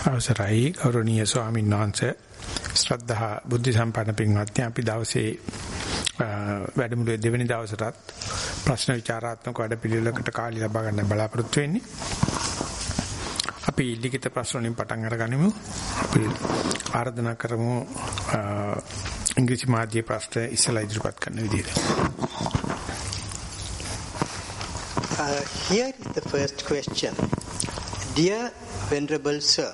අවසරයි ගෞරවනීය ස්වාමීන් වහන්සේ ශ්‍රද්ධා බුද්ධ සම්පන්න පින්වත්නි අපි දවසේ වැඩමුළුවේ දෙවෙනි දවසටත් ප්‍රශ්න විචාරාත්මක වැඩපිළිවෙලකට කාලය ලබා ගන්න බලාපොරොත්තු වෙන්නේ. අපි ලිඛිත ප්‍රශ්න වලින් පටන් අරගනිමු. අපි ආරාධනා කරමු ඉංග්‍රීසි මාධ්‍ය ප්‍රශ්න ඉස්සලා ඉදිරිපත් කරන විදිහට. Uh, here is the first question. Dear Venerable Sir,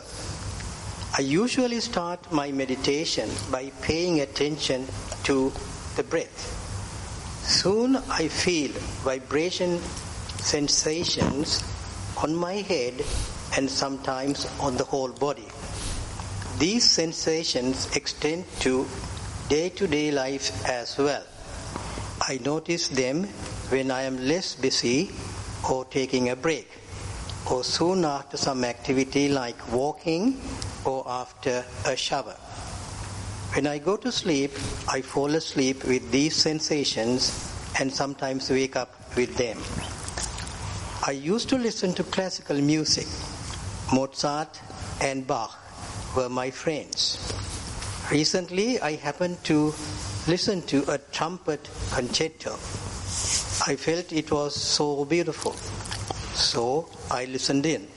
I usually start my meditation by paying attention to the breath. Soon I feel vibration sensations on my head and sometimes on the whole body. These sensations extend to day to day life as well. I notice them when I am less busy or taking a break, or soon after some activity like walking or after a shower. When I go to sleep, I fall asleep with these sensations and sometimes wake up with them. I used to listen to classical music. Mozart and Bach were my friends. Recently, I happened to listen to a trumpet concerto. I felt it was so beautiful. So I listened in.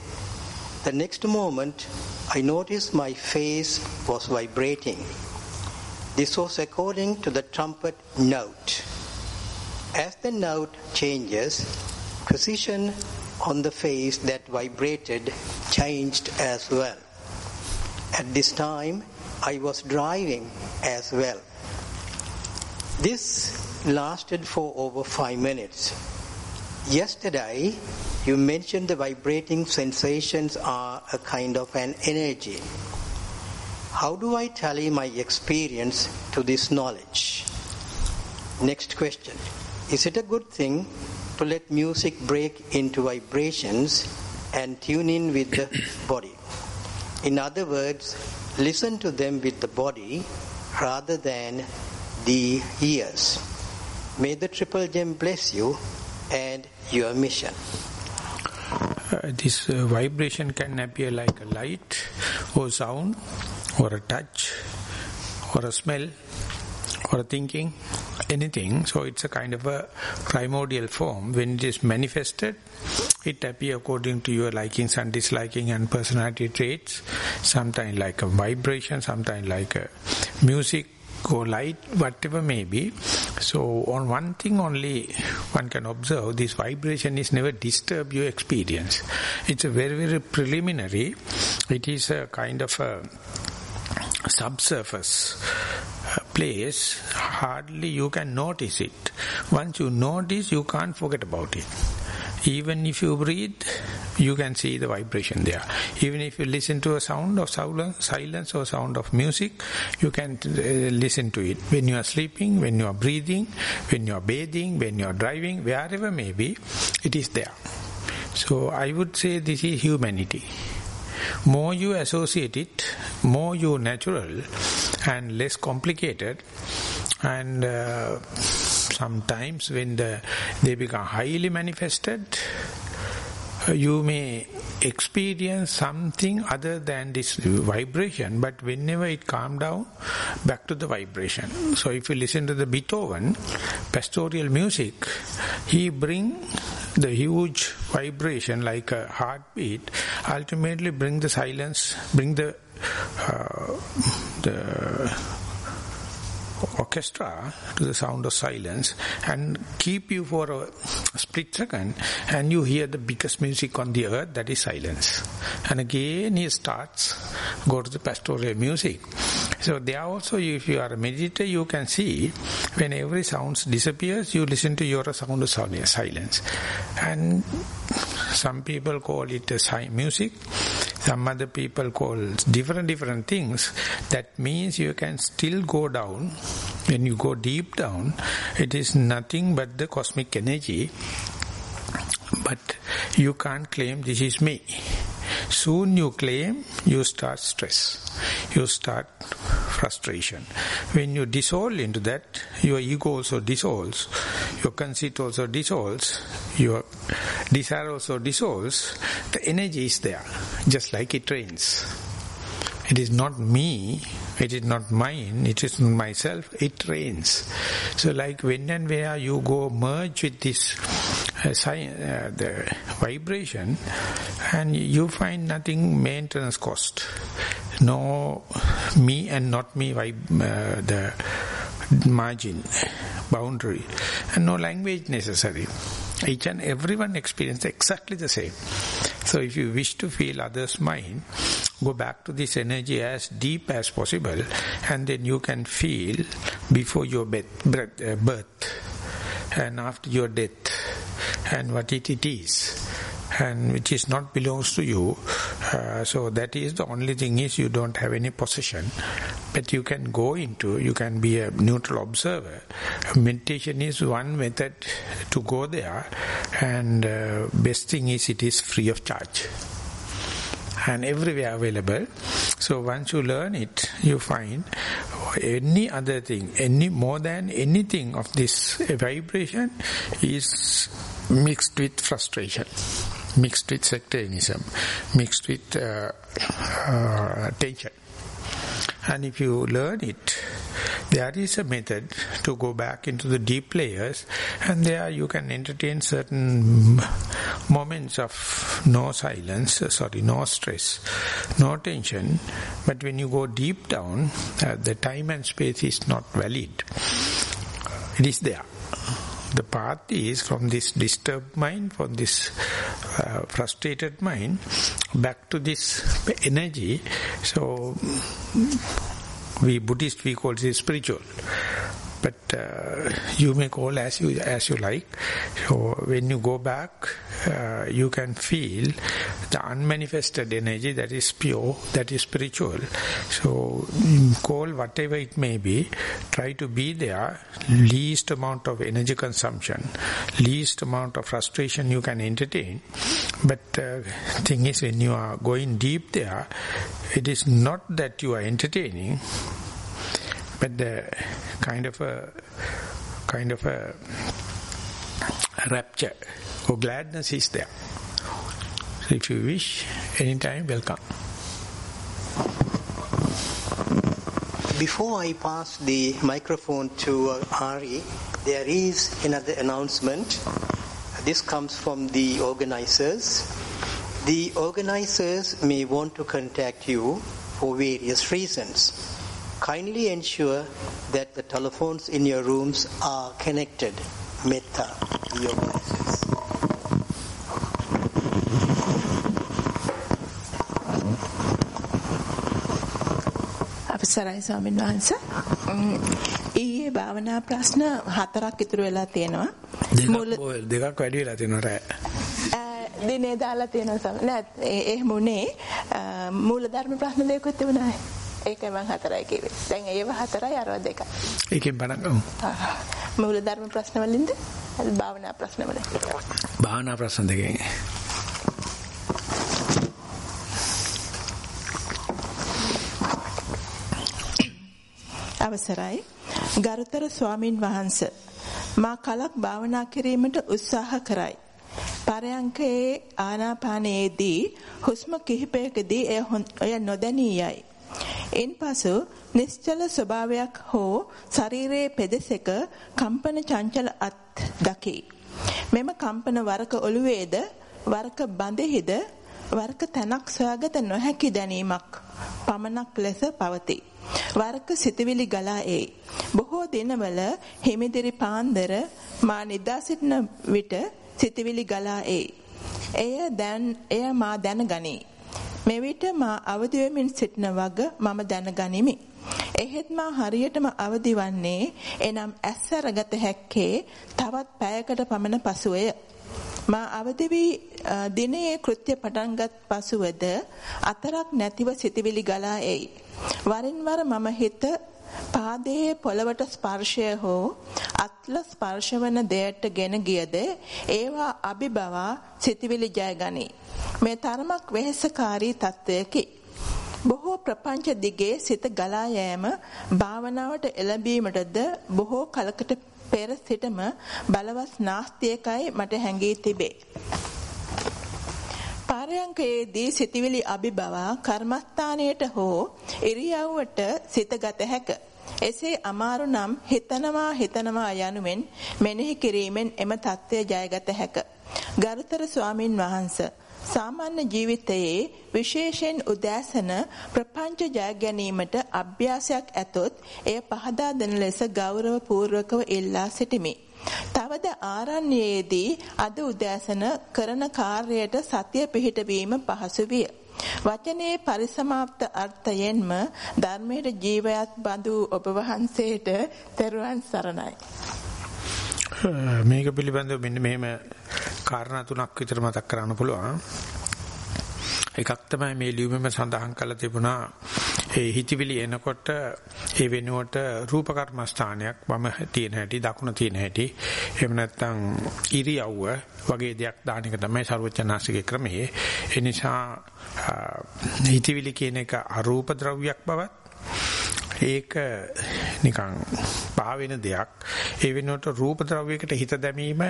The next moment, I noticed my face was vibrating. This was according to the trumpet note. As the note changes, position on the face that vibrated changed as well. At this time, I was driving as well. This lasted for over five minutes. Yesterday, you mentioned the vibrating sensations are a kind of an energy. How do I tally my experience to this knowledge? Next question. Is it a good thing to let music break into vibrations and tune in with the body? In other words, listen to them with the body rather than the ears. May the Triple Gem bless you and your mission. Uh, this uh, vibration can appear like a light or sound or a touch or a smell or a thinking, anything. So it's a kind of a primordial form. When it is manifested, it appears according to your likings and disliking and personality traits. Sometimes like a vibration, sometimes like a music or light, whatever may be. So on one thing only one can observe, this vibration is never disturb your experience. It's a very, very preliminary. It is a kind of a subsurface place. Hardly you can notice it. Once you notice, you can't forget about it. Even if you breathe, you can see the vibration there. Even if you listen to a sound of silence or sound of music, you can uh, listen to it. When you are sleeping, when you are breathing, when you are bathing, when you are driving, wherever may be, it is there. So I would say this is humanity. More you associate it, more you natural and less complicated and uh, sometimes when the, they become highly manifested, you may experience something other than this vibration, but whenever it calm down, back to the vibration. So if you listen to the Beethoven, pastoral music, he bring the huge vibration like a heartbeat, ultimately bring the silence, bring the uh, the orchestra to the sound of silence and keep you for a split second and you hear the biggest music on the earth that is silence. And again he starts go to the pastoral music. So there also if you are a meditator you can see when every sound disappears you listen to your sound of silence. And some people call it a music some other people call different different things. That means you can still go down. When you go deep down it is nothing but the cosmic energy but you can't claim this is me. Soon you claim you start stress. You start frustration. When you dissolve into that your ego also dissolves. Your conceit also dissolves. Your desire also dissolves. The energy is there just like it rains. It is not me, it is not mine, it is myself, it rains. So like when and where you go merge with this uh, uh, the vibration and you find nothing maintenance cost. No me and not me vib- uh, the margin, boundary and no language necessary. Each and everyone experience exactly the same. So if you wish to feel others' mind, go back to this energy as deep as possible and then you can feel before your birth, birth and after your death and what it, it is and which is not belongs to you. Uh, so that is the only thing is you don't have any possession but you can go into you can be a neutral observer. Meditation is one method to go there and uh, best thing is it is free of charge and everywhere available. So once you learn it, you find any other thing, any more than anything of this vibration is mixed with frustration, mixed with sectarianism, mixed with uh, uh, tension. And if you learn it, there is a method to go back into the deep layers and there you can entertain certain moments of no silence, sorry, no stress, no tension. But when you go deep down, uh, the time and space is not valid. It is there. The path is from this disturbed mind, from this uh, frustrated mind, back to this energy. So, we Buddhist we call this spiritual but uh, you may call as you as you like. So when you go back uh, you can feel the unmanifested energy that is pure that is spiritual. So call whatever it may be try to be there least amount of energy consumption least amount of frustration you can entertain. But uh, thing is when you are going deep there it is not that you are entertaining but the kind of a kind of a rapture or gladness is there. So if you wish, anytime, welcome. Before I pass the microphone to uh, Ari, there is another announcement. This comes from the organizers. The organizers may want to contact you for various reasons kindly ensure that the telephones in your rooms are connected. Metta, organizers. අවසරයි ස්වාමීන් වහන්ස. ඊයේ භාවනා ප්‍රශ්න හතරක් ඉතුරු වෙලා තියෙනවා. දෙකක් දෙකක් වැඩි වෙලා තියෙනවා රෑ. දිනේ දාලා තියෙනවා සම. නෑ එහෙම උනේ මූලධර්ම ප්‍රශ්න දෙකකුත් තිබුණා. ඒකයි මං හතරයි කිව්වේ. දැන් ඒව හතරයි අරව දෙකයි. ඒකෙන් බලන්න ගමු. මූලධර්ම ප්‍රශ්න වලින්ද? භාවනා ප්‍රශ්න වලින්. භාවනා ප්‍රශ්න දෙකෙන්. අවසරයි ගරුතර ස්වාමින් වහන්ස මා කලක් භාවනා කිරීමට උත්සාහ කරයි. පරයන්කේ ආනාපානයේදී හුස්ම කිහිපයකදී එය නොදැනී යයි. ඉන්පසු නිශ්චල ස්වභාවයක් හෝ ශරීරයේ පෙදෙසක කම්පන චංචල අත් දකි. මෙම කම්පන වරක ඔළුවේද වරක බඳෙහිද වරක තනක් සොයාගත නොහැකි දැනීමක් පමණක් ලෙස පවතී. වරක සිතවිලි ගලා එයි. බොහෝ දිනවල හිමිදිරි පාන්දර මා නිදා සිටින විට සිතවිලි ගලා එයි. එය දැන් එය මා දැනගනී. මෙවිට මා අවදි වෙමින් සිටින වග මම දැනගනිමි. එහෙත් මා හරියටම අවදි වන්නේ එනම් ඇස්සරගත හැක්කේ තවත් පැයකට පමණ පසුවය. මා අවදි වී දිනයේ කෘත්‍ය පටන්ගත් පසුවද අතරක් නැතිව සිතවිලි ගලා එයි. වරින් වර මම හිත පාදයේ පොළවට ස්පර්ශය හෝ අත්ල ස්පර්ශවන දෙයට ගෙන ගියද ඒවා අභිබවා සිතවිලි ජයගනී. මේ තරමක් වෙහෙසකාරී තත්වයකි. බොහෝ ප්‍රපංච දිගේ සිත ගලා යෑම භාවනාවට එළඹීමටද බොහෝ කලකට පෙර සිටම බලවත් නාස්තියකයි මට හැඟී තිබේ. පාර පරයන්කයේදී සිතවිලි අභිබවා කර්මස්ථානයට හෝ ඉරියව්වට සිතගත හැක. එසේ අමාරු නම් හිතනවා හිතනවා යනුවෙන් මෙනෙහි කිරීමෙන් එම தත්ත්වය ජයගත හැක. ගරුතර ස්වාමින් වහන්සේ සාමාන්‍ය ජීවිතයේ විශේෂයෙන් උදෑසන ප්‍රපංච ජය ගැනීමට අභ්‍යාසයක් ඇතොත් එය පහදා දෙන ලෙස ගෞරව පූර්වකව ඉල්ලා සිටිමි. තවද ආරණ්‍යයේදී අද උදෑසන කරන කාර්යයට සතිය පිහිටවීම පහසු විය. වචනේ පරිසමාප්ත අර්ථයෙන්ම ධර්මයේ ජීවයත් බඳු ඔබ වහන්සේට තෙරුවන් සරණයි. මේක පිළිබඳව මෙන්න මෙහෙම කාරණා තුනක් විතර මතක් කරන්න පුළුවන්. එකක් තමයි මේ ලියුමෙම සඳහන් කරලා තිබුණා ඒ හිතවිලි එනකොට ඒ වෙනුවට රූප කර්මස්ථානයක් වම තියෙන හැටි දකුණ තියෙන හැටි එහෙම නැත්නම් ඉරියව්ව වගේ දෙයක් දාන එක තමයි ਸਰවචනාසිකේ ක්‍රමය ඒ නිසා හිතවිලි කියන එක අරූප ද්‍රව්‍යයක් බවත් ඒක නිකන් පාවෙන දෙයක්. ඒ වෙනුවට රූප ද්‍රව්‍යයකට හිත දැමීම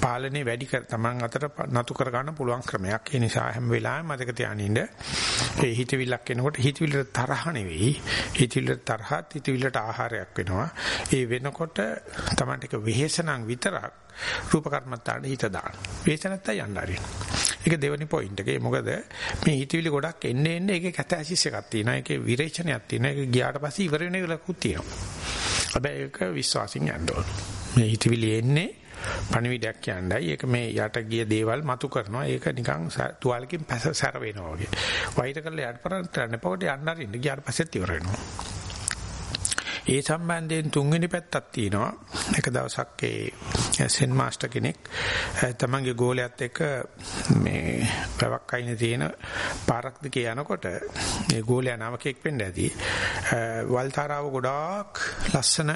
පාලනේ වැඩි කර තමන් අතර නතු කර ගන්න පුළුවන් ක්‍රමයක්. ඒ නිසා හැම වෙලාවෙම මතක තියානින්න ඒ හිතවිල්ලක් එනකොට හිතවිල්ලට තරහ නෙවෙයි. හිතවිල්ලට තරහත් හිතවිල්ලට ආහාරයක් වෙනවා. ඒ වෙනකොට තමන්ට එක වෙහෙසනම් විතරක් රූප කර්මත්තාට හිත දාන්න. වෙහෙස නැත්තම් යන්න ආරින්න. ඒක දෙවෙනි පොයින්ට් එක. මොකද මේ හිතවිලි ගොඩක් එන්නේ එන්නේ ඒකේ කැතැසිස් එකක් තියෙනවා. ඒකේ විරේචනයක් තියෙනවා. ඒක ගියාට පස්සේ ඉවර වෙන එකලකුත් තියෙනවා. හැබැයි ඒක විශ්වාසින් යන්න ඕන. මේ හිතවිලි එන්නේ පණිවිඩයක් කියන්නයි. ඒක මේ යට ගිය දේවල් මතු කරනවා. ඒක නිකන් තුවාලකින් පැස සැර වෙනවා වගේ. වෛර කරලා යට පරන්න යන්න පොඩි යන්න අරින්න ගියාට පස්සෙත් ඉවර වෙනවා. ඒ සම්බන්ධයෙන් තුන්වෙනි පැත්තක් තියෙනවා. එක දවසක් ඒ සෙන් මාස්ටර් කෙනෙක් තමන්ගේ ගෝලයාත් එක්ක මේ පැවක් අයිනේ තියෙන පාරක් දිගේ යනකොට මේ ගෝලයා නවකෙක් වෙන්න ඇති. වල්තරාව ගොඩාක් ලස්සන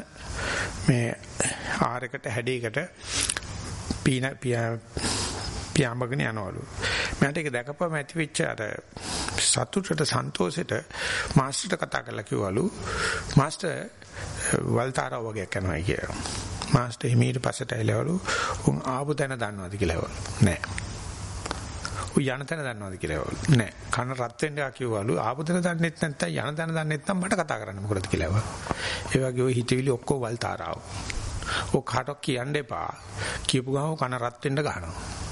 මේ ආරයකට හැඩයකට පීන පියාඹගෙන යනවලු. මට ඒක දැකපුවම ඇති වෙච්ච අර සතුටට සන්තෝෂෙට මාස්ටර්ට කතා කරලා කිව්වලු මාස්ටර් වල්තාරා වගේ කරනවා කියලා. මාස්ටර් හිමීට පස්සට ඇවිලවලු උන් ආපු තැන දන්නවද කියලා නෑ. උ යන තැන දන්නවද කියලා නෑ. කන රත් වෙන්න කිව්වලු ආපු තැන දන්නෙත් නැත්නම් යන තැන දන්නෙත් නැත්නම් මට කතා කරන්න මොකටද කියලා. ඒ වගේ ওই හිතවිලි ඔක්කොම වල්තාරාව. ඔය කාටවත් කියන්න එපා. කියපු ගමන් කන රත් වෙන්න ගන්නවා.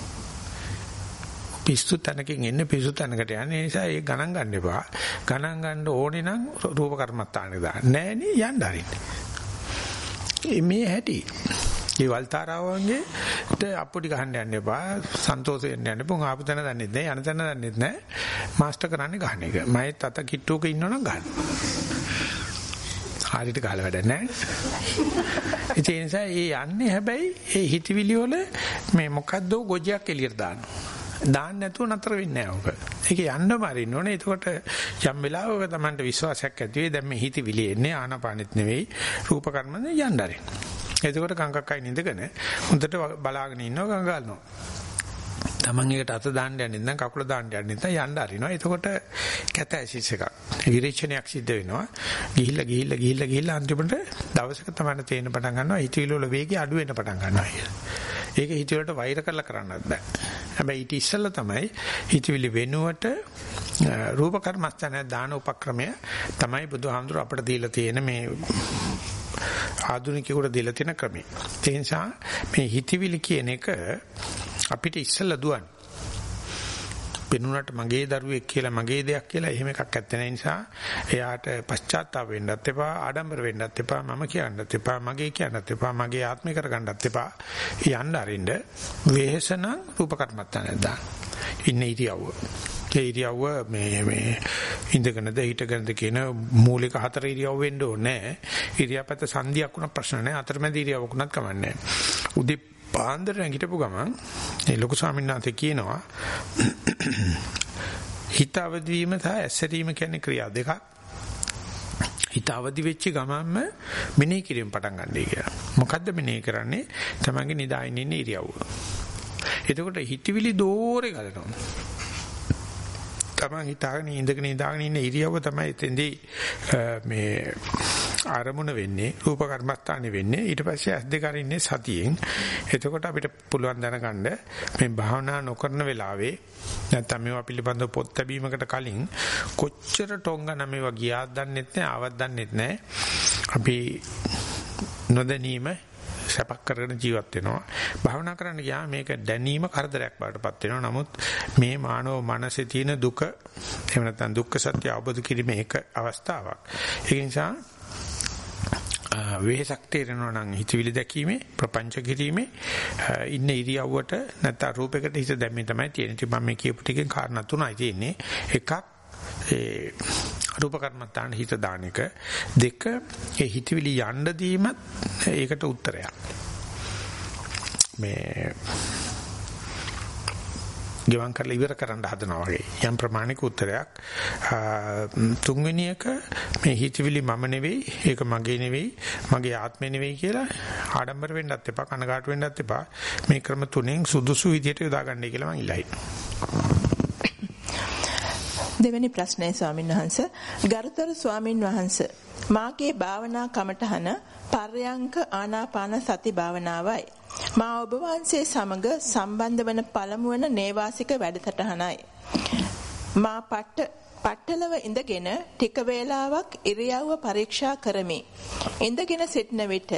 පිස්සු තැනකින් එන්නේ පිස්සු තැනකට යන්නේ. ඒ නිසා ඒක ගණන් ගන්න එපා. ගණන් ගන්න ඕනේ නම් රූප කර්මත්තානේ දාන්න. නෑ නේ යන්න හරින්නේ. මේ හැටි. ඒ වල්තාරාවන්ගේ අප්පුඩි ගහන්න යන්න එපා. සන්තෝෂයෙන් යන්න එපා. ආපු තැන දන්නෙත් නෑ. යන තැන දන්නෙත් නෑ. මාස්ටර් කරන්නේ ගහන එක. මයිත් අත කිට්ටුවක ඉන්නවනම් ගන්න. හරියට ගහලා වැඩක් නැහැ. ඒ නිසා ඒ යන්නේ හැබැයි ඒ හිතවිලි වල මේ මොකද්ද ගොජයක් එළියට දානවා. දාන්න නැතුව නතර වෙන්නේ නැහැ ඔක. ඒක යන්නම අරින්න ඕනේ. එතකොට යම් වෙලාවක Tamanට විශ්වාසයක් ඇති වෙයි. දැන් මේ හිත විලි එන්නේ ආනාපානෙත් නෙවෙයි රූප කර්මද යන්න අරින්න. එතකොට කංකක් අයින් ඉඳගෙන හොඳට බලාගෙන ඉන්නවා ගංගාලනවා. Taman එකට අත දාන්න යන්නේ නැත්නම් කකුල දාන්න යන්නේ නැත්නම් යන්න අරිනවා. එතකොට කැතැසිස් එකක්. විරේචනයක් සිද්ධ වෙනවා. ගිහිල්ලා ගිහිල්ලා ගිහිල්ලා ගිහිල්ලා අන්තිමට දවසක තමයි තේරෙන පටන් ගන්නවා. හිතවිලි වල වේගය අඩු වෙන්න පටන් ගන්නවා කියලා. ඒක හිතවලට වෛර කරලා කරන්නත් බෑ. හැබැයි ඊට ඉස්සෙල්ලා තමයි හිතවිලි වෙනුවට රූප කර්මස්ථානය දාන උපක්‍රමය තමයි බුදුහාමුදුර අපට දීලා තියෙන මේ ආධුනිකයෙකුට දීලා තියෙන ක්‍රමය. ඒ නිසා මේ හිතවිලි කියන එක අපිට ඉස්සෙල්ලා දුවන්නේ පෙනුනට මගේ දරුවෙක් කියලා මගේ දෙයක් කියලා එහෙම එකක් ඇත්ත නිසා එයාට පශ්චාත්තාප වෙන්නත් එපා ආඩම්බර වෙන්නත් එපා මම කියන්නත් එපා මගේ කියන්නත් එපා මගේ ආත්මය කරගන්නත් එපා යන්න අරින්න වෙහසන රූප කර්මත්තන දාන්න. ඉන්නේ ඉරියව්ව. ඒ ඉරියව්ව මේ මේ ඉඳගෙනද හිටගෙනද කියන මූලික හතර ඉරියව් වෙන්න ඕනේ. ඉරියාපත සංධියක් උනත් ප්‍රශ්න නැහැ අතරමැද ඉරියව්වක උනත් කමන්නේ උදේ පාන්දර නැගිටපු ගමන් ඒ ලොකු ස්වාමීන් වහන්සේ කියනවා හිත අවදි වීම සහ ඇස්සරීම කියන්නේ ක්‍රියා දෙකක්. හිත අවදි වෙච්ච ගමන්ම මෙනෙහි කිරීම පටන් ගන්නයි කියලා. මොකද්ද මෙනෙහි කරන්නේ? තමන්ගේ නිදාගෙන ඉන්න ඉරියව්ව. එතකොට හිතවිලි දෝරේ ගලනවා. තමන් හිතාගෙන ඉඳගෙන ඉඳාගෙන ඉන්න ඉරියව්ව තමයි එතෙන්දී මේ ආරමුණ වෙන්නේ රූප කර්මස්ථානේ වෙන්නේ ඊට පස්සේ ඇස් දෙක අරින්නේ සතියෙන් එතකොට අපිට පුළුවන් දැනගන්න මේ භාවනා නොකරන වෙලාවේ නැත්නම් මේවා පිළිබඳව පොත් ලැබීමකට කලින් කොච්චර ටොංගන මේවා ගියාද දන්නෙත් නැහැ ආවත් දන්නෙත් නැහැ. අපි නොදැනීම සැපක් කරගෙන ජීවත් වෙනවා. භාවනා කරන්න ගියාම මේක දැනීම කරදරයක් බවටපත් වෙනවා. නමුත් මේ මානව මනසේ තියෙන දුක එහෙම නැත්නම් දුක්ඛ සත්‍ය අවබෝධ කිරීමේ එක අවස්ථාවක්. ඒ නිසා වෙහසක් තේරෙනවා නම් හිතවිලි දැකීමේ ප්‍රපංච කිරීමේ ඉන්න ඉරියව්වට නැත්නම් රූපයකට හිත දැම්මේ තමයි තියෙන්නේ. ඉතින් මම මේ කියපු ටිකෙන් කාරණා තුනයි තියෙන්නේ. එකක් ඒ රූප කර්මත්තාන හිත දාන එක දෙක ඒ හිතවිලි යන්න දීමත් ඒකට උත්තරයක්. මේ ගෙවම් කරලා ඉවර කරන්න හදනවා වගේ යම් ප්‍රමාණික උත්තරයක් තුන්වෙනි එක මේ හිතවිලි මම නෙවෙයි ඒක මගේ නෙවෙයි මගේ ආත්මේ නෙවෙයි කියලා ආඩම්බර වෙන්නත් එපා කනගාටු වෙන්නත් එපා මේ ක්‍රම තුනෙන් සුදුසු විදියට යොදා ගන්නයි කියලා මම ඉල්ලයි. දෙවැනි ප්‍රශ්නය ස්වාමින් වහන්ස ගරුතර ස්වාමින් වහන්ස මාගේ භාවනා කමටහන පර්යංක ආනාපාන සති භාවනාවයි මා ඔබ වහන්සේ සමග සම්බන්ධ වන පළමු වන නේවාසික වැඩසටහනයි. මා පට්ට පට්ටලව ඉඳගෙන ටික වේලාවක් ඉරියව්ව පරීක්ෂා කරමි. ඉඳගෙන සිටන විට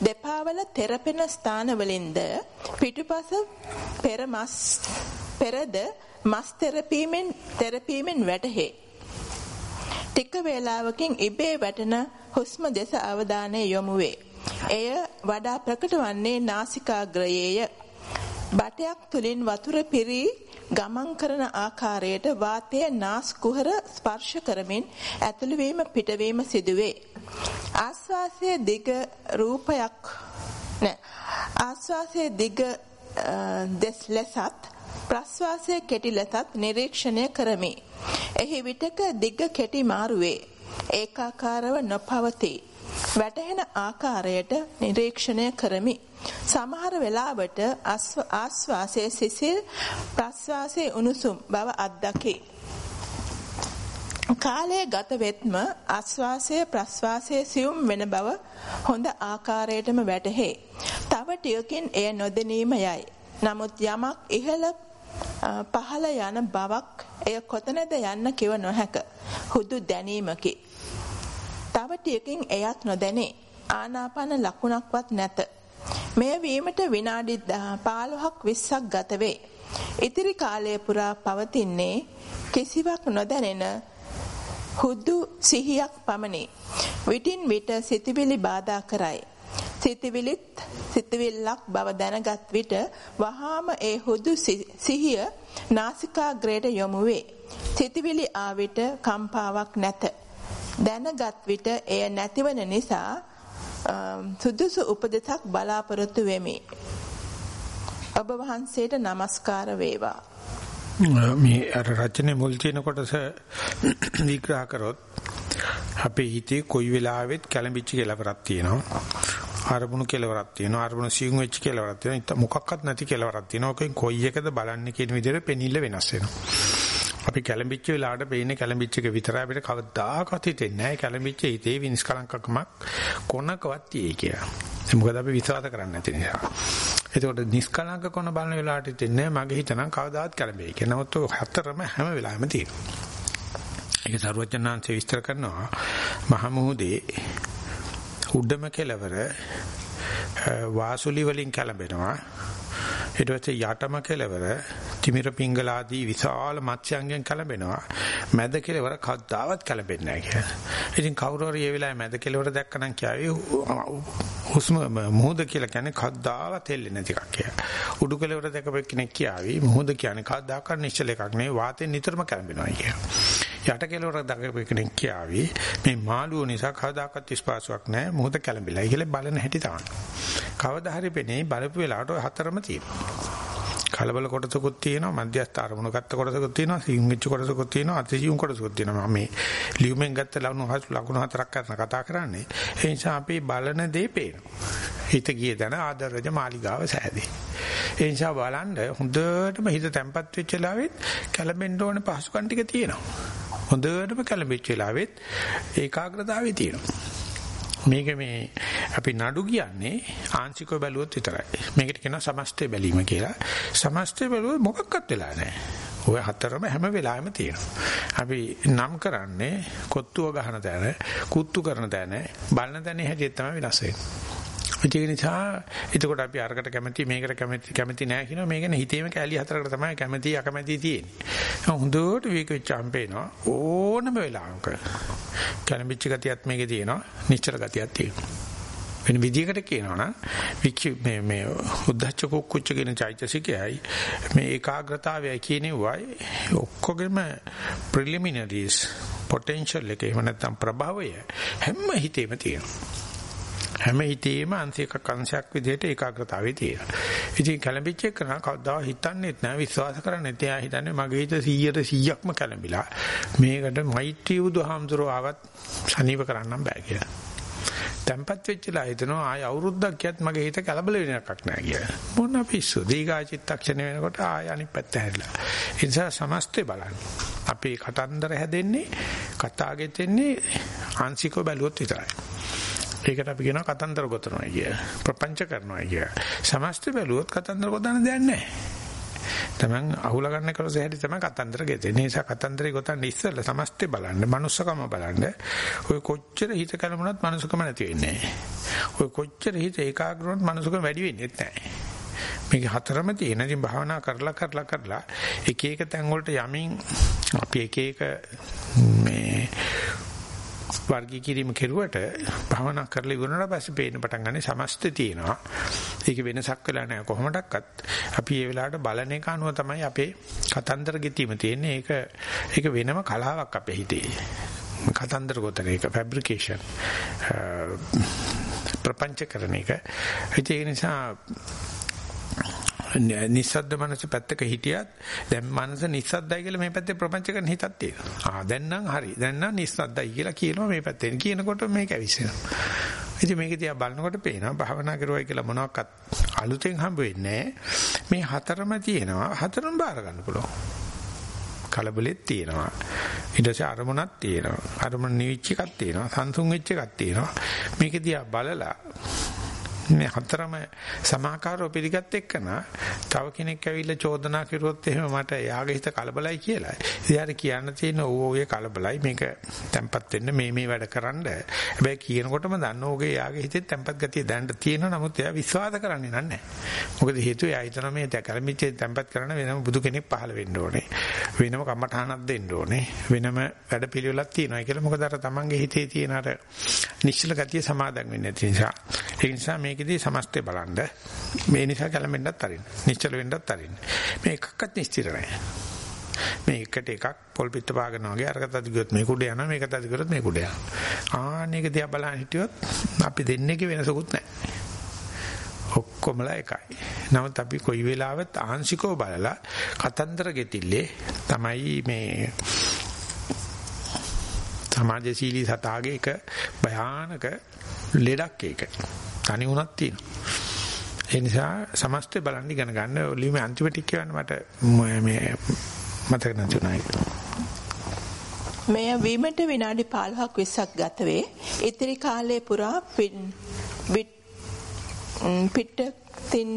දෙපා වල තෙරපෙන ස්ථානවලින්ද පිටුපස පෙර මස් පෙරද මස් තෙරපීමෙන් තෙරපීමෙන් වැටහේ. ටික වේලාවකින් ඉබේ වැටෙන හුස්ම දෙස අවධානය යොමු වේ. එය වඩා ප්‍රකට වන්නේ නාසිකාග්‍රයේය. බටයක් තුලින් වතුර පිරී ගමන් කරන ආකාරයට වාතයේ නාස් කුහර ස්පර්ශ කරමින් ඇතුළු වීම පිටවීම සිදුවේ. ආස්වාසයේ දිග රූපයක් නෑ. ආස්වාසයේ දිග දෙස් ලෙසත් ප්‍රස්වාසයේ කෙටි ලෙසත් නිරීක්ෂණය කරමි. එහි විටක දිග කෙටි මාරුවේ. ඒකාකාරව නොපවතී. වැටහෙන ආකාරයට නිරීක්ෂණය කරමි. සමහර වෙලාවට ආස්වාසයේ සිසිල් ප්‍රස්වාසයේ උණුසුම් බව අත්දකි. කාලය ගත වෙත්ම ආස්වාසය ප්‍රස්වාසයේ සියුම් වෙන බව හොඳ ආකාරයටම වැටහේ. තව ටියකින් එය නොදැනීම යයි. නමුත් යමක් ඉහළ පහළ යන බවක් එය කොතනද යන්න කිව නොහැක. හුදු දැනීමකි. තව ටියකින් එයත් නොදැනේ. ආනාපාන ලකුණක්වත් නැත. මෙය වීමට විනාඩි 15ක් 20ක් ගත වේ. ඉතිරි කාලය පුරා පවතින්නේ කිසිවක් නොදැනෙන හුදු සිහියක් පමණි. විටින් විට සිතවිලි බාධා කරයි. සිතවිලිත් සිතවිල්ලක් බව දැනගත් විට වහාම ඒ හුදු සිහිය නාසිකාග්‍රයට යොමු වේ. සිතවිලි ආ විට කම්පාවක් නැත. දැනගත් විට එය නැතිවන නිසා සුදුසු උපදෙසක් බලාපොරොත්තු වෙමි. ඔබ වහන්සේට নমස්කාර වේවා. මේ අර රචනයේ මුල් තියෙන කොටස විග්‍රහ කරොත් අපේ හිතේ කොයි වෙලාවෙත් කැළඹිච්ච කෙලවරක් තියෙනවා. අරමුණු කෙලවරක් තියෙනවා. අරමුණු සියුම් වෙච්ච කෙලවරක් තියෙනවා. මොකක්වත් නැති කෙලවරක් තියෙනවා. ඔකෙන් කොයි එකද බලන්නේ කියන විදිහට පෙනිල්ල වෙනස් වෙනවා. අපි කැළඹිච්ච වෙලාවට පේන්නේ කැළඹිච්ච එක විතරයි අපිට කවදාකවත් හිතෙන්නේ නැහැ. කැළඹිච්ච හිතේ විනිස්කලංකකමක් කොනකවත් තියෙයි කියලා. මොකද අපි විශ්වාස කරන්නේ නැති නිසා. එතකොට නිස්කලංක කොන බලන වෙලාවට හිතෙන්නේ මගේ හිත නම් කවදාවත් කැළඹෙයි කියලා. නමුත් හතරම හැම වෙලාවෙම තියෙනවා. ඒක සරුවචනාංශය විස්තර කරනවා මහමුහුදේ උඩම කෙලවර වාසුලි වලින් කැළඹෙනවා ඊට පස්සේ යටම කෙලවර තිමිර පිංගලාදී විශාල මත්ස්‍යයන්ගෙන් කැළඹෙනවා මැද කෙලවර කවදාවත් කැළඹෙන්නේ නැහැ කියලා. ඉතින් කවුරු හරි මේ වෙලාවේ මැද කෙලවර දැක්කනම් කියාවේ හුස්ම මොහොත කියලා කියන්නේ කවදාවත් හෙල්ලෙන්නේ නැති එකක් කියලා. උඩු කෙලවර දැකපෙක් කෙනෙක් කියාවේ මොහොත කියන්නේ කවදාකවත් නිශ්චල එකක් නෙවෙයි වාතයෙන් නිතරම කැළඹෙනවා කියලා. යට කෙලවර දැකපෙක් කෙනෙක් කියාවේ. මේ මාළුව නිසා කවදාකවත් ස්පාසුවක් නැහැ. මොහොත කැළඹිලා. කියලා බලන හැටි තමයි. කවදා හරි පෙනේ බලපු වෙලාවට හතරම තියෙනවා. කලබල කොටසකුත් තියෙනවා මධ්‍යස්ථ අරමුණු ගත්ත කොටසකුත් තියෙනවා සිං වෙච්ච කොටසකුත් තියෙනවා අතිසියුම් කොටසකුත් තියෙනවා. මම මේ ලියුමෙන් ගත්ත ලකුණු ලකුණු හතරක් කරන කතා කරන්නේ. ඒ නිසා අපි බලන දේ පේනවා. හිත ගියේ දන ආදරජ මාලිගාව සෑදී. ඒ නිසා බලන්න හොඳටම හිත තැම්පත් වෙච්ච වෙලාවෙත් කැළඹෙන්න ඕන පහසුකම් ටික තියෙනවා. හොඳටම කැළඹෙච්ච වෙලාවෙත් ඒකාග්‍රතාවය තියෙනවා මේක මේ අපි නඩු කියන්නේ ආංශිකව බැලුවොත් විතරයි. මේකට කියනවා සමස්තය බැලීම කියලා. සමස්තය බැලුවොත් මොකක්වත් වෙලා නැහැ. ඔය හතරම හැම වෙලාවෙම තියෙනවා. අපි නම් කරන්නේ කොත්තුව ගහන තැන, කුත්තු කරන තැන, බලන තැන හැටියට තමයි වෙනස් වෙන්නේ. ඒක නිසා එතකොට අපි අරකට කැමති මේකට කැමති කැමති නැහැ කියනවා මේකනේ හිතේම කැලි හතරකට තමයි කැමති අකමැති තියෙන්නේ. හොඳට වීක වෙච්චාම් පේනවා ඕනම වෙලාවක. කැළඹිච්ච ගතියත් මේකේ තියෙනවා, නිශ්චල ගතියක් තියෙනවා. වෙන විදිහකට කියනවා නම් වික්ෂ මේ මේ උද්දච්ච කුක්කුච්ච කියන චෛතසිකයයි මේ ඒකාග්‍රතාවයයි කියනෙවයි ඔක්කොගෙම ප්‍රෙලිමිනරිස් පොටෙන්ෂල් එක එහෙම නැත්නම් ප්‍රභවය හැම හිතේම තියෙනවා හැම හිතේම අංශයක අංශයක් විදිහට ඒකාග්‍රතාවයේ තියෙනවා. ඉතින් කැළඹිච්ච එක නා කවදා හිතන්නේත් නැහැ විශ්වාස කරන්නේත් එයා හිතන්නේ මගේ හිත 100ට 100ක්ම කැළඹිලා. මේකට මෛත්‍රී බුදුහාමුදුරුව ආවත් සනීප කරන්නම් බෑ කියලා. තැම්පත් වෙච්චලා හිතනවා ආය අවුරුද්දක් කියත් මගේ හිත කලබල වෙන එකක් නෑ කියලා. මොන පිස්සු. දීගා චිත්තක්ෂණ වෙනකොට ආය අනිත් පැත්ත හැරිලා. ඒ නිසා සමස්තය බලන්න. අපේ කතන්දර හැදෙන්නේ කතාගෙත් එන්නේ ආංශිකව බැලුවොත් විතරයි. ඒකට අපි කියනවා කතන්දර ගොතනවා කිය. ප්‍රපංච කරනවා කිය. සමස්ත බැලුවොත් කතන්දර ගොතන්න දෙයක් නැහැ. තමන් අහුලා ගන්න කරොස හැටි තමයි කතන්දර ගෙතේ. නිසා කතන්දරේ ගොතන්න ඉස්සෙල්ලා සමස්තය බලන්න, manussකම බලන්න. ඔය කොච්චර හිත කලමුණත් manussකම නැති වෙන්නේ ඔය කොච්චර හිත ඒකාග්‍ර වුණත් manussකම වැඩි වෙන්නේ නැහැ. මේක හතරම තියෙන. ඉතින් භාවනා කරලා කරලා කරලා එක එක තැන් වලට යමින් අපි එක එක මේ වර්ගී කිරීම කෙරුවට භවනා කරලා ඉවරනට පස්සේ පේන්න පටන් ගන්නේ සමස්ත තියෙනවා. ඒක වෙනසක් වෙලා නැහැ කොහොමඩක්වත්. අපි මේ වෙලාවට බලන එක අනුව තමයි අපේ කතන්දර ගෙතීම තියෙන්නේ. ඒක ඒක වෙනම කලාවක් අපේ හිතේ. කතන්දර ගොතන එක ෆැබ්‍රිකේෂන් ප්‍රපංච කරන එක. ඒ නිසා නිස්සද්ද මනස පැත්තක හිටියත් දැන් මනස නිස්සද්දයි කියලා මේ පැත්තේ ප්‍රපංච කරන හිතක් තියෙනවා. ආ දැන් නම් හරි. දැන් නම් නිස්සද්දයි කියලා කියනවා මේ පැත්තෙන්. කියනකොට මේක ඇවිස්සෙනවා. ඉතින් මේක දිහා බලනකොට පේනවා භාවනා කරුවයි කියලා මොනවාක්වත් අලුතෙන් හම්බ වෙන්නේ මේ හතරම තියෙනවා. හතරම බාර ගන්න පුළුවන්. කලබලෙත් තියෙනවා. ඊට පස්සේ අරමුණක් තියෙනවා. අරමුණ නිවිච්ච එකක් තියෙනවා. සංසුන් වෙච්ච එකක් තියෙනවා. මේක දිහා බලලා මේ හතරම සමාකාරව පිළිගත් එක්කන තව කෙනෙක් ඇවිල්ලා චෝදනා කරුවොත් එහෙම මට යාගේ හිත කලබලයි කියලා. ඉතින් කියන්න තියෙන ඕ ඔය කලබලයි මේක තැම්පත් වෙන්න මේ මේ වැඩ කරන්න. හැබැයි කියනකොටම දන්න ඕගේ යාගේ හිතේ තැම්පත් ගතිය දැනට තියෙනවා. නමුත් එයා විශ්වාස කරන්නේ නැහැ. මොකද හේතුව එයා හිතන මේ කලමිච්චේ තැම්පත් කරන්න වෙනම බුදු කෙනෙක් පහළ වෙන්න ඕනේ. වෙනම කම්මඨානක් දෙන්න ඕනේ. වෙනම වැඩ පිළිවෙලක් තියෙනවා කියලා. මොකද අර තමන්ගේ හිතේ තියෙන අර නිශ්චල ගතිය සමාදන් වෙන්නේ නැති නිසා. ඒ නිසා මේක මේකෙදී සමස්තය බලන්න. මේ නිසා කැළඹෙන්නත් අරින්න. නිශ්චල වෙන්නත් අරින්න. මේ එකක්වත් නිශ්චිත නැහැ. මේ එකට එකක් පොල් පිට පාගන වගේ අරකට අදිගොත් මේ කුඩ යනවා මේකට අදිගොත් මේ කුඩ යනවා. ආන්නේක දිහා බලන් හිටියොත් අපි දෙන්නේක වෙනසකුත් නැහැ. ඔක්කොමලා එකයි. නමුත් අපි කොයි වෙලාවත් ආංශිකව බලලා කතන්දර ගෙතිල්ලේ තමයි මේ සමාජශීලී සතාගේ එක භයානක ලෙඩක් ඒක. තනි වුණක් තියෙනවා. ඒ නිසා සමස්තය බලන්න ඉගෙන ගන්න ඔලිමේ ඇන්ටිබයොටික් කියවන්න මට මේ මතක නැතුණා ඒක. මෙය වීමට විනාඩි 15ක් 20ක් ගත වේ. ඉතිරි කාලය පුරා පිටතින්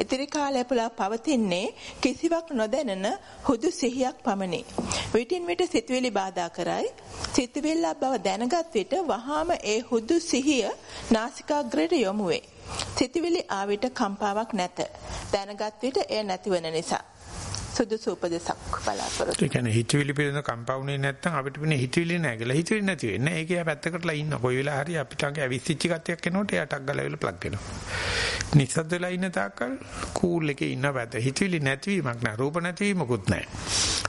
ඉතිරි කාලය පුරා පවතින්නේ කිසිවක් නොදැනෙන හුදු සිහියක් පමණි. විටින් විට සිතුවිලි බාධා කරයි. සිතුවිල්ලක් බව දැනගත් විට වහාම ඒ හුදු සිහිය නාසිකාග්‍රයට යොමු වේ. සිතුවිලි ආවිට කම්පාවක් නැත. දැනගත් විට එය නැතිවන නිසා. සුදුසු උපදේශක් බලාපොරොත්තු. ඒ කියන්නේ හිතවිලි පිළිබඳ කම්පවුනේ නැත්නම් අපිට වෙන්නේ හිතවිලි නැහැ කියලා. හිතවිලි නැති වෙන්නේ. ඒක යා පැත්තකටලා ඉන්න. කොයි වෙලාව හරි අපිට ළඟ ඇවිස්සිච්ච කතියක් එනකොට එයා ටක් ගාලා වෙලා ප්ලග් වෙනවා. නිස්සද්ද වෙලා ඉන්න තාක්කල් කූල් එකේ ඉන්න පැත්ත. හිතවිලි නැතිවීමක් නැහැ. රූප නැතිවීමකුත් නැහැ.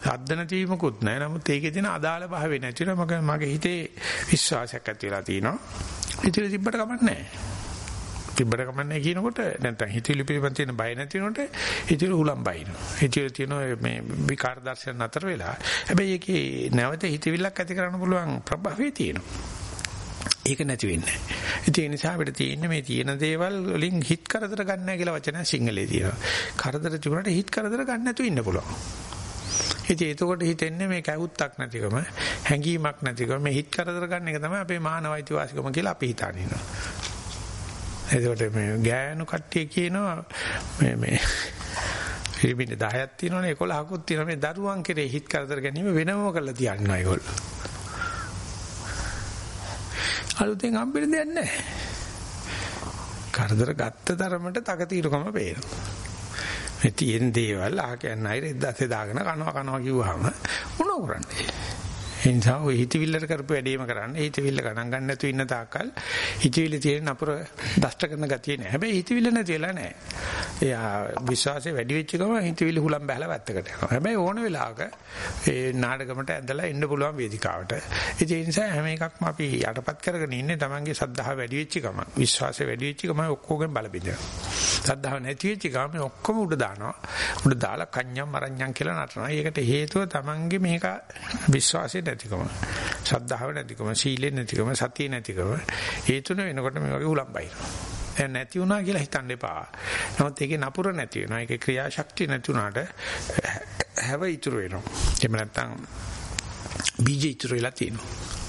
ශබ්ද නැතිවීමකුත් නැහැ. නමුත් ඒකේ තියෙන අදාළ භාවය නැතිව මගේ හිතේ විශ්වාසයක් ඇති වෙලා තියෙනවා. හිතවිලි තිබ්බට කමක් නැහැ. තිබ්බට කමන්නේ කියනකොට නැත්නම් හිතවිලි පිළිබඳ තියෙන බය නැති වෙනකොට හිතවිලි උලම් බයිනවා. හිතවිලි තියෙන මේ විකාර දර්ශන නතර වෙලා. හැබැයි ඒකේ නැවත හිතවිල්ලක් ඇති කරන්න පුළුවන් ප්‍රභාවය තියෙනවා. ඒක නැති වෙන්නේ නැහැ. ඒ නිසා අපිට තියෙන්නේ මේ තියෙන දේවල් වලින් හිත කරදර ගන්න නැහැ කියලා වචනය සිංහලේ තියෙනවා. කරදර තිබුණාට හිත කරදර ගන්න නැතුව ඉන්න පුළුවන්. ඉතින් එතකොට හිතෙන්නේ මේ කැවුත්තක් නැතිකම, හැඟීමක් නැතිකම මේ හිත කරදර ගන්න එක තමයි අපේ මානවයිති වාසිකම කියලා අපි හිතාගෙන ඉන්නවා. එතකොට මේ ගෑනු කට්ටිය කියනවා මේ මේ පිරිමින් 10ක් තියෙනවනේ 11කුත් තියෙනවා මේ දරුවන් කෙරේ හිත කරදර ගැනීම වෙනම කරලා තියන්නවා ඒගොල්ලෝ. අලුතෙන් හම්බෙන්න දෙයක් නැහැ. කරදර ගත්ත තරමට තකතිරකම පේනවා. මේ තියෙන දේවල් අහ කියන්න අය රෙද්දස්සේ දාගෙන කනවා කනවා කිව්වහම මොනව කරන්නේ? ඒ නිසා ඔය හිතවිල්ලට කරපු වැඩේම කරන්න. හිතවිල්ල ගණන් ගන්න නැතුව ඉන්න තාක්කල් හිතවිල්ල තියෙන අපර දෂ්ට කරන ගතිය නෑ. හැබැයි හිතවිල්ල නැතිලා නෑ. එයා විශ්වාසය වැඩි වෙච්ච ගමන් හිතවිල්ල හුලම් බහලා වැත්තකට යනවා. හැබැයි ඕන වෙලාවක ඒ නාටකමට ඇඳලා එන්න පුළුවන් වේදිකාවට. ඒ නිසා හැම එකක්ම අපි යටපත් කරගෙන ඉන්නේ Tamange සද්ධාව වැඩි වෙච්ච ගමන්. විශ්වාසය වැඩි වෙච්ච ගමන් ඔක්කොගෙන් බල බිඳිනවා. සද්ධාව නැති වෙච්ච ගමන් ඔක්කොම උඩ දානවා. උඩ දාලා කන්‍යම් මරණ්‍යම් කියලා නටනවා. ඒකට හේතුව Tamange මේක විශ්වාසය නැතිකම ශ්‍රද්ධාව නැතිකම සීලෙ නැතිකම සතිය නැතිකම ඒ තුන වෙනකොට මේ වගේ උලම්බයි. දැන් නැති වුණා කියලා හිතන්න එපා. නමුත් ඒකේ නපුර නැති වෙනවා. ඒකේ ක්‍රියාශක්තිය නැති වුණාට හැව ඉතුරු වෙනවා. එහෙම නැත්නම් බීජ ඉතුරු වෙලා තියෙනවා.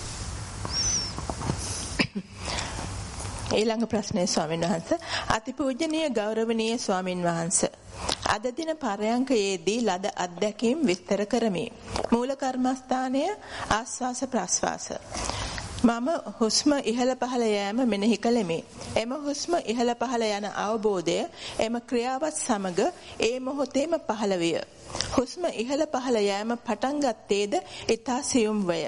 ඊළඟ ප්‍රශ්නය ස්වාමීන් වහන්ස අතිපූජනීය ගෞරවනීය ස්වාමින් වහන්ස අද දින පරයන්කයේදී ලද අත්දැකීම් විස්තර කරමි. මූල කර්මස්ථානය ආස්වාස ප්‍රස්වාස. මම හුස්ම ඉහළ පහළ යෑම මෙනෙහි කළෙමි. එම හුස්ම ඉහළ පහළ යන අවබෝධය එම ක්‍රියාවත් සමග ඒ මොහොතේම පහළ විය. හුස්ම ඉහළ පහළ යෑම පටන් ගත්තේද ඊතා සියුම්වය.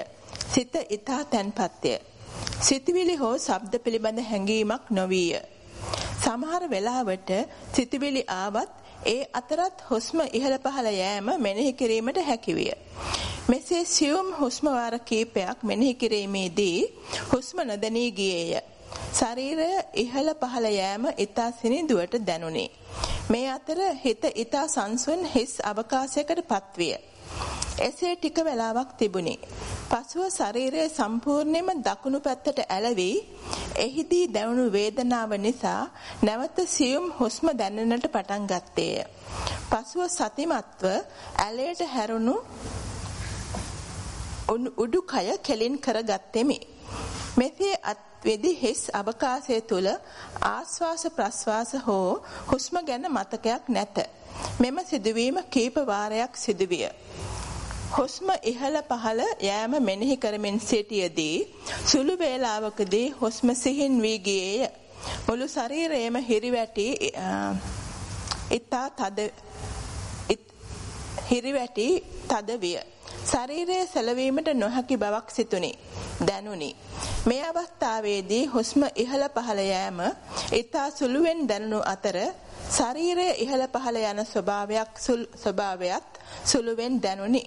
සිත ඊතා තැන්පත්ය. සිතවිලි හෝ ශබ්ද පිළිබඳ හැඟීමක් නොවිය. සමහර වෙලාවට සිතවිලි ආවත් ඒ අතරත් හුස්ම ඉහළ පහළ යෑම මෙනෙහි කිරීමට හැකිවිය. මෙසේ සියුම් හුස්ම වාර කීපයක් මෙනෙහි කිරීමේදී හුස්ම නොදැනී ගියේය. ශරීරය ඉහළ පහළ යෑම ඊතා සිනිඳුවට දැනුනි. මේ අතර හිත ඊතා සංසුන් හිස් අවකාශයකට පත්විය. එසේ ටික වේලාවක් තිබුණි. පසුව ශරීරය සම්පූර්ණයෙන්ම දකුණු පැත්තට ඇලවි එහිදී දැනුණු වේදනාව නිසා නැවත සියුම් හුස්ම දැනෙන්නට පටන් ගත්තේය. පසුව සතිමත්ව ඇලයට හැරුණු උඩුකය කෙලින් කරගත්තෙමි. මෙසේ අත්වෙදි හිස් අවකාශය තුල ආස්වාස ප්‍රස්වාස හෝ හුස්ම ගැන මතකයක් නැත. මෙම සිදුවීම කීප වාරයක් සිදුවිය. හුස්ම ඉහළ පහළ යෑම මෙනෙහි කරමින් සිටියේදී සුළු වේලාවකදී හුස්ම සිහින් වී ගියේය. මුළු ශරීරයම හිරිවැටි ඉතා තද හිරිවැටි තද විය. ශරීරයේ සැලවීමට නොහැකි බවක් සිතුනි. දැනුනි. මේ අවස්ථාවේදී හුස්ම ඉහළ පහළ යෑම ඉතා සුළුවෙන් දැනුණු අතර ශරීරය ඉහළ පහළ යන ස්වභාවයක් ස්වභාවයත් සුළුවෙන් දැනුනි.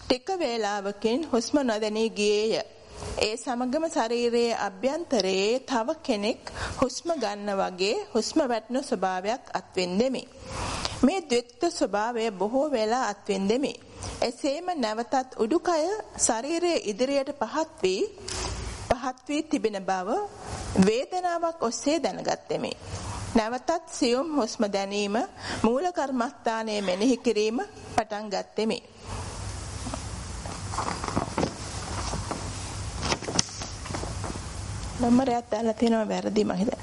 ටික වේලාවකින් හුස්ම නොදැනී ගියේය. ඒ සමගම ශරීරයේ අභ්‍යන්තරයේ තව කෙනෙක් හුස්ම ගන්න වගේ හුස්ම වැටෙන ස්වභාවයක් අත්විඳෙමි. මේ ද්විත්ව ස්වභාවය බොහෝ වෙලා අත්විඳෙමි. එසේම නැවතත් උඩුකය ශරීරයේ ඉදිරියට පහත් වී පහත් වී තිබෙන බව වේදනාවක් ඔස්සේ දැනගත්ෙමි. නැවතත් සියුම් හුස්ම දැනීම මූල කර්මස්ථානයේ මෙනෙහි කිරීම පටන් ගත්ෙමි. නම්බරයක් දාලා තියෙනවා වැරදි මම හිතන්නේ.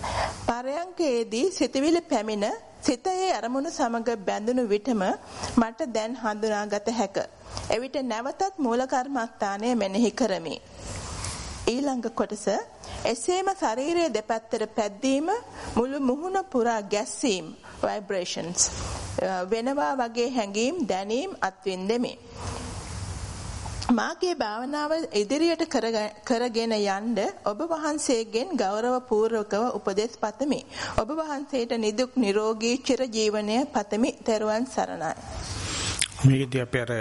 පරයන්කේදී සිතවිලි පැමිණ සිතේ අරමුණු සමග බැඳුණු විටම මට දැන් හඳුනාගත හැක. එවිට නැවතත් මූල කර්මස්ථානය මෙනෙහි කරමි. ඊළඟ කොටස එසේම ශරීරයේ දෙපැත්තට පැද්දීම මුළු මුහුණ පුරා ගැස්සීම් vibrations වෙනවා වගේ හැඟීම් දැනීම් අත්විඳෙමි. මාගේ භාවනාව ඉදිරියට කරගෙන යන්න ඔබ වහන්සේගෙන් ගෞරව පූර්වකව උපදෙස් පතමි. ඔබ වහන්සේට නිදුක් නිරෝගී චිරජීවනය පතමි. ත්වන් සරණයි. මේකදී අපි අර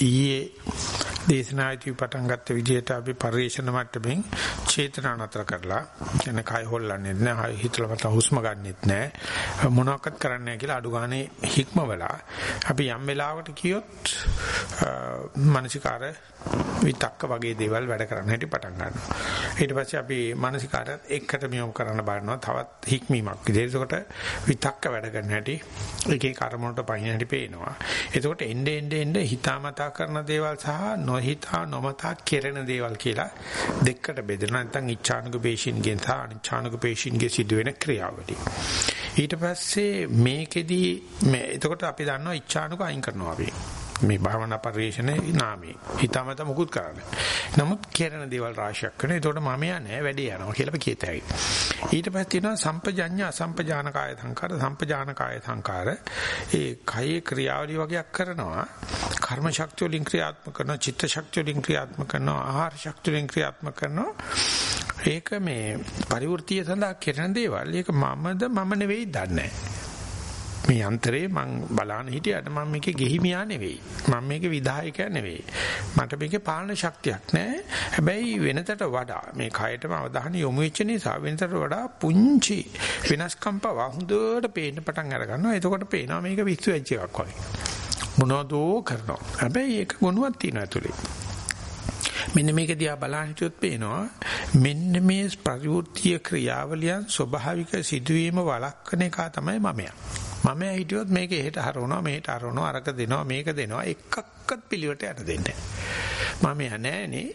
ඊයේ දේශනාදී පටන් ගත්ත විදිහට අපි පරිේශන මට්ටමින් චේතනා නතර කරලා එන කය හොල්ලන්නේ නැහැ හිතලා මත හුස්ම ගන්නෙත් නැහැ මොනවාක්වත් කරන්නේ නැහැ කියලා අඩු ගානේ හික්මවලා අපි යම් වෙලාවකට කියොත් මානසිකාර විතක්ක වගේ දේවල් වැඩ කරන්න හැටි පටන් ගන්නවා. ඊට පස්සේ අපි මානසිකාරයත් එකට මියොම් කරන්න බලනවා තවත් හික්මීමක් විදිහට. ඒකට විතක්ක වැඩ කරන හැටි එකේ කර්මවලට පයින් හැටි පේනවා. එතකොට එnde ende ende හිතාමතා කරන දේවල් සහ නොහිතා නොමතා කෙරෙන දේවල් කියලා දෙකට බෙදෙනවා. නැත්නම් ඉච්ඡානුක පේශින්ගෙන් සහ අනිච්ඡානුක පේශින්ගේ සිදුවෙන ක්‍රියාවලිය. ඊට පස්සේ මේකෙදි මේ එතකොට අපි දන්නවා ඉච්ඡානුක අයින් කරනවා අපි. මේ භාවනා පරිශ්‍රණේ නාමයේ හිතමත මුකුත් කරන්නේ. නමුත් කෙරෙන දේවල් රාශියක් කරන. ඒතකොට මම යන්නේ වැඩේ යනවා කියලා අපි කියත හැකියි. ඊට පස්සේ තියෙනවා සම්පජඤ්ඤ අසම්පජානකාය සංකාර සම්පජානකාය සංකාර. ඒ කයේ ක්‍රියාවලිය වගේක් කරනවා. කර්ම ශක්තිය වලින් ක්‍රියාත්මක කරනවා, චිත්ත ශක්තිය වලින් ක්‍රියාත්මක කරනවා, ආහාර ශක්තිය වලින් ක්‍රියාත්මක කරනවා. ඒක මේ පරිවෘත්තිය සඳහා කෙරෙන දේවල්. ඒක මමද මම නෙවෙයි දන්නේ මේ යන්ත්‍රේ මං බලාන හිටියට මම මේකේ ගෙහිමියා නෙවෙයි. මම මේකේ විධායකයා නෙවෙයි. මට මේකේ පාලන ශක්තියක් නැහැ. හැබැයි වෙනතට වඩා මේ කයටම අවධානය යොමු වෙච්ච නිසා වෙනතට වඩා පුංචි වෙනස්කම් පව හොඳට පේන්න පටන් අර ගන්නවා. එතකොට පේනවා මේක විශ්ව වෙච්ච එකක් වගේ. මොනවදෝ කරනවා. හැබැයි ඒක ගුණයක් තියෙනවා ඇතුලේ. මෙන්න මේක දිහා බලන් හිටියොත් පේනවා මෙන්න මේ ප්‍රවෘත්ති ක්‍රියාවලියන් ස්වභාවික සිදුවීම වළක්වන එක තමයි මමයා. මම හිටියොත් මේක එහෙට හරවනවා මෙහෙට හරවනවා අරක දෙනවා මේක දෙනවා. එකක්වත් පිළිවෙට යන්න දෙන්නේ මම යන්නෑනේ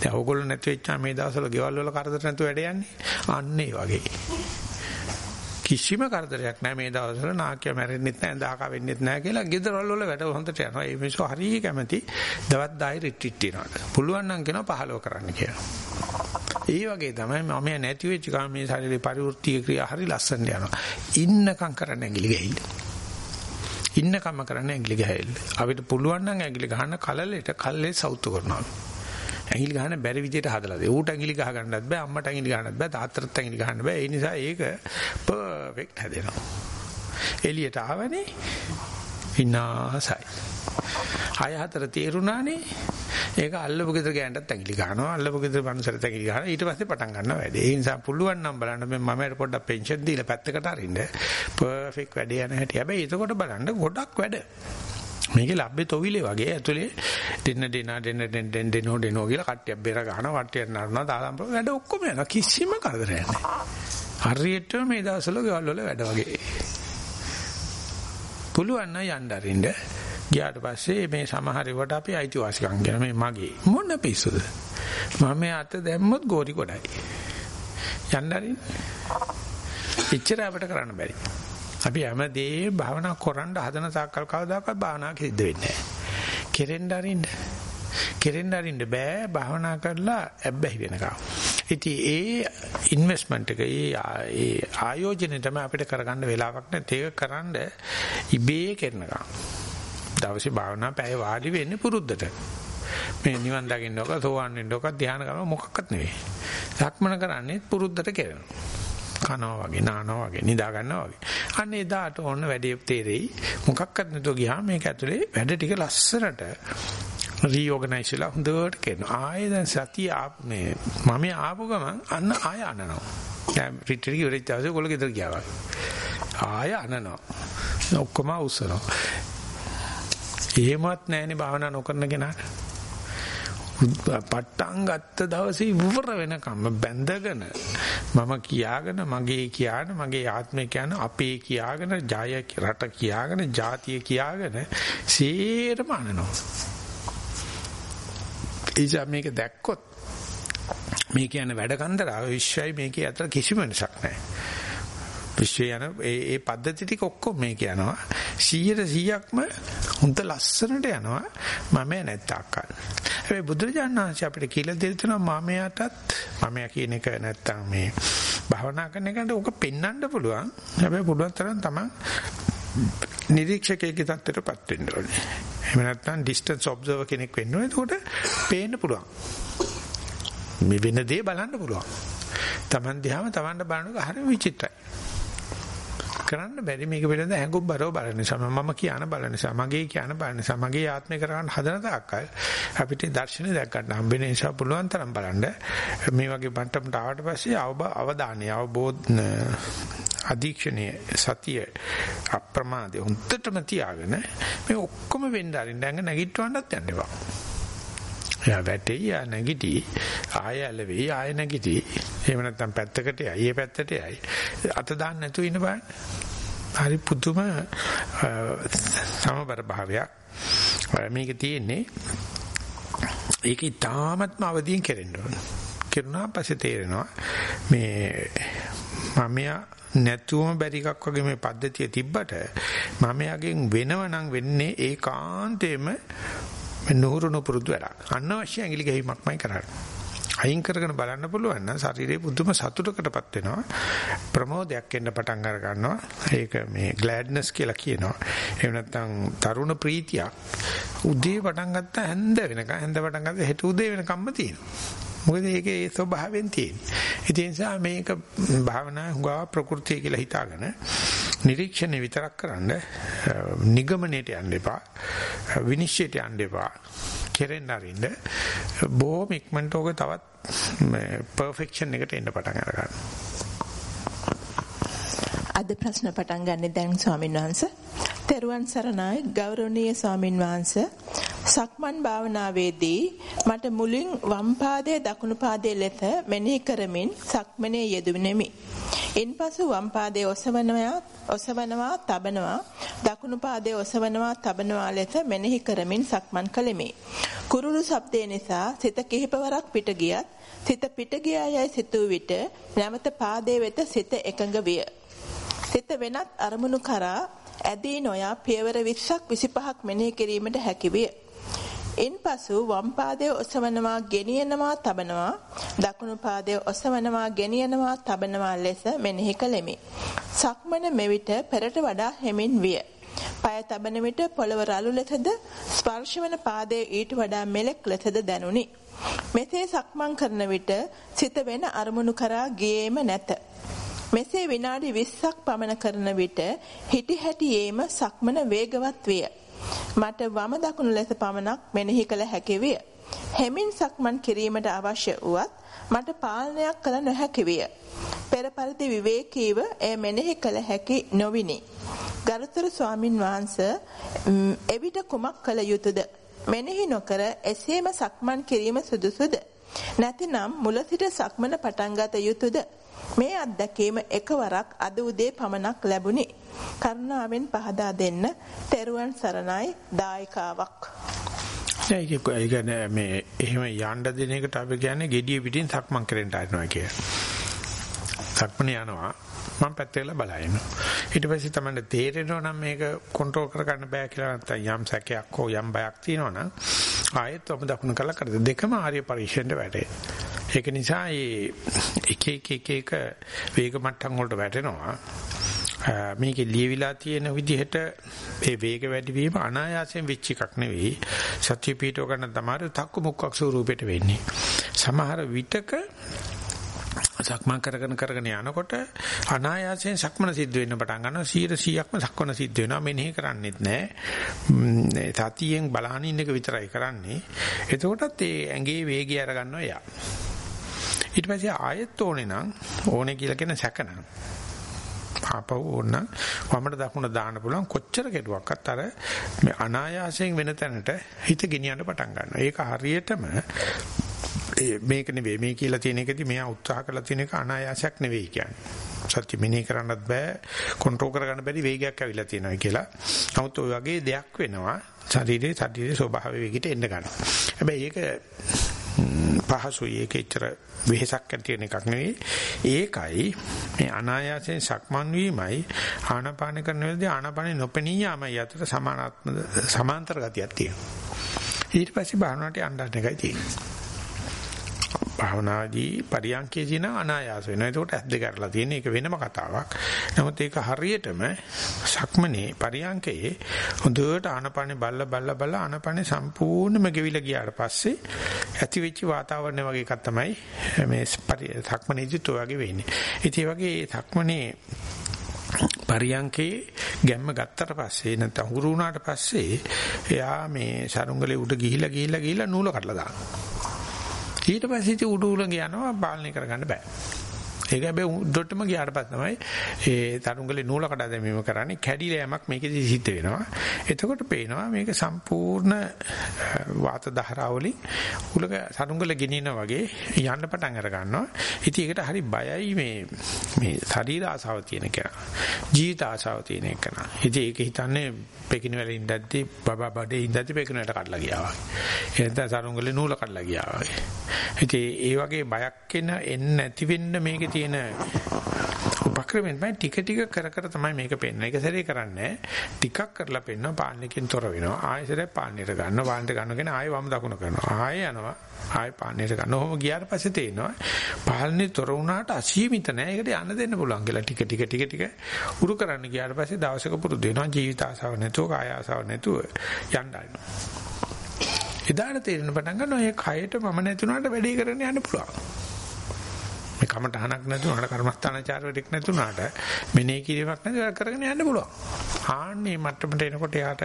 දැන් ඕගොල්ලෝ නැති වෙච්චා මේ දවස්වල ගෙවල් වල කරදර නැතුව වැඩ යන්නේ? අන්න ඒ වගේ. කිසිම කරදරයක් නැහැ මේ දවස්වල. නාකිය මැරෙන්නෙත් නැහැ දාක වෙන්නෙත් නැහැ කියලා ගෙදරවල වල වැඩ හොඳට යනවා. ඒ මිනිස්සු හරිය කැමති දවස් 10 රිට්‍රීට් තියනවා පුළුවන් නම් කියනවා 15 කරන්න කියලා. ඒ වගේ තමයි මම නැති වෙච්ච ගමන් මේ ශරීරේ පරිවෘත්ති ක්‍රියා හරි ලස්සනට යනවා. ඉන්නකම් කරන්න ඇඟිලි ගහින්න. ඉන්නකම කරන්න ඇඟිලි ගහයිල්ල. අපිට පුළුවන් නම් ඇඟිලි ගහන්න කලලෙට කල්ලේ සවුතු කරනවා. ඇඟිලි ගහන්න බැරි විදියට හදලා දෙයි. ඌට ඇඟිලි ගහ ගන්නත් බෑ, අම්මට ඇඟිලි ගහන්නත් බෑ, තාත්තට ඇඟිලි ගහන්න බෑ. ඒ නිසා ඒක පර්ෆෙක්ට් හැදෙනවා. එළියට ආවනේ විනාසයි. හය හතර තේරුණානේ. ඒක අල්ලපු ගෙදර ගෑනටත් ඇඟිලි ගන්නවා අල්ලපු ගෙදර මනුස්සරට ඇඟිලි ගන්නවා ඊට පස්සේ පටන් ගන්නවා වැඩේ. ඒ නිසා පුළුවන් නම් බලන්න මේ මම පොඩ්ඩක් පෙන්ෂන් දීලා පැත්තකට අරින්න. පර්ෆෙක්ට් වැඩේ යන හැටි. හැබැයි එතකොට බලන්න ගොඩක් වැඩ. මේකේ ලැබ්බේ තොවිලේ වගේ ඇතුලේ දෙන්න දෙන්න දෙන්න දෙන්න දෙන්න දෙනෝ දෙනෝ කියලා කට්ටියක් බෙර ගන්නවා වට්ටියක් නරනවා තාලම් වැඩ ඔක්කොම යනවා. කිසිම කරදරයක් නැහැ. හරියට මේ දවස්වල ගෙවල් වල වැඩ වගේ. පුළුවන් නම් යන්න අරින්න ගියාට පස්සේ මේ සමහර ඒවාට අපි අයිතිවාසිකම් කියන මේ මගේ. මොන පිස්සුද? මම අත දැම්මොත් ගෝරි කොටයි යන්න අරින්න. එච්චර අපිට කරන්න බැරි. අපි හැමදේ භාවනා කරන්න හදන තාක්කල් කවදාකවත් භාවනා සිද්ධ වෙන්නේ නැහැ. කෙරෙන්න අරින්න. කෙරෙන්න අරින්න බෑ. භාවනා කරලා ඇබ්බැහි වෙනකම්. ඉතින් ඒ ඉන්වෙස්ට්මන්ට් එක ඒ ඒ ආයෝජනය තමයි අපිට කරගන්න වෙලාවක් නැත්te ඒක කරන්න ඉබේ කරනකම් දවසේ භාවනා පැය වාඩි වෙන්නේ පුරුද්දට. මේ නිවන් දකින්න ඕක සෝවන් වෙන්න ඕක ධ්‍යාන කරන මොකක්වත් නෙවෙයි. සක්මන කරන්නේ පුරුද්දට කරනවා. කනවා වගේ නානවා වගේ නිදා ගන්නවා වගේ. අන්න එදාට ඕන වැඩේ තේරෙයි. මොකක්වත් නැතුව ගියාම මේක ඇතුලේ වැඩ ටික ලස්සනට රීօගනයිස් වෙලා හොඳට කරනවා. ආයෙ දැන් සතිය මේ මම ආපු ගමන් අන්න ආය අනනවා. දැන් රිට්‍රීට් ඉවරෙච්ච දවසේ ඔයගොල්ලෝ ගෙදර ගියා වගේ. ආය අනනවා. ඔක්කොම උස්සනවා. එහෙමවත් නැහැනේ භාවනා නොකරන කෙනාට. පට්ටම් ගත්ත දවසේ ඉවර වෙනකම් බැඳගෙන මම කියාගෙන මගේ කියාන මගේ ආත්මය කියන අපේ කියාගෙන ජය රට කියාගෙන ජාතිය කියාගෙන සේරම අනනවා. එයිසා මේක දැක්කොත් මේ කියන්නේ වැඩ කන්දරාව විශ්වයි මේකේ අතර කිසිම වෙනසක් නැහැ. විශ්වය යන ඒ ඒ පද්ධති ටික ඔක්කොම මේක යනවා. 100ට 100ක්ම හොඳ ලස්සනට යනවා. මම නැත්තක්කල් හැබැයි බුදුරජාණන් වහන්සේ අපිට කියලා දෙන්න තියෙනවා මමයටත් මමයා කියන එක නැත්තම් මේ භවනා කරන එකට ඕක පෙන්වන්න පුළුවන්. හැබැයි පුළුවන් තරම් තමයි නිරීක්ෂකයෙක්ගේ තත්ත්වයටපත් වෙන්න ඕනේ. එහෙම නැත්නම් ඩිස්ටන්ස් ඔබ්සර්වර් කෙනෙක් වෙන්න ඕනේ. එතකොට පේන්න පුළුවන්. මේ වෙන දේ බලන්න පුළුවන්. Taman දිහාම Tamanට බලනකොට හරිය විචිත්‍රයි. කරන්න බැරි මේක පිළිබඳ හැඟුම් බරව බලන නිසා මම කියන බලන නිසා මගේ කියන බලන නිසා මගේ ආත්මය කරගන්න හදන තාක්කල් අපිට දර්ශනය දැක් ගන්න හම්බෙන නිසා පුළුවන් තරම් බලන්න. මේ වගේ මට්ටමට ආවට පස්සේ අවධානය අවබෝධ අධීක්ෂණය සතිය අප්‍රමාදේ හොන්දටම තියාගෙන මේ ඔක්කොම වෙන්න අරින්න නැගිටවන්නත් යන්න එපා. එයා වැටෙයි යා නැගිටි. ආය ඇලවෙයි ආය නැගිටි. එහෙම නැත්නම් පැත්තකට යයි ඒ පැත්තට යයි. අත දාන්න නැතුව ඉන්න බෑ. හරි පුදුම සමබර භාවයක්. මේක තියෙන්නේ ඒක ඊටාත්ම අවදියෙන් කෙරෙන්න ඕන. කෙරුණා පස්සේ තේරෙනවා මේ මමයා නැතුවම බැරි එකක් වගේ මේ පද්ධතිය තිබ්බට මමයාගෙන් වෙනව නම් වෙන්නේ ඒකාන්තයෙන්ම නුහුරුණු පුරුදු වැඩක්. අනවශ්‍ය ඇඟිලි ගැහිමක්මයි කරන්නේ. අයින් කරගෙන බලන්න පුළුවන් නම් ශරීරයේ පුදුම සතුටකටපත් වෙනවා. ප්‍රමෝදයක් එන්න පටන් අර ගන්නවා. ඒක මේ ග්ලෑඩ්නස් කියලා කියනවා. එහෙම නැත්නම් තරුණ ප්‍රීතියක්. උදේ පටන් ගත්ත හැන්ද වෙනකන් හැන්ද පටන් ගත්ත හෙට උදේ වෙනකම්ම තියෙනවා. මොකද ඒකේ ඒ ස්වභාවයෙන් තියෙන්නේ ඒ නිසා මේක භාවනා හුඟා ප්‍රകൃතිය කියලා හිතාගෙන නිරීක්ෂණය විතරක් කරන්න නිගමනයට යන්න එපා විනිශ්චයට යන්න එපා කෙරෙන්න අරින්න බොහොම ඉක්මනට ඕක තවත් මේ පර්ෆෙක්ෂන් එකට එන්න පටන් අර ගන්නවා. අද ප්‍රශ්න පටන් ගන්න දැන් ස්වාමින් වහන්සේ. තෙරුවන් සරණයි ගෞරවනීය ස්වාමින් වහන්සේ. සක්මන් භාවනාවේදී මට මුලින් වම් පාදයේ දකුණු පාදයේ ලෙස මෙනෙහි කරමින් සක්මනේ යෙදුණෙමි. ඉන්පසු වම් පාදයේ ඔසවනවා ඔසවනවා තබනවා දකුණු පාදයේ ඔසවනවා තබනවා ලෙස මෙනෙහි කරමින් සක්මන් කළෙමි. කුරුළු ශබ්දය නිසා සිත කිහිපවරක් පිට ගියත් සිත පිට ගියා යයි සිතූ විට නැවත පාදයේ වෙත සිත එකඟ විය. සිත වෙනත් අරමුණු කරා ඇදී නොයා පියවර 20ක් 25ක් මෙනෙහි කිරීමට හැකි විය. ඉන්පසු වම් පාදයේ ඔසවනවා ගෙනියනවා තබනවා දකුණු පාදයේ ඔසවනවා ගෙනියනවා තබනවා ලෙස මෙනෙහි කළෙමි. සක්මන මෙවිට පෙරට වඩා හැමින් විය. পায় තබන විට පොළව රළු ලෙසද ස්පර්ශවන පාදයේ ඊට වඩා මෙලෙක් ලෙසද දැනුනි. මෙසේ සක්මන් කරන විට සිත වෙන අරමුණු කරා ගියේම නැත. මෙසේ විනාඩි 20ක් පමණ කරන විට හිටි හැටියේම සක්මන වේගවත් විය. මට වම දකුණු ලෙස පමණක් මෙනෙහි කළ හැකි විය. හැමින් සක්මන් කිරීමට අවශ්‍ය වුවත් මට පාලනයක් කළ නොහැකි විය. පෙර පරිදි විවේකීව එය මෙනෙහි කළ හැකි නොවිනි. ගරුතර ස්වාමින් වහන්සේ එවිට කුමක් කළ යුතුද? මෙනෙහි නොකර එසේම සක්මන් කිරීම සුදුසුද? නැතිනම් මුල සිට සක්මන පටන් ගත යුතුයද? මේ අත්දැකීම එකවරක් අද උදේ පමණක් ලැබුණි. කරුණාවෙන් පහදා දෙන්න. තෙරුවන් සරණයි දායකාවක්. ඒක ඒක මේ එහෙම යන්න දෙන එකට අපි කියන්නේ gediya පිටින් සක්මන් කරන්න ආනවා කිය. සක්මන යනවා මම පැත්තේලා බලයින. ඊට පස්සේ තමයි තේරෙනවා නම් මේක කන්ට්‍රෝල් කරගන්න බෑ කියලා නැත්නම් යම් සැකයක් හෝ යම් බයක් තියෙනවා නම් ආයෙත් ඔබ දකුණු කළා කරද දෙකම ආර්ය පරිශ්‍රයට වැටේ. ඒක නිසා මේ එක එක එක එක වේග මට්ටම් වලට වැටෙනවා. මේකේ ලියවිලා තියෙන විදිහට මේ වේග වැඩි වීම අනායාසයෙන් වෙච්ච එකක් නෙවෙයි. සත්‍ය පීඨව ගන්න තමයි තක්කු මුක්කක් ස්වරූපෙට වෙන්නේ. සමහර විටක සක්මන් කරගෙන කරගෙන යනකොට අනායාසයෙන් සක්මන සිද්ධ වෙන්න පටන් ගන්නවා. 100%ක්ම සක්මන සිද්ධ වෙනවා. මෙනෙහි කරන්නෙත් නැහැ සතියෙන් බලහන් ඉන්න එක විතරයි කරන්නේ. එතකොටත් ඒ ඇඟේ වේගය අර ගන්නවා එයා. ඊට පස්සේ ආයෙත් ඕනේ නම් ඕනේ කියලා කියන සැකනම් ආපහු ඕන වමට දකුණ දාන්න පුළුවන් කොච්චර කෙරුවක්වත් අර මේ අනායාසයෙන් වෙන තැනට හිත ගෙනියන්න පටන් ගන්නවා. ඒක හරියටම මේක නෙවෙයි මේ කියලා තියෙන එකදී මෙයා උත්සාහ කරලා තියෙන එක අනායාසයක් නෙවෙයි කියන්නේ. සත්‍ය මෙනෙහි කරන්නත් බෑ කන්ට්‍රෝල් කරගන්න බැරි වේගයක් ඇවිල්ලා තියෙනවා කියලා. නමුත් ওই වගේ දෙයක් වෙනවා ශරීරයේ ශරීරයේ ස්වභාව වේගයට එන්න ගන්නවා. හැබැයි ඒක පහසුයි ඒක එච්චර වෙහසක් ඇති වෙන එකක් නෙවෙයි ඒකයි මේ අනායාසයෙන් සක්මන් වීමයි ආනාපාන කරන වෙලාවේදී ආනාපානෙ නොපෙනී යාමයි අතර සමානාත්ම සමාන්තර ගතියක් තියෙනවා ඊට පස්සේ භාවනාවට යන්න එකයි තියෙන්නේ භාවනාදී පරියන්කේ දින අනායාස වෙනවා. ඒකට ඇස් දෙක අරලා තියෙන එක වෙනම කතාවක්. නමුත් ඒක හරියටම සක්මනේ පරියන්කේ හොඳට ආනපනේ බල්ල බල්ල බල්ල ආනපනේ සම්පූර්ණයෙන්ම ගෙවිලා ගියාට පස්සේ ඇති වෙච්ච වාතාවරණය වගේ එකක් තමයි මේ සක්මනේදිත් ඔය වගේ වෙන්නේ. ඉතින් වගේ සක්මනේ පරියංකේ ගැම්ම ගත්තට පස්සේ නැත්නම් හුරු වුණාට පස්සේ එයා මේ සරුංගලේ උඩ ගිහිලා ගිහිලා ගිහිලා නූල කඩලා දානවා. ඊට පස්සේ ඉතින් උඩු උලඟ යනවා පාලනය කරගන්න බෑ. ඒක හැබැයි උඩටම ගියාට පස්සේ තමයි ඒ තරුංගලේ නූල කඩා දැමීම කරන්නේ කැඩිලා යමක් මේකෙදි සිද්ධ වෙනවා. එතකොට පේනවා මේක සම්පූර්ණ වාත දහරාවලින් උලක තරුංගල ගෙනිනා වගේ යන්න පටන් අර ගන්නවා. ඉතින් ඒකට හරි බයයි මේ මේ ශරීර ආසාව තියෙන කෙනා. ජීවිත ආසාව තියෙන කෙනා. ඉතින් ඒක හිතන්නේ පෙකින වල ඉඳද්දි බබා බඩේ ඉඳද්දි පෙකින වලට කඩලා ගියා වගේ. එහෙනම් තරුංගලේ නූල කඩලා ගියා වගේ. ඉතින් ඒ වගේ බයක් එන එන්නේ නැති වෙන්න මේකේ තියෙන උපක්‍රමෙන් තමයි ටික ටික කර කර තමයි මේක පෙන්වන්නේ. ඒක සැරේ කරන්නේ ටිකක් කරලා පෙන්වනවා පාන්නකින් තොර වෙනවා. ආයෙසරේ පාන්නේට ගන්නවා. පාන්නට ගන්නගෙන ආයෙ වම් දකුණ කරනවා. ආයෙ යනවා. ආයෙ පාන්නේට ගන්නවා. ඔහොම ගියාට පස්සේ තේනවා පාලනේ තොර වුණාට අසීමිත නෑ. ඒකට යන්න දෙන්න පුළුවන් කියලා ටික ටික ටික ටික උරු කරන්න ගියාට පස්සේ දවසක පුරුදු වෙනවා. ජීවිත ආසාව නැතුව, කාය ආසාව නැතුව යන්න එදාට තේරෙන පටන් ගන්නවා මේ කයට මම නැතුණාට වැඩේ කරන්න යන්න පුළුවන්. මේ කමට හනක් නැතුණාට කර්මස්ථානචාරවලක් නැතුණාට මෙනේ කිරීමක් නැතුව කරගෙන යන්න පුළුවන් ආන්නේ මට්ටමට එනකොට යාට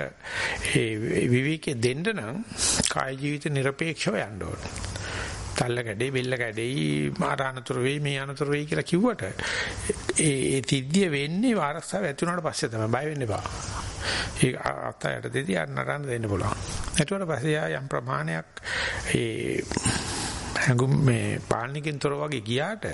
ඒ විවිකේ දෙන්න නම් කාය ජීවිත নিরপেক্ষව යන්න ඕනේ තල්ල කැඩේ බෙල්ල කැඩේ මාරානතර වෙයි මේ අනතර වෙයි කියලා කිව්වට ඒ ඒ තිද්දිය වෙන්නේ වාරස්සාව ඇති වුණාට පස්සේ තමයි බය වෙන්න එපා. ඒ අතයට දෙදී අන්නරන්න දෙන්න පුළුවන්. ඒට පස්සේ යම් ප්‍රමාණයක් ඒ හැඟුම් මේ පාලනිකින් තොර වගේ ගියාට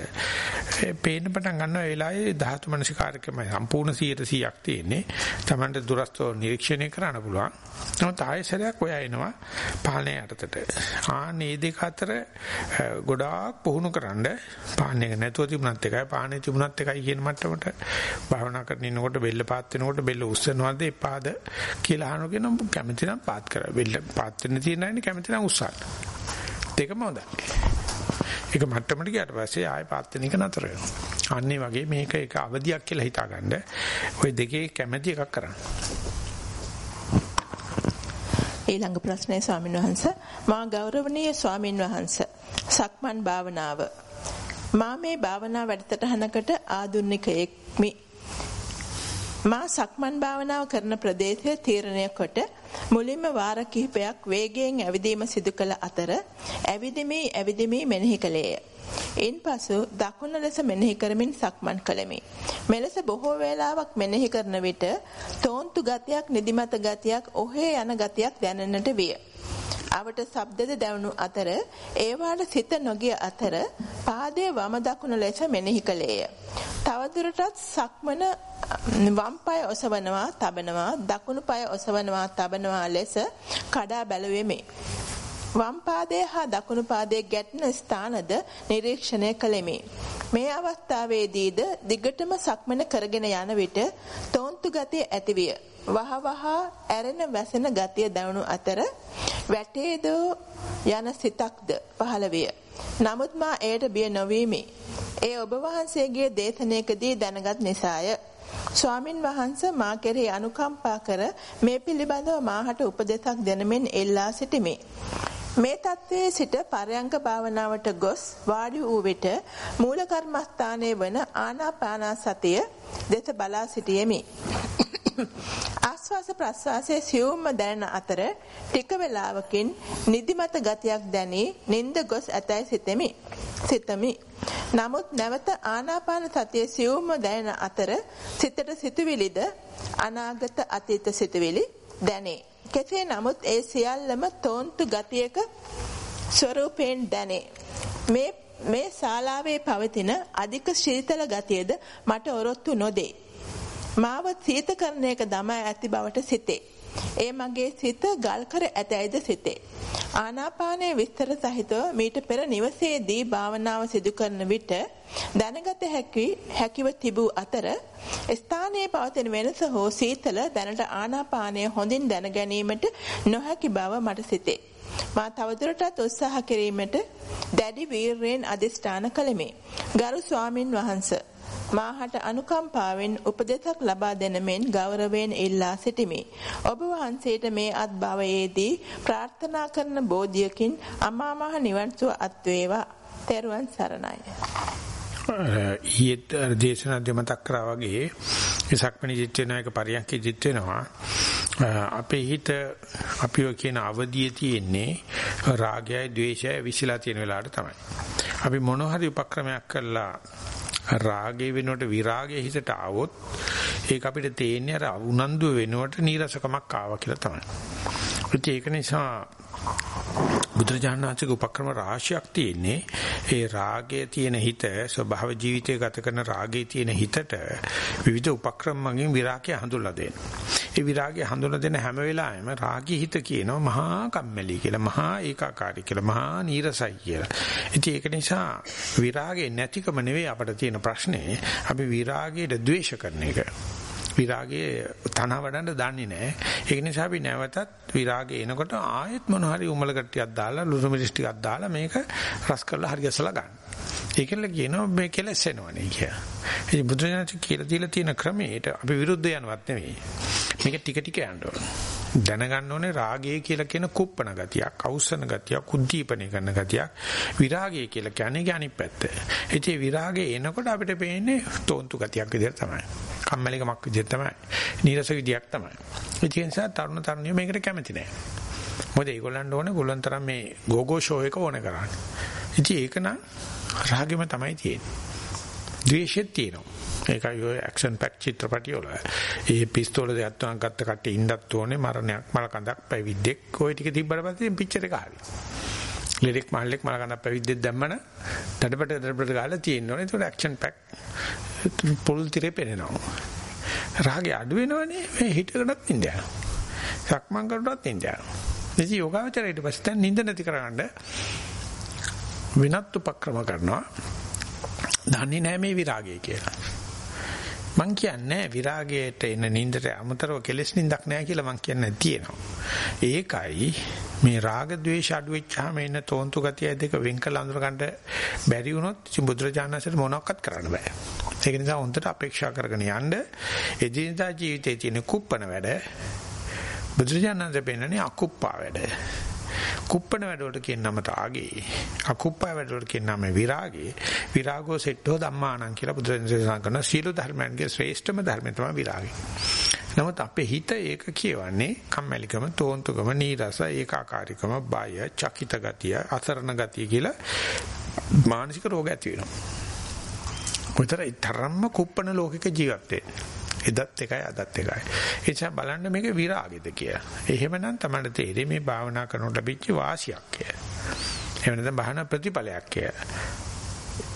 පේන්න පටන් ගන්නවා ඒ වෙලාවේ ධාතු මනසිකාරකමයි සම්පූර්ණ 100%ක් තියෙන්නේ. Tamanට දුරස්තව නිරීක්ෂණය කරන්න පුළුවන්. නමුත් ආයෙසරයක් ඔය එනවා පාලනය යටතට. ආන්නේ දෙක අතර ගොඩාක් පුහුණු කරන්න පාලනය නැතුව තිබුණත් එකයි පාලනය තිබුණත් එකයි කියන මට්ටමට භාවනා කරගෙන ඉනකොට බෙල්ල පාත් වෙනකොට බෙල්ල උස්සනවාද එපාද කියලා අහනගෙන කැමති නම් පාත් කර බෙල්ල පාත් වෙන්න තියෙන නැන්නේ කැමති නම් උස්සන්න. දෙකම හොඳයි. ඒක මට්ටමට ගියාට පස්සේ ආයෙ පාත් වෙන එක නතර වෙනවා. අන්නේ වගේ මේක එක අවධියක් කියලා හිතාගන්න. ওই දෙකේ කැමැති එකක් කරන්න. ඊළඟ ප්‍රශ්නය ස්වාමින් වහන්සේ මා ගෞරවනීය ස්වාමින් වහන්සේ සක්මන් භාවනාව මා මේ භාවනා වැඩසටහනකට ආදුනිකයෙක්මි මා සක්මන් භාවනාව කරන ප්‍රදේශය තීරණය කොට මුලින්ම වාර කිහිපයක් වේගයෙන් ඇවිදීම සිදු කළ අතර ඇවිදිමි ඇවිදිමි මෙනෙහි කළේය. ඉන්පසු දකුණ ලෙස මෙනෙහි කරමින් සක්මන් කළෙමි. මෙලෙස බොහෝ වේලාවක් මෙනෙහි කරන විට තෝන්තු ගතියක් නිදිමත ගතියක් ඔහේ යන ගතියක් දැනෙන්නට විය. අවට ශබ්දද දැවුණු අතර ඒවාට සිත නොගිය අතර පාදයේ වම දකුණ ලෙස මෙනෙහි කළේය. තවදුරටත් සක්මන වම් පාය ඔසවනවා, තබනවා, දකුණු පාය ඔසවනවා, තබනවා ලෙස කඩා බැලුවෙමි. වම් පාදයේ හා දකුණු පාදයේ ගැටෙන ස්ථානද නිරීක්ෂණය කළෙමි. මේ අවස්ථාවේදීද දිගටම සක්මන කරගෙන යන විට තෝන්තු ගතිය ඇතිවිය. වහවහ ඇරෙන වැසෙන ගතිය දැනුණු අතර වැටේද යන සිතක්ද පහළ විය. නමුත් මා එයට බිය නොවීමි. ඒ ඔබ වහන්සේගේ දේශනාවකදී දැනගත් නිසාය. ස්වාමින් වහන්සේ මා කෙරෙහි අනුකම්පා කර මේ පිළිබඳව මාහට උපදෙසක් දෙනමින් එල්ලා සිටිමි. මේ தત્ත්වයේ සිට පරයන්ක භාවනාවට ගොස් වාඩි වූ විට මූල කර්මස්ථානයේ වන ආනාපාන සතිය දෙස බලා සිටියෙමි. ආස්වාස ප්‍රස්වාසයේ සියුම්ම දැනෙන අතර ටික වේලාවකින් නිදිමත ගතියක් දැනී නිින්ද ගොස් ඇතැයි සිතෙමි. සිතමි. නමුත් නැවත ආනාපාන සතියේ සියුම්ම දැනෙන අතර සිතට සිතුවිලිද අනාගත අතීත සිතුවිලි දැනේ. කෙසේ නමුත් ඒ සියල්ලම තෝන්තු ගතියක ස්වરૂපයෙන් දැනේ. මේ මේ ශාලාවේ පවතින අධික ශීතල ගතියද මට ඔරොත්තු නොදේ. මාව සීතකරණයක දමා ඇති බවට සිතේ. ඒ මගේ සිත ගල් කර ඇතැයිද සිතේ. ආනාපානයේ විස්තර සහිතව මීට පෙර නිවසේදී භාවනාව සිදු කරන විට දැනගත හැකි හැකිව තිබූ අතර ස්ථානයේ පවතින වෙනස හෝ සීතල දැනට ආනාපානය හොඳින් දැන ගැනීමට නොහැකි බව මට සිතේ. මා තවදුරටත් උත්සාහ කිරීමට දැඩි වීරයෙන් අදිස්ථාන කළෙමි. ගරු ස්වාමින් වහන්සේ මාහට අනුකම්පාවෙන් උපදෙසක් ලබා දෙන මෙන් ගෞරවයෙන් ඉල්ලා සිටිමි. ඔබ වහන්සේට මේ අත්භවයේදී ප්‍රාර්ථනා කරන බෝධියකින් අමා මහ නිවන් සුව අත් වේවා. තෙරුවන් සරණයි. ඊයේත් දේශනා දෙමතක් කරා වගේ ඉසක්මණි සිත් වෙන එක පරියන්ක සිත් වෙනවා අපේ හිත අපිව කියන අවදියේ තියෙන්නේ රාගයයි ద్వේෂයයි විසිලා තියෙන වෙලාවට තමයි. අපි මොන හරි උපක්‍රමයක් කරලා රාගය වෙනුවට විරාගය හිතට ආවොත් ඒක අපිට තේන්නේ අර උනන්දු වෙනුවට නීරසකමක් ආවා කියලා තමයි. ඒක නිසා බුදුරජාණන්සේගේ උපක්‍රම රාශියක් තියෙන්නේ ඒ රාගයේ තියෙන හිත ස්වභාව ජීවිතය ගත කරන රාගයේ තියෙන හිතට විවිධ උපක්‍රම මගින් විරාගය හඳුල්ලා දෙන්න. ඒ විරාගය හඳුල්ලා දෙන හැම වෙලාවෙම රාගී හිත කියනවා මහා කම්මැලි කියලා මහා ඒකාකාරී කියලා මහා නීරසයි කියලා. ඉතින් ඒක නිසා විරාගේ නැතිකම නෙවෙයි අපිට තියෙන ප්‍රශ්නේ අපි විරාගයට ද්වේෂ කරන එක. විරාගයේ තන වඩන්න දන්නේ නැහැ. ඒක නිසා අපි නැවතත් විරාගය එනකොට ආයෙත් මොන හරි උමල කට්ටියක් දාලා ලුණු මිරිස් ටිකක් දාලා මේක රස කරලා හරි ගැසලා ගන්න. ඒකල කියනවා මේ කෙලස් එනවනේ කියලා. ඉතින් බුදුරජාණන් කියලා දීලා තියෙන ක්‍රමයට අපි විරුද්ධ යනවත් නෙවෙයි. මේක ටික ටික යන්න ඕන. දැනගන්න ඕනේ රාගය කියලා කියන කුප්පන ගතියක්, අවසන ගතියක්, උද්දීපනය කරන ගතියක්. විරාගය කියලා කියන්නේ අනිත් පැත්ත. ඉතින් විරාගය එනකොට අපිට පේන්නේ තෝන්තු ගතියක් විදිහට තමයි. කම්මැලිකමක් විදිහට තමයි. නීරස විදියක් තමයි. ඒ නිසා තරුණ තරුණියෝ මේකට කැමති නැහැ. මොකද ඒගොල්ලන්ට ඕනේ ගොල්ලන් තරම් මේ ගෝගෝ ෂෝ එක ඕනේ කරන්නේ. ඉතින් ඒක නම් රාගෙම තමයි තියෙන්නේ. ද්වේෂෙත් තියෙනවා. ඒකයි ඔය ඇක්ෂන් පැක් චිත්‍රපටි වල ඒ පිස්තෝල දෙයක් තුනක් ගත්ත කට්ටිය ඉන්නත් ඕනේ මරණයක් මල කඳක් පැවිද්දෙක් ඔය ටික තිබ්බට පස්සේ පික්චර් එක හරි. ලිරික් මහල්ලෙක් මල කඳක් පැවිද්දෙක් දැම්මන දඩබඩ දඩබඩ ගාලා තියෙන්න ඕනේ. ඒකට ඇක්ෂන් පැක් පොල් තිරේ පෙනෙනවා. රාගේ අඩු වෙනවනේ මේ හිතකටත් ඉන්න යනවා. සක්මන් කරනවත් ඉන්න යනවා. ඉතින් යෝගාවචරය ඊට පස්සේ දැන් නිින්ද නැති කරගන්න වෙනත් උපක්‍රම කරනවා. දන්නේ නැහැ මේ විරාගය කියලා. මං කියන්නේ විරාගයට එන නින්දට අමතරව කෙලෙස් නින්දක් නැහැ කියලා මං කියන්නේ තියෙනවා. ඒකයි මේ රාග ద్వේෂ අඩු වෙච්චාම එන තෝන්තු ගතිය දෙක වෙන් කළ අඳුර ගන්න බැරි වුණොත් බුදුරජාණන්සේට මොනවක්වත් කරන්න බෑ. ඒක නිසා හොන්දට අපේක්ෂා කරගෙන යන්න එදිනදා ජීවිතයේ තියෙන කුප්පන වැඩ බුදුරජාණන්සේ පෙන්නන්නේ අකුප්පා වැඩ. කුප්පණ වැඩවලට කියන නම රාගේ. අකුප්පා වැඩවලට කියන නම විරාගේ. විරාගෝ සෙට්ටෝ ධම්මානං කියලා බුදුරජාණන් සඳහන් කරන සීල ධර්මයන්ගේ ශ්‍රේෂ්ඨම ධර්මය තමයි විරාගේ. නමුත් අපේ හිත ඒක කියවන්නේ කම්මැලිකම, තෝන්තුකම, නීරස, ඒකාකාරීකම, බය, චකිත ගතිය, අසරණ ගතිය කියලා මානසික රෝග ඇති වෙනවා. කොතරම් තරම්ම කුප්පණ ලෝකයක ජීවත් වෙන්නේ. එදත් එකයි අදත් එකයි. ඒ නිසා බලන්න මේක විරාගෙද කියලා. එහෙමනම් තමයි තේරෙන්නේ මේ භාවනා කරනකොට ලැබිච්ච වාසියක් කියලා. එහෙම නැත්නම් භාවනා ප්‍රතිඵලයක් කියලා.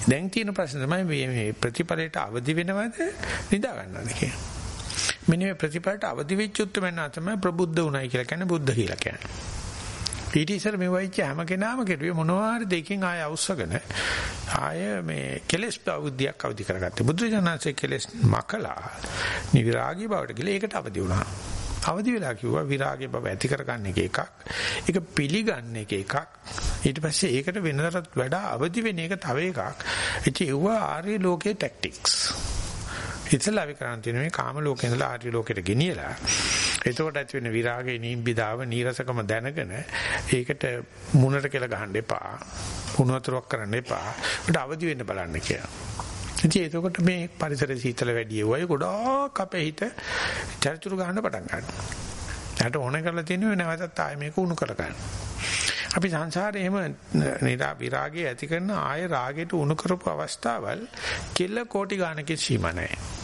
දැන් තියෙන ප්‍රශ්න තමයි මේ ප්‍රතිඵලයට අවදි වෙනවද නිදා ගන්නවද කියලා. මෙන්න මේ ප්‍රතිඵලයට අවදි වෙච්ච උත්තරමන තමයි ප්‍රබුද්ධ උනායි කියලා කියන්නේ බුද්ධ කියලා කියන්නේ. ඊට ඉස්සර මේ වයිච හැම කෙනාම කෙරුවේ මොනවා හරි දෙකකින් ආය අවශ්‍යගෙන ආය මේ කෙලස් බෞද්ධියක් අවදි කරගත්තේ. බුදුරජාණන්සේ කෙලස් මකලා නිවිරාගී බවට ගිහලා ඒකට අවදි වුණා. අවදි වෙලා කිව්වා විරාගයේ බව ඇති කරගන්න එක එකක්. ඒක පිළිගන්න එක එකක්. ඊට පස්සේ ඒකට වෙනතරත් වඩා අවදි වෙන එක තව එකක්. ඉතින් ඒවා ආර්ය ලෝකයේ ටැක්ටික්ස් ඉතලා අපි කරන් තියෙන මේ කාම ලෝකේ ඉඳලා ආර්ය ලෝකෙට ගෙනියලා එතකොට ඇති වෙන විරාගේ නිම්බිදාව නීරසකම දැනගෙන ඒකට මුණට කියලා ගහන්න එපා. කුණු වතුරක් කරන්න එපා. ඒකට අවදි වෙන්න බලන්න කියලා. ඉතින් එතකොට මේ පරිසර සීතල වැඩි වෙයි ගොඩාක් අපේ හිත චරිචුරු ගන්න පටන් ගන්නවා. එයාට ඕන කරලා තියෙන්නේ නැවතත් ආයෙ මේක උණු කර ගන්න. අපි සංසාරේ එහෙම නිරා විරාගය ඇති කරන ආය රාගයට උණු කරපු අවස්ථාවල් කෙල්ල කෝටි ගානකින් සීමා නැහැ.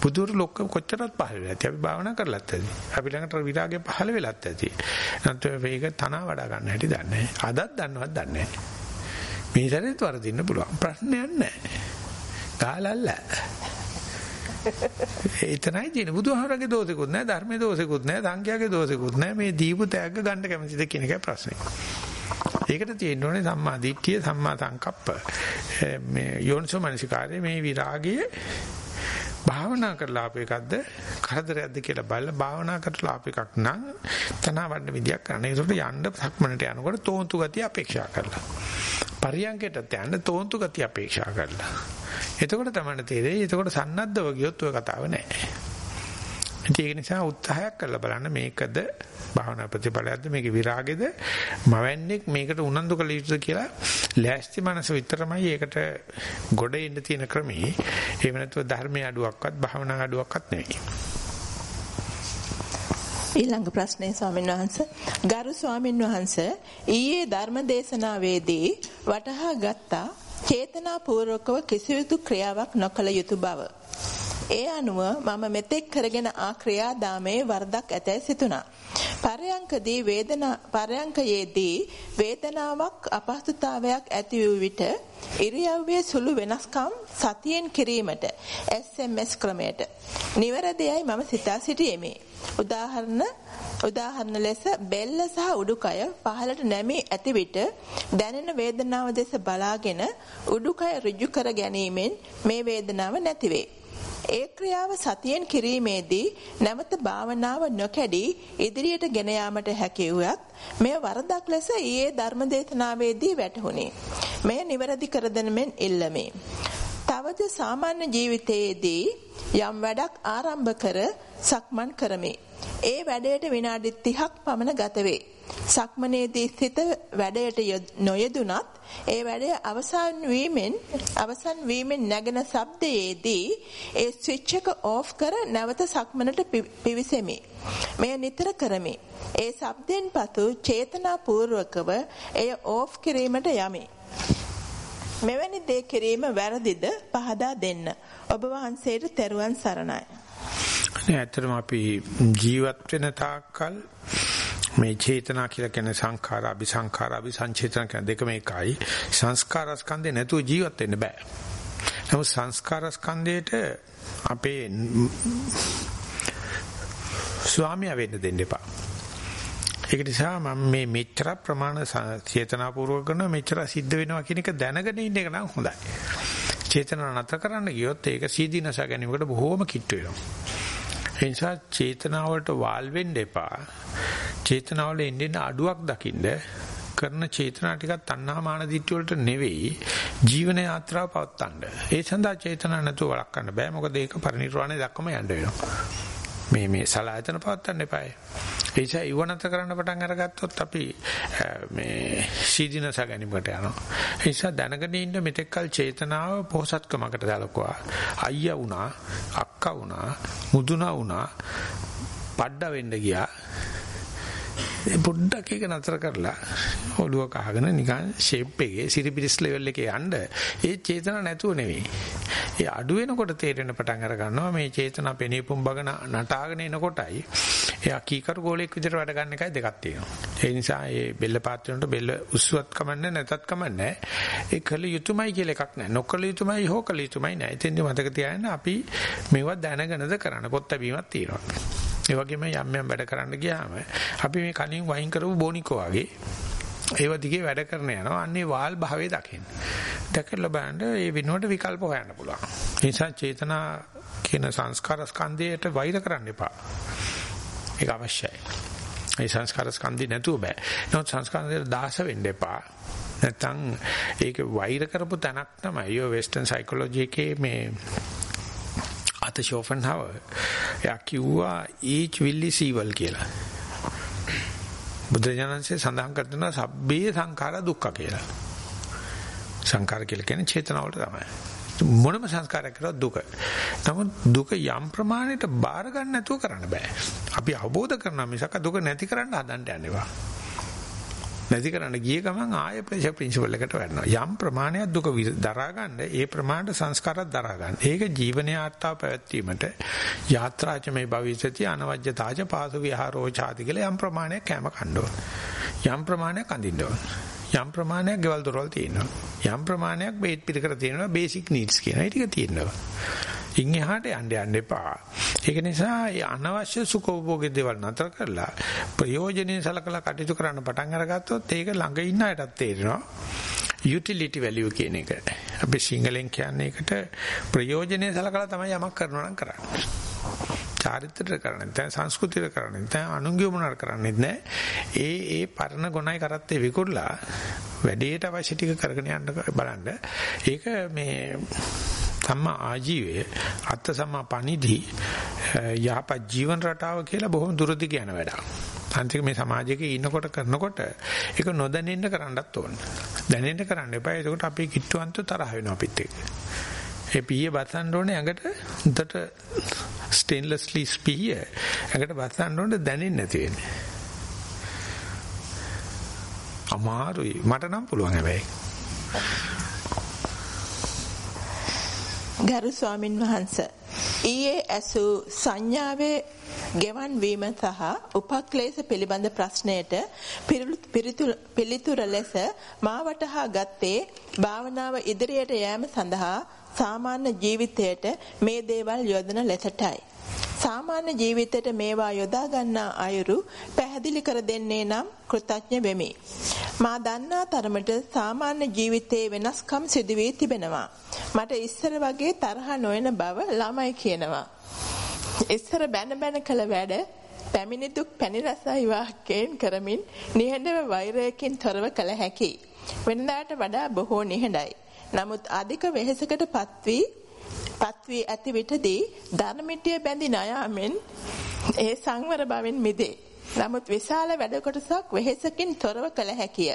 බුදුරු ලොක්ක කොච්චරත් පහළ වෙලා ඇති. අපි භාවනා කරලත් ඇති. අපි ළඟට විරාගය පහළ වෙලත් ඇති. නැත්නම් මේක තන වඩා ගන්න හැටි දන්නේ නැහැ. අදත් දන්නවත් දන්නේ නැහැ. මේ සැරේත් වරදින්න පුළුවන්. ප්‍රශ්නයක් නැහැ. ගාලල්ල. එතනයි තියෙන බුදුහාරගේ දෝෂෙකුත් නැහැ ධර්මයේ දෝෂෙකුත් නැහැ සංඛ්‍යාගේ දෝෂෙකුත් නැහැ මේ දීපු තෑග්ග ගන්න කැමතිද කියන එකයි ප්‍රශ්නේ. ඒකට තියෙන්න ඕනේ සම්මා දිට්ඨිය සම්මා සංකප්ප මේ යෝනිසෝ මනසිකාරයේ මේ විරාගයේ භාවනා කරලා ආපු එකක්ද කරදරයක්ද කියලා බලලා භාවනා කරලා ආපු එකක් නම් තනවා වඩන විදියක් කරන්න. ඒකට යන්න සක්මනට යනකොට තෝන්තු ගතිය අපේක්ෂා කරලා. පරියන්කයට යන්න තෝන්තු ගතිය අපේක්ෂා කරලා. එතකොට තමයි තේරෙන්නේ. එතකොට සන්නද්ධව ගියොත් ඔය කතාව නෑ. ඒක නිසා උත්සාහයක් කරලා බලන්න මේකද භාවනා ප්‍රතිඵලයක්ද මේකේ විරාගෙද මවන්නේක් මේකට උනන්දු කළ යුතුද කියලා ලෑස්ති මනස විතරමයි ඒකට ගොඩ එන්න තියෙන ක්‍රමේ. එහෙම නැත්නම් ධර්මයේ අඩුවක්වත් භාවනා අඩුවක්වත් නෙවෙයි. ඊළඟ ප්‍රශ්නේ ස්වාමීන් වහන්සේ. ගරු ස්වාමීන් වහන්සේ ඊයේ ධර්ම දේශනාවේදී වටහා ගත්තා චේතනාපූර්වකව කිසියම් ක්‍රියාවක් නොකළ යුතු බව. ඒ අනුව මම මෙතෙක් කරගෙන ආ ක්‍රියාදාමයේ වරදක් ඇතැයි සිතුණා. පරයන්කදී වේදනා පරයන්කයේදී වේදනාවක් අපහසුතාවයක් ඇති වූ විට ඉරියව්වේ සුළු වෙනස්කම් සතියෙන් කිරීමට SMS ක්‍රමයට නිවැරදියයි මම සිතා සිටියෙමි. උදාහරණ උදාහරණ ලෙස බෙල්ල සහ උඩුකය පහළට නැමී ඇති විට දැනෙන වේදනාව දෙස බලාගෙන උඩුකය ඍජු කර ගැනීමෙන් මේ වේදනාව නැතිවේ. ඒ ක්‍රියාව සතියෙන් කිරීමේදී නැවත භාවනාව නොකැඩී ඉදිරියට ගෙන යාමට හැකි වුවත් මෙය වරදක් ලෙස ඊයේ ධර්මදේශනාවේදී වැටහුණි. මෙය නිවැරදි කර දෙනමින් ඉල්ලමි. තවද සාමාන්‍ය ජීවිතයේදී යම් වැඩක් ආරම්භ කර සක්මන් කරමි. ඒ වැඩයට විනාඩි 30ක් පමණ ගත වේ. සක්මනේදී සිත වැඩයට නොයෙදුනත් ඒ වැඩය අවසන් වීමෙන් අවසන් වීමෙන් නැගෙන ශබ්දයේදී ඒ ස්විච් එක ඕෆ් කර නැවත සක්මනට පිවිසෙමි. මෙය නිතර කරමි. ඒ ශබ්දෙන් පසු චේතනාපූර්වකව එය ඕෆ් කිරීමට යමි. මෙවැනි දේ කිරීම වැරදිද පහදා දෙන්න. ඔබ වහන්සේට තෙරුවන් සරණයි. ඇත්තටම අපි ජීවත් වෙන තාක්කල් මේ චේතනා කියලා කියන සංඛාර අபிසංඛාර අபிසංචේතන කියන දෙකම එකයි. සංස්කාර ස්කන්ධේ නැතුව ජීවත් වෙන්න බෑ. නමුත් සංස්කාර ස්කන්ධයට අපේ ස්වාමියා වෙන්න දෙන්න එපා. ඒක නිසා මම මේ මෙච්චර ප්‍රමාණ චේතනාපූර්වක කරන මෙච්චර සිද්ධ වෙනවා කියන එක දැනගෙන ඉන්න එක නම් හොඳයි. චේතනා නැතර කරන්න ගියොත් ඒක සීදීනස ගැනීමකට බොහෝම කිට්ටු වෙනවා ඒ නිසා චේතනාවලට වාල් වෙන්න එපා. චේතනාවල එන්නේ අඩුවක් දකින්න කරන චේතනා ටිකක් තණ්හා මාන දිට්ඨිය වලට නෙවෙයි ජීවන යාත්‍රාව පවත්තන්න. ඒ සඳහා චේතනා නැතුව වළක්වන්න බෑ. මොකද ඒක පරිණිරවාණය දක්වම යන්න වෙනවා. මේ මේ සලායතන පවත්තන්න එපායි. ඒ නිසා ඉවනත කරන්න පටන් අරගත්තොත් අපි මේ සීදීනස ගැනීමකට යනවා. ඒ නිසා දැනගෙන ඉන්න මෙතෙක්කල් චේතනාව පොහසත්කමකට දාලකුවා. අයියා වුණා, අක්කා වුණා, මුදුනා වුණා, පඩඩ වෙන්න ගියා. පොඩ්ඩක් ඒක නතර කරලා ඔළුව කහගෙන නිකන් ෂේප් එකේ සිරිපිරිස් ලෙවල් එකේ යන්න ඒ චේතන නැතුව නෙවෙයි. ඒ අඩු වෙනකොට තේරෙන පටන් අර ගන්නවා මේ චේතනා පෙනීපුම් බගන නටාගෙන එනකොටයි එයා කීකරු ගෝලයක් විදිහට වැඩ ගන්න එකයි දෙකක් තියෙනවා. ඒ නිසා මේ බෙල්ල පාත් වෙනකොට බෙල්ල උස්සුවත් කමන්නේ නැතත් කමන්නේ ඒ කළ යුතුයමයි කියලා එකක් නැහැ. නොකළ යුතුයමයි හෝ කළ යුතුයමයි නැහැ. එතෙන්දි මතක තියාගන්න අපි මේවා දැනගෙනද කරන්න පොත් බැීමක් තියෙනවා. ඒ වගේම යම් යම් වැඩ කරන්න ගියාම අපි මේ කණින් වයින් කරපු බොනිකෝ වගේ ඒව දිගේ වැඩ කරන යනවා. අන්නේ වාල් භාවයේ දකින්න. දැකලා බලන්න ඒ වෙනුවට විකල්ප හොයන්න පුළුවන්. ඒ නිසා චේතනා කියන සංස්කාර ස්කන්ධයට වෛර කරන්න එපා. ඒක අවශ්‍යයි. ඒ සංස්කාර ස්කන්ධي නැතුව බෑ. නමුත් සංස්කාරයට දාස වෙන්න එපා. නැත්තම් ඒක වෛර කරපු තැනක් තමයි ඔය වෙස්ටර්න් සයිකොලොජි එකේ මේ අත ෂෝෆන්හවර් එයා කිව්වා each will is evil කියලා. බුදුජානන්සේ සඳහන් කරනවා සබ්බේ සංඛාර දුක්ඛ කියලා. සංඛාර කියලා කියන්නේ චේතනාවලට තමයි. මොනම සංස්කාරයක් කරොත් දුක. නමුත් දුක යම් ප්‍රමාණයට බාර ගන්න නැතුව කරන්න බෑ. අපි අවබෝධ කරනවා මිසක දුක නැති කරන්න හදන්න යන්නේවා. නැති කරන්න ගිය ගමන් ආයෙ ප්‍රෙෂර් ප්‍රින්සිපල් එකට වැටෙනවා. යම් ප්‍රමාණයක් දුක දරා ගන්න ඒ ප්‍රමාණයට සංස්කාරات දරා ගන්න. ඒක ජීවනයේ ආත්තාව පැවැත්වීමට යාත්‍රාච මේ භවිෂති අනවජ්‍යතාජ පාසු විහාරෝ ඡාති කියලා යම් ප්‍රමාණයක් කැම කන්න යම් ප්‍රමාණයක් අඳින්න යම් ප්‍රමාණයක් ගෙවල් දොරවල් තියෙනවා. යම් ප්‍රමාණයක් බේත් පිටකර තියෙනවා බේසික් නීඩ්ස් කියන. ඒ ටික තියෙනවා. ඉන් එහාට යන්න යන්න එපා. ඒක නිසා මේ අනවශ්‍ය සුඛෝපභෝගී දේවල් නතර කරලා ප්‍රයෝජනෙයි සලකලා කටයුතු කරන්න පටන් අරගත්තොත් ඒක ළඟ ඉන්න අයටත් තේරෙනවා. utility value කියන එක. අපි සිංහලෙන් කියන්නේ ඒකට ප්‍රයෝජනෙයි සලකලා තමයි යමක් කරනවා නම් කරන්නේ. චාරිත්‍රයට කරන්නේ නැහැ සංස්කෘතියට කරන්නේ නැහැ අනුන්ගේ මොනාර කරන්නේ නැහැ ඒ ඒ පරණ ගුණයි කරත්තේ විකුරලා වැඩේට අවශ්‍ය ටික කරගෙන යන්න බලන්න ඒක මේ සම්මා ආජීවය අත්ත සම්මා පණිදි යහපත් ජීවන රටාව කියලා බොහොම දුරදි කියන වැඩක්. අන්තික මේ සමාජයක ඉන්නකොට කරනකොට ඒක නොදැනෙන්න කරන්නත් ඕන. දැනෙන්න කරන්න එපා. ඒකට අපි කිට්ටුවන්ත තරහ වෙනවා අපිත් එක්ක. ඒ පීය බස්සන්න ඕනේ ඇඟට උඩට ස්ටේන්ලස්ලි ස්පීය ඇඟට බස්සන්න ඕනේ දැනෙන්නේ නැති වෙන්නේ. අමාරුයි. මට නම් පුළුවන් හැබැයි. ගරු ස්වාමින් වහන්සේ. ඊයේ ඇසූ සංඥාවේ ගෙවන් වීම සහ උපක්ලේශ පිළිබඳ ප්‍රශ්නයට පිළිතුර ලෙස මා වටහා ගත්තේ භාවනාව ඉදිරියට යෑම සඳහා සාමාන්‍ය ජීවිතයට මේ දේවල් යොදන ලෙසටයි. සාමාන්‍ය ජීවිතයට මේවා යොදා ගන්නා අයුරු පැහැදිලි කර දෙන්නේ නම් කෘතඥ වෙමි. මා දන්නා තරමට සාමාන්‍ය ජීවිතයේ වෙනස්කම් සිදු වී තිබෙනවා. මට ඉස්සර වගේ තරහ නොයන බව ළමයි කියනවා. ඉස්සර බැන බැන කළ වැඩ පැමිණි දුක් පැණි රසයි වාක්‍යයෙන් කරමින් නිහඬව වෛරයකින් තොරව කළ හැකි. වෙනදාට වඩා බොහෝ නිහඬයි. නමුත් අධික වෙහෙසකට පත්වී පත්වී ඇති විටදී ධර්මිටිය බැඳි නයාමෙන් ඒ සංවර බවෙන් මිදේ. නමුත් විශාල වැඩ කොටසක් වෙහෙසකින් තොරව කළ හැකිය.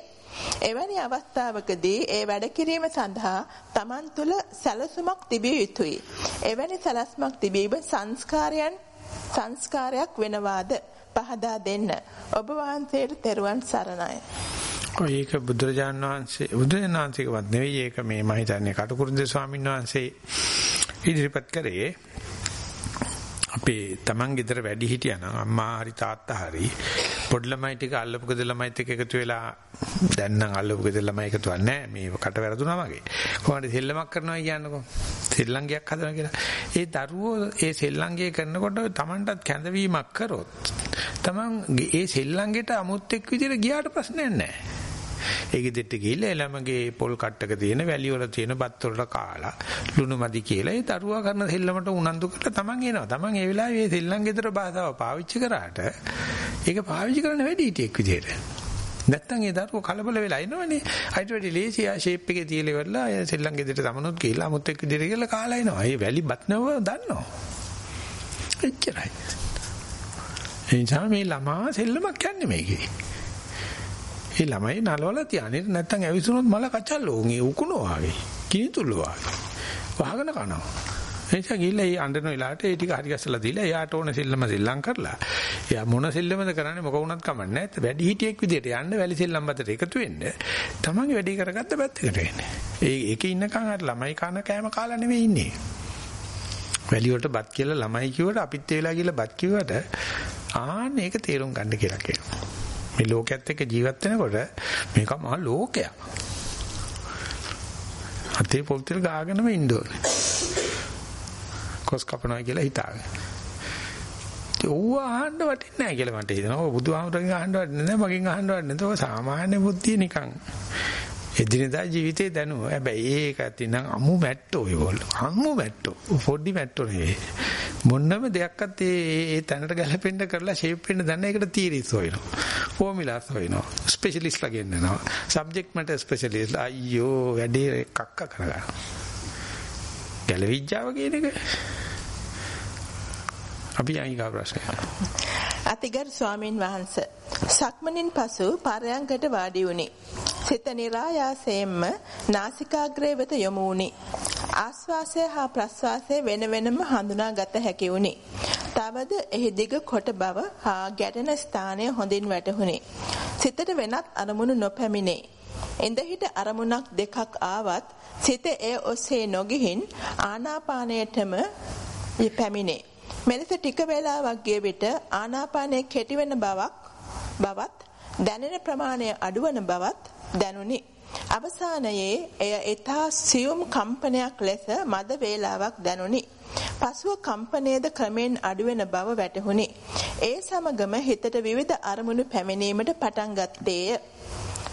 එවැනි අවස්ථාවකදී ඒ වැඩ කිරීම සඳහා Taman තුල සැලසුමක් තිබිය යුතුයි. එවැනි සැලැස්මක් තිබීම සංස්කාරයන් සංස්කාරයක් වෙනවාද පහදා දෙන්න. ඔබ වහන්සේට තෙරුවන් සරණයි. ඔය ඒක බුදුරජාණන් වහන්සේ බුදුරජාණන් වහන්සේකවත් නෙවෙයි ඒක මේ මම හිතන්නේ කටුකුරුන්ද ස්වාමීන් වහන්සේ ඉදිරිපත් කරේ. අපේ Taman ගෙදර වැඩි හිටියානම් අම්මා හරි තාත්තා හරි පොඩි ළමයි ටික අල්ලපු ගෙදර ළමයිත් එක්ක එකතු වෙලා දැන් නම් අල්ලපු ගෙදර ළමයි එකතු වෙන්නේ නැහැ. මේ කට වැරදුනා වගේ. කොහොමද සෙල්ලමක් කරනවා කියන්නකෝ? සෙල්ලංගයක් හදනවා කියලා. ඒ දරුවෝ ඒ සෙල්ලංගය කරනකොට Tamanටත් කැඳවීමක් කරොත් Taman ඒ සෙල්ලංගෙට අමුත් එක් විදිහට ගියාට ප්‍රශ්නයක් නැහැ. ඒක දෙට ගිහිල්ලා එළමගේ පොල් කට්ටක තියෙන වැලි වල තියෙන බත් වලට කාලා ලුණු මදි කියලා ඒ දරුවා කරන සෙල්ලමට උනන්දු කරලා තමන් එනවා. තමන් ඒ වෙලාවේ මේ සෙල්ලම් ගෙදර භාෂාව පාවිච්චි කරාට ඒක පාවිච්චි කරන වැඩි හිටියෙක් විදියට. නැත්තම් ඒ දරුවෝ කලබල වෙලා ඉනවනේ. අයිට වැඩි ලේසි ආ ෂේප් එකේ තියලා ඉවරලා ඒ සෙල්ලම් ගෙදරට තමනුත් ගිහිල්ලා අමුත් එක්ක විදියට ගිහලා කාලා එනවා. ඒ වැලි බත් නව දන්නවා. එච්චරයි. එනිසා මේ ළමා සෙල්ලමක් යන්නේ මේකේ. ඒ ළමයි නලවල තියන්නේ නැත්තම් ඇවිස්සුනොත් මල කචල්ලෝ උන් ඒ උකුණෝ වගේ කිනිතුල්ලෝ වගේ. වහගෙන කනවා. එනිසා ගිහිල්ලා ඒ අඬන වෙලාවට ඒ ටික හරි ගැස්සලා දීලා එයාට ඕන සෙල්ලම සෙල්ලම් කරලා. එයා මොන සෙල්ලමද කරන්නේ මොක වුණත් කමන්නේ නැහැ වැඩි හිටියෙක් විදියට යන්න වැලි සෙල්ලම් මතට එකතු වෙන්න තමන්ගේ වැඩි කරගත්ත පැත්තකට එන්නේ. ඒ ඒකේ ඉන්නකන් අර ළමයි කන කෑම කාලා නෙවෙයි ඉන්නේ. වැලි වලට බත් කියලා ළමයි කිව්වට අපිත් ඒ වෙලාව ගිහලා බත් කිව්වට ආන්න ඒක තේරුම් ගන්න කියලා කියනවා මේ ලෝකයේත් එක්ක ජීවත් වෙනකොට මේක මහා ලෝකයක්. අතේ පොල්තල් ගාගෙනම ඉන්න ඕනේ. කොස් කපනවා කියලා හිතාගෙන. ඕව අහන්න වටින්නේ නැහැ කියලා මට හිතෙනවා. බුදුහාමුදුරගෙන් අහන්න වටින්නේ නැහැ. මගෙන් අහන්න වටින්නේ නැහැ. සාමාන්‍ය බුද්ධිය නිකන් එදිනෙදා ජීවිතේ දැනුව. හැබැයි ඒක ඇතිනම් අමු මැට්ටෝ ඒගොල්ලෝ. අමු මැට්ටෝ. පොඩි මැට්ටෝ නෙවෙයි. මොන්නම දෙයක්වත් ඒ ඒ තැනට ගැලපෙන්න කරලා ෂේප් වෙන්න දන්න එකට තීරිස් හොයනවා. ෆෝමියුලාස් හොයනවා. ස්පෙෂලිස්ට්ලා ගෙන්නනවා. සබ්ජෙක්ට් මැටර් ස්පෙෂලිස්ට් අයියෝ වැඩේ කක්ක කරගන්න. ගැලවිජ්ජාව කියන එක අපි අයිගා ප්‍රශ්නය. අතිගරු ස්වාමින් වහන්සේ සක්මණින් පසු පරයන්කට වාඩි වුණි. සිත નિરાයාසයෙන්ම නාසිකාග්‍රය වෙත යොමු වුණි. ආස්වාසය හා ප්‍රස්වාසය වෙන වෙනම හඳුනාගත හැකි වුණි. තවද එහි දිග කොට බව හා ගැටෙන ස්ථානය හොඳින් වැටහුණි. සිතට වෙනත් අරමුණු නොපැමිණේ. ඉඳහිට අරමුණක් දෙකක් ආවත් සිත එය ඔස්සේ නොගිහින් ආනාපානයටම පැමිණේ. මෙලෙස ටික වේලාවක් ගිය විට ආනාපානයේ කෙටි වෙන බවක් බවත් දැනෙන ප්‍රමාණය අඩුවන බවත් දැනුනි. අවසානයේ එය ඊතා සියුම් කම්පනයක් ලෙස මද වේලාවක් දැනුනි. පසුව කම්පනයේද ක්‍රමෙන් අඩුවෙන බව වැටහුණි. ඒ සමගම හිතට විවිධ අරමුණු පැමිණීමට පටන් ගත්තේය.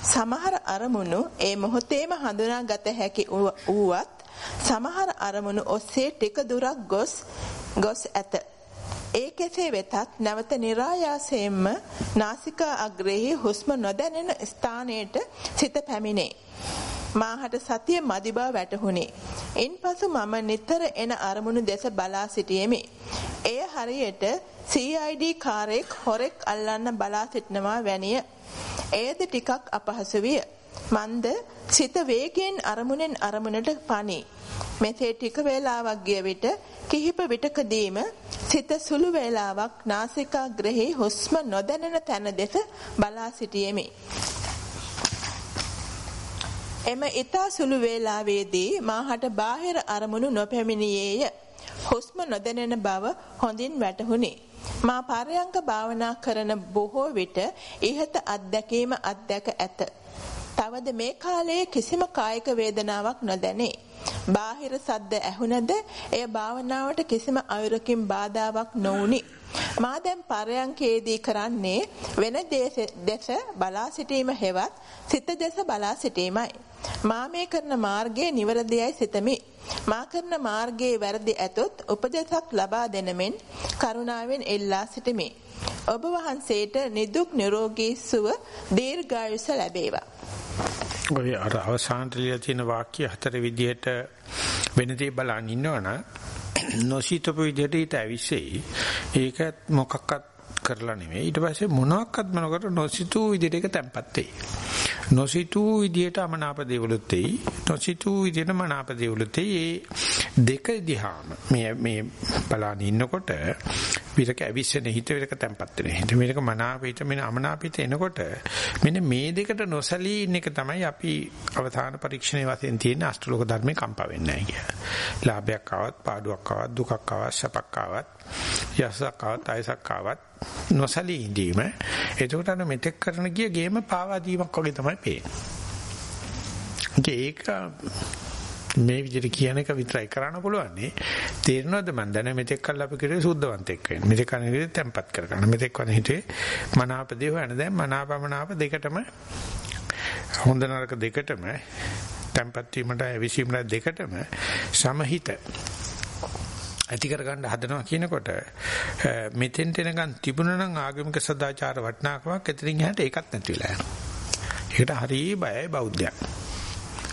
සමහර අරමුණු ඒ මොහොතේම හඳුනාගත හැකි වුවත් සමහර අරමුණු ඔස්සේ ටික දුරක් ගොස් ගොස් ඇත. ඒ කෙසේ වෙතත් නැවත નિરાයාසයෙන්ම නාසිකා අග්‍රයේ හුස්ම නොදැනෙන ස්ථානයට සිත පැමිණේ. මාහට සතිය මදි බව වැටහුණි. ඉන්පසු මම නිතර එන අරමුණු දෙස බලා සිටියෙමි. එය හරියට CID කාරෙක් හොරෙක් අල්ලන්න බලා සිටනවා වැනිය. එයද ටිකක් අපහසු විය. මන්ද සිත වේගයෙන් අරමුණෙන් අරමුණට පනී. මෙසේ ටික වේලාවක් ගිය විට කිහිප විටකදීම සිත සුළු වේලාවක් නාසිකාග්‍රෙහි හුස්ම නොදැනෙන තැන දෙස බලා සිටියෙමි. එම ඊතා සුළු වේලාවේදී මාහට බාහිර අරමුණු නොපැමිණියේය. හුස්ම නොදැනෙන බව හොඳින් වැටහුණි. මා පරයන්ක භාවනා කරන බොහෝ විට ඉහත අත්දැකීම අත්දැක ඇත. තවද මේ කාලයේ කිසිම කායික වේදනාවක් නොදැනේ. බාහිර සද්ද ඇහුණද එය භාවනාවට කිසිම අයුරකින් බාධාවක් නොවුනි. මා දැන් පරයන්කේදී කරන්නේ වෙන දේශ බලා සිටීම හෙවත් සිත දෙස බලා සිටීමයි. මා මේ කරන මාර්ගයේ නිවැරදියයි සිතමි. මා කරන මාර්ගයේ වැරදි ඇතොත් උපදෙසක් ලබා දෙනමෙන් කරුණාවෙන් එල්ලා සිටිමි. ඔබ වහන්සේට නිදුක් නිරෝගී සුව දීර්ඝායුෂ ලැබේවා. ඔය අර අවසානට ලියලා තියෙන වාක්‍ය හතර විදිහට වෙනදී බලන් ඉන්නවනම් නොසිතපු විදිහට ඊට ඇවිස්සෙයි. ඒක මොකක්වත් කරලා නෙමෙයි. ඊට පස්සේ මොනවාක්වත් මොනකට නොසිතූ විදිහට ඒක තැම්පත් වෙයි. නොසිතූ විදිහට අමනාප දේවලුත් එයි. නොසිතූ විදිහට මනාප දේවලුත් එයි. දෙක දිහාම මේ මේ බලන ඉන්නකොට විරක ඇවිස්සෙන හිත විරක තැම්පත් වෙන හිත විරක මනාප හිත මෙන්න අමනාප හිත එනකොට මෙන්න මේ දෙකට නොසලී ඉන්න එක තමයි අපි අවධාන පරීක්ෂණයේ වශයෙන් තියෙන අෂ්ටලෝක ධර්මේ කම්පා වෙන්නේ නැහැ කියලා. ලාභයක් ආවත් පාඩුවක් ආවත් දුකක් ආවත් සැපක් ආවත් යසක් ආවත් අයසක් ආවත් නොසලී ඉඳීම එතකොට අර මෙතෙක් කරන ගිය ගේම පාවා දීමක් වගේ තමයි පේන්නේ. ඒක මේ විදිහට කියන එක විතරයි කරන්න පුළුවන් නේ. තේරෙනවද මන් දැන මෙතෙක් කල් අපි කිරේ සුද්ධවන්තෙක් වෙන්න. මෙතෙක් කන විදිහ තැම්පත් කර ගන්න. මෙතෙක් වන හිතේ මනාප දේ හොයන දැන් මනාපමනාප දෙකටම හොඳ නරක දෙකටම තැම්පත් වීමට විසීමට දෙකටම සමහිත ඇති කරගන්න හදනවා කියනකොට මෙතෙන්ට එනකන් තිබුණා නම් ආගමික සදාචාර වටිනාකමක් එතනින් එහාට ඒකත් නැති වෙලා යනවා. ඒකට හරිය බයයි බෞද්ධයා.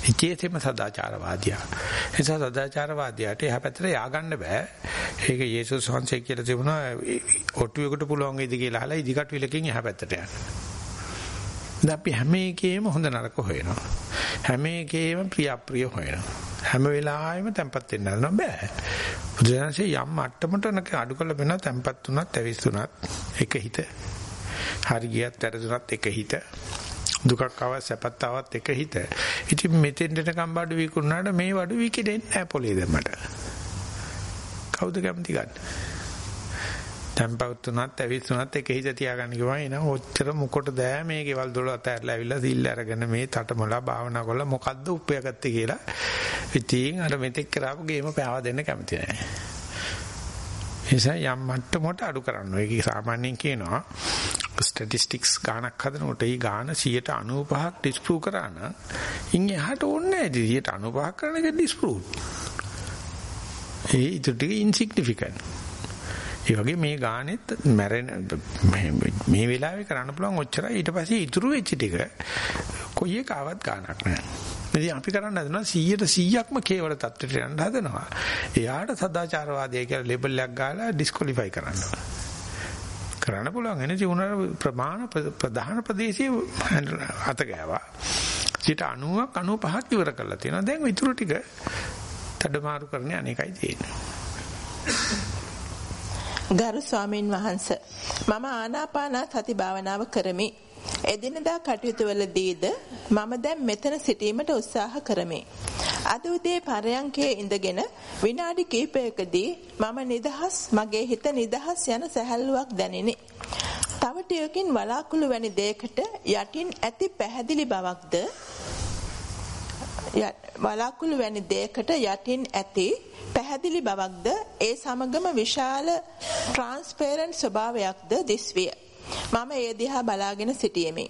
ඉච්ඡේතෙම සදාචාරවාදියා. එනිසා සදාචාරවාදියාට එහා පැත්තට ය아가න්න බෑ. ඒක යේසුස් වහන්සේ කියලා තිබුණා ඔටුවෙකුට පුළුවන් වේද කියලා අහලා ඉදිකට විලකින් එහා පැත්තට යන්න. දැන් අපි හැම එකේම හොඳ නරක හොයනවා. හැම එකේම ප්‍රිය අප්‍රිය හොයනවා. හැම වෙලාවෙම තැම්පත් වෙන්න නෑ බෑ. බුදුරජාණන්සේ යම් මට්ටමකට අඩු කළ වෙනවා තැම්පත් උනත් ඇවිස්සුනත් එක හිත. හරි ගියත් වැරදුනත් එක හිත. දුකක් ආවත් සැපත් ආවත් එක හිත. ඉතින් මෙතෙන් දෙනකම් බඩු විකුණුනාට මේ බඩු විකිනෙන්නේ නැහැ පොලේ දැම්මට. කවුද කැමති ගන්න? තැම්පත් උනත් ඇවිස්සුනත් එක හිත තියාගන්න කිව්වා එනවා ඔච්චර මොකටද මේ ගෙවල් දොර අතහැරලා ඇවිල්ලා සිල් අරගෙන මේ තටමලා භාවනා කරලා මොකද්ද උපයගත්තේ කියලා ඉතින් අර මෙතෙක් කරාපු ගේම පාවා දෙන්න කැමති නැහැ. එසා යම් මට්ටමකට අඩු කරන්න. ඒක සාමාන්‍යයෙන් කියනවා ස්ටැටිස්ටික්ස් ගානක් හදනකොට ඒ ගාන 95ක් ඩිස්ප්‍රූව් කරා නම් ඉන් එහාට ඕනේ නැහැ 95ක් කරන එක ඩිස්ප්‍රූව්. ඒ ඊට ටික ඉන්සිග්නිෆිකන්ට්. ඒ වගේ මේ ගානෙත් මැරෙන මේ වෙලාවේ කරන්න පුළුවන් ඔච්චරයි ඊට පස්සේ ඉතුරු වෙච්ච ටික කොයි එක ආවත් ගානක් නැහැ. ඉතින් අපි කරන්න හදනවා 100ට 100ක්ම කේවල தත්ත්වයට යන්න හදනවා. එයාට සදාචාරවාදී කියලා ලේබල් එකක් ගාලා ඩිස්කොලිෆයි කරන්න කරන්න පුළුවන් එනේ ජීවන ප්‍රමාණ ප්‍රධාන ප්‍රදේශයේ අත ගෑවා. 90ක් 95ක් ඉවර කරලා තියෙනවා. දැන් ඉතුරු ටික තඩමාරු කරන්නේ අනේකයි තියෙන්නේ. ගරු ස්වාමීන් වහන්ස මම ආනාපාන සති භාවනාව කරමි. එදිනදා කටයුතු වලදීද මම දැන් මෙතන සිටීමට උත්සාහ කරමි. අද උදේ පරයන්කේ ඉඳගෙන විනාඩි කිහිපයකදී මම නිදහස් මගේ හිත නිදහස් යන සැහැල්ලුවක් දැනිනි. තව ටිකකින් වලාකුළු වැනි දෙයකට යටින් ඇති පැහැදිලි බවක්ද වලාකුළු වැනි දෙයකට යටින් ඇති පැහැදිලි බවක්ද ඒ සමගම විශාල ට්‍රාන්ස්පරන්ට් ස්වභාවයක්ද දිස්විය. මම ඒ දිහා බලාගෙන සිටියෙමි.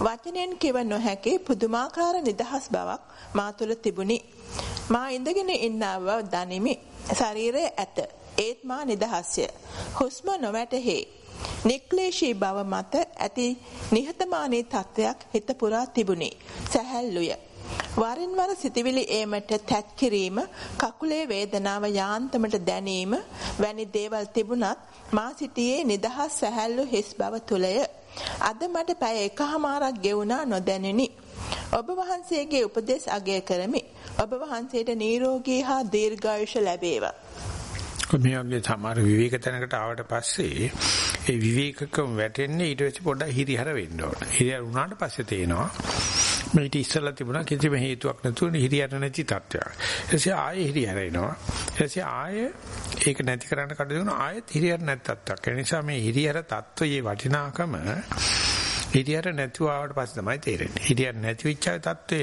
වචනෙන් කිව නොහැකි පුදුමාකාර නිදහස් බවක් මා තුළ තිබුණි. මා ඉඳගෙන ඉන්නා බව දනිමි. ශරීරය ඇත. ඒත් මා නිදහස්ය. හුස්ම නොවැටහි. නික්ලේශී බව මත ඇති නිහතමානී තත්වයක් හිත පුරා තිබුණි. සැහැල්ලුය. වරින් වර සිතවිලි ඒමට තැත් කිරීම, කකුලේ වේදනාව යාන්තමට දැනීම වැනි දේවල් තිබුණත් මා සිටියේ නිදහස් සැහැල්ලු හිස් බව තුලය. අද මට පැය එකහමාරක් ගෙවුණා නොදැනුනි. ඔබ වහන්සේගේ උපදෙස් අගය කරමි. ඔබ වහන්සේට නිරෝගී හා දීර්ඝායුෂ ලැබේවා. මේ වගේ සමහර විවේක තැනකට ආවට පස්සේ ඒ විවේකකම වැටෙන්නේ ඊට පස්සේ පොඩ්ඩක් හිරිහර වෙන්න ඕන. හිරිහර වුණාට පස්සේ තේනවා මේක ඉස්සලා තිබුණා කිසිම හේතුවක් නැතුව හිරියර නැති තත්ත්වයක්. ඊටසේ ආයෙ හිරියර එනවා. ඊටසේ ආයෙ ඒක නැති කරන්න කඩ දෙනවා ආයෙත් හිරියර නැති තත්ත්වයක්. ඒ නිසා මේ හිරියර තත්ත්වයේ වටිනාකම හිරියර නැතුව ආවට පස්සේ තමයි තේරෙන්නේ. හිරියර නැති වෙච්ච තත්ත්වය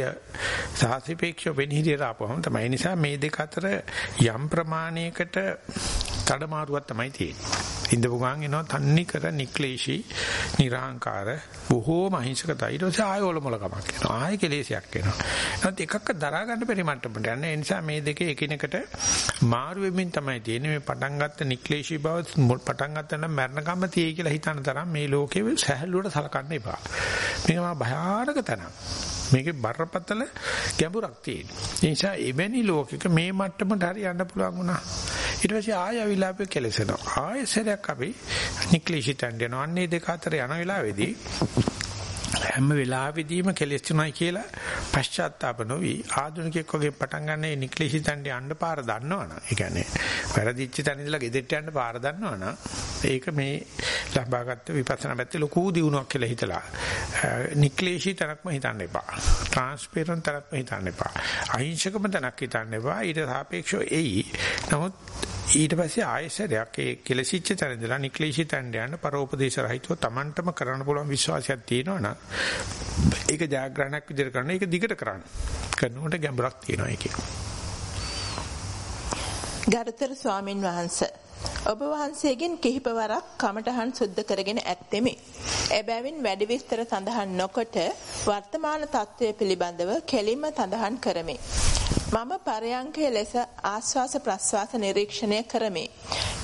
සාහිපේක්ෂව වෙන හිරියර ආපුවම තමයි. ඒ නිසා මේ දෙක අතර යම් ප්‍රමාණයකට මාරුවක් තමයි තියෙන්නේ. ඉඳපු ගමන් එනවා තන්නි කර නික්ලේශී නිර්හංකාර බොහෝම අහිංසකතයි. ඊට පස්සේ ආය ඔලොමල කමක් එනවා. ආය කෙලෙසයක් එනවා. නැත්නම් එකක්ක දරා ගන්න බැරි මට්ටමට යන්නේ. ඒ නිසා මේ දෙකේ එකිනෙකට මාරු වෙමින් තමයි තියෙන්නේ. මේ පටන් ගත්ත නික්ලේශී බව පටන් ගත්ත නම් මරණකම්ම තියෙයි කියලා හිතන තරම් මේ ලෝකේ සහැල්ලුවට සලකන්න එපා. මේක මහා භයානක තැනක්. මේකේ බරපතල ගැඹුරක් තියෙනවා. ඒ නිසා එවැනි ලෝකෙක මේ මට්ටමට හරි යන්න පුළුවන් වුණා. ඊට පස්සේ ආය අවිලාපේ කෙලසෙනවා. ආය සරයක් අපි නික්ලිෂිතන් යනවා. අන්නේ දෙක අතර යන වෙලාවේදී හැම වෙලාවෙදීම කෙලෙස් තුනයි කියලා පශ්චාත්තාප නොවි ආධුනිකයෙක් වගේ පටන් ගන්න ඒ නික්ලිෂිතන්ට යන්න පාර දන්නවනම් ඒ කියන්නේ වැරදිච්ච තැන ඉඳලා ගෙදෙට්ට යන්න පාර දන්නවනම් ඒක මේ ලබාගත්ත විපස්සනා පැත්තේ ලොකු දියුණුවක් කියලා හිතලා නික්ලිෂී තනක්ම හිතන්න එපා. ට්‍රාන්ස්පරන්ට් තනක්ම හිතන්න එපා. අහිංසකම තනක් හිතන්න එපා. ඊට සාපේක්ෂව එයි. නමුත් ඊට පස්සේ ආයෙසරයක් ඒ කෙලසිච්ච තැන ඉඳලා නික්ලිෂී තැනට යන්න පරෝපදේශ රහිතව Tamanටම කරන්න පුළුවන් විශ්වාසයක් තියෙනවා නම් ඒක ජයග්‍රහණයක් විදිහට කරන එක දිගට කරන්න. කරනකොට ගැඹුරක් තියෙනවා ඒකේ. ගරුතර ස්වාමින් වහන්සේ ඔබ වහන්සේගෙන් කිහිපවරක් කමඨහන් සුද්ධ කරගෙන ඇත්තෙමි. එබැවින් වැඩි විස්තර සඳහන් නොකොට වර්තමාන තත්ත්වය පිළිබඳව කෙලින්ම සඳහන් කරමි. මම පරයන්කය ලෙස ආස්වාස ප්‍රස්වාස නිරීක්ෂණය කරමි.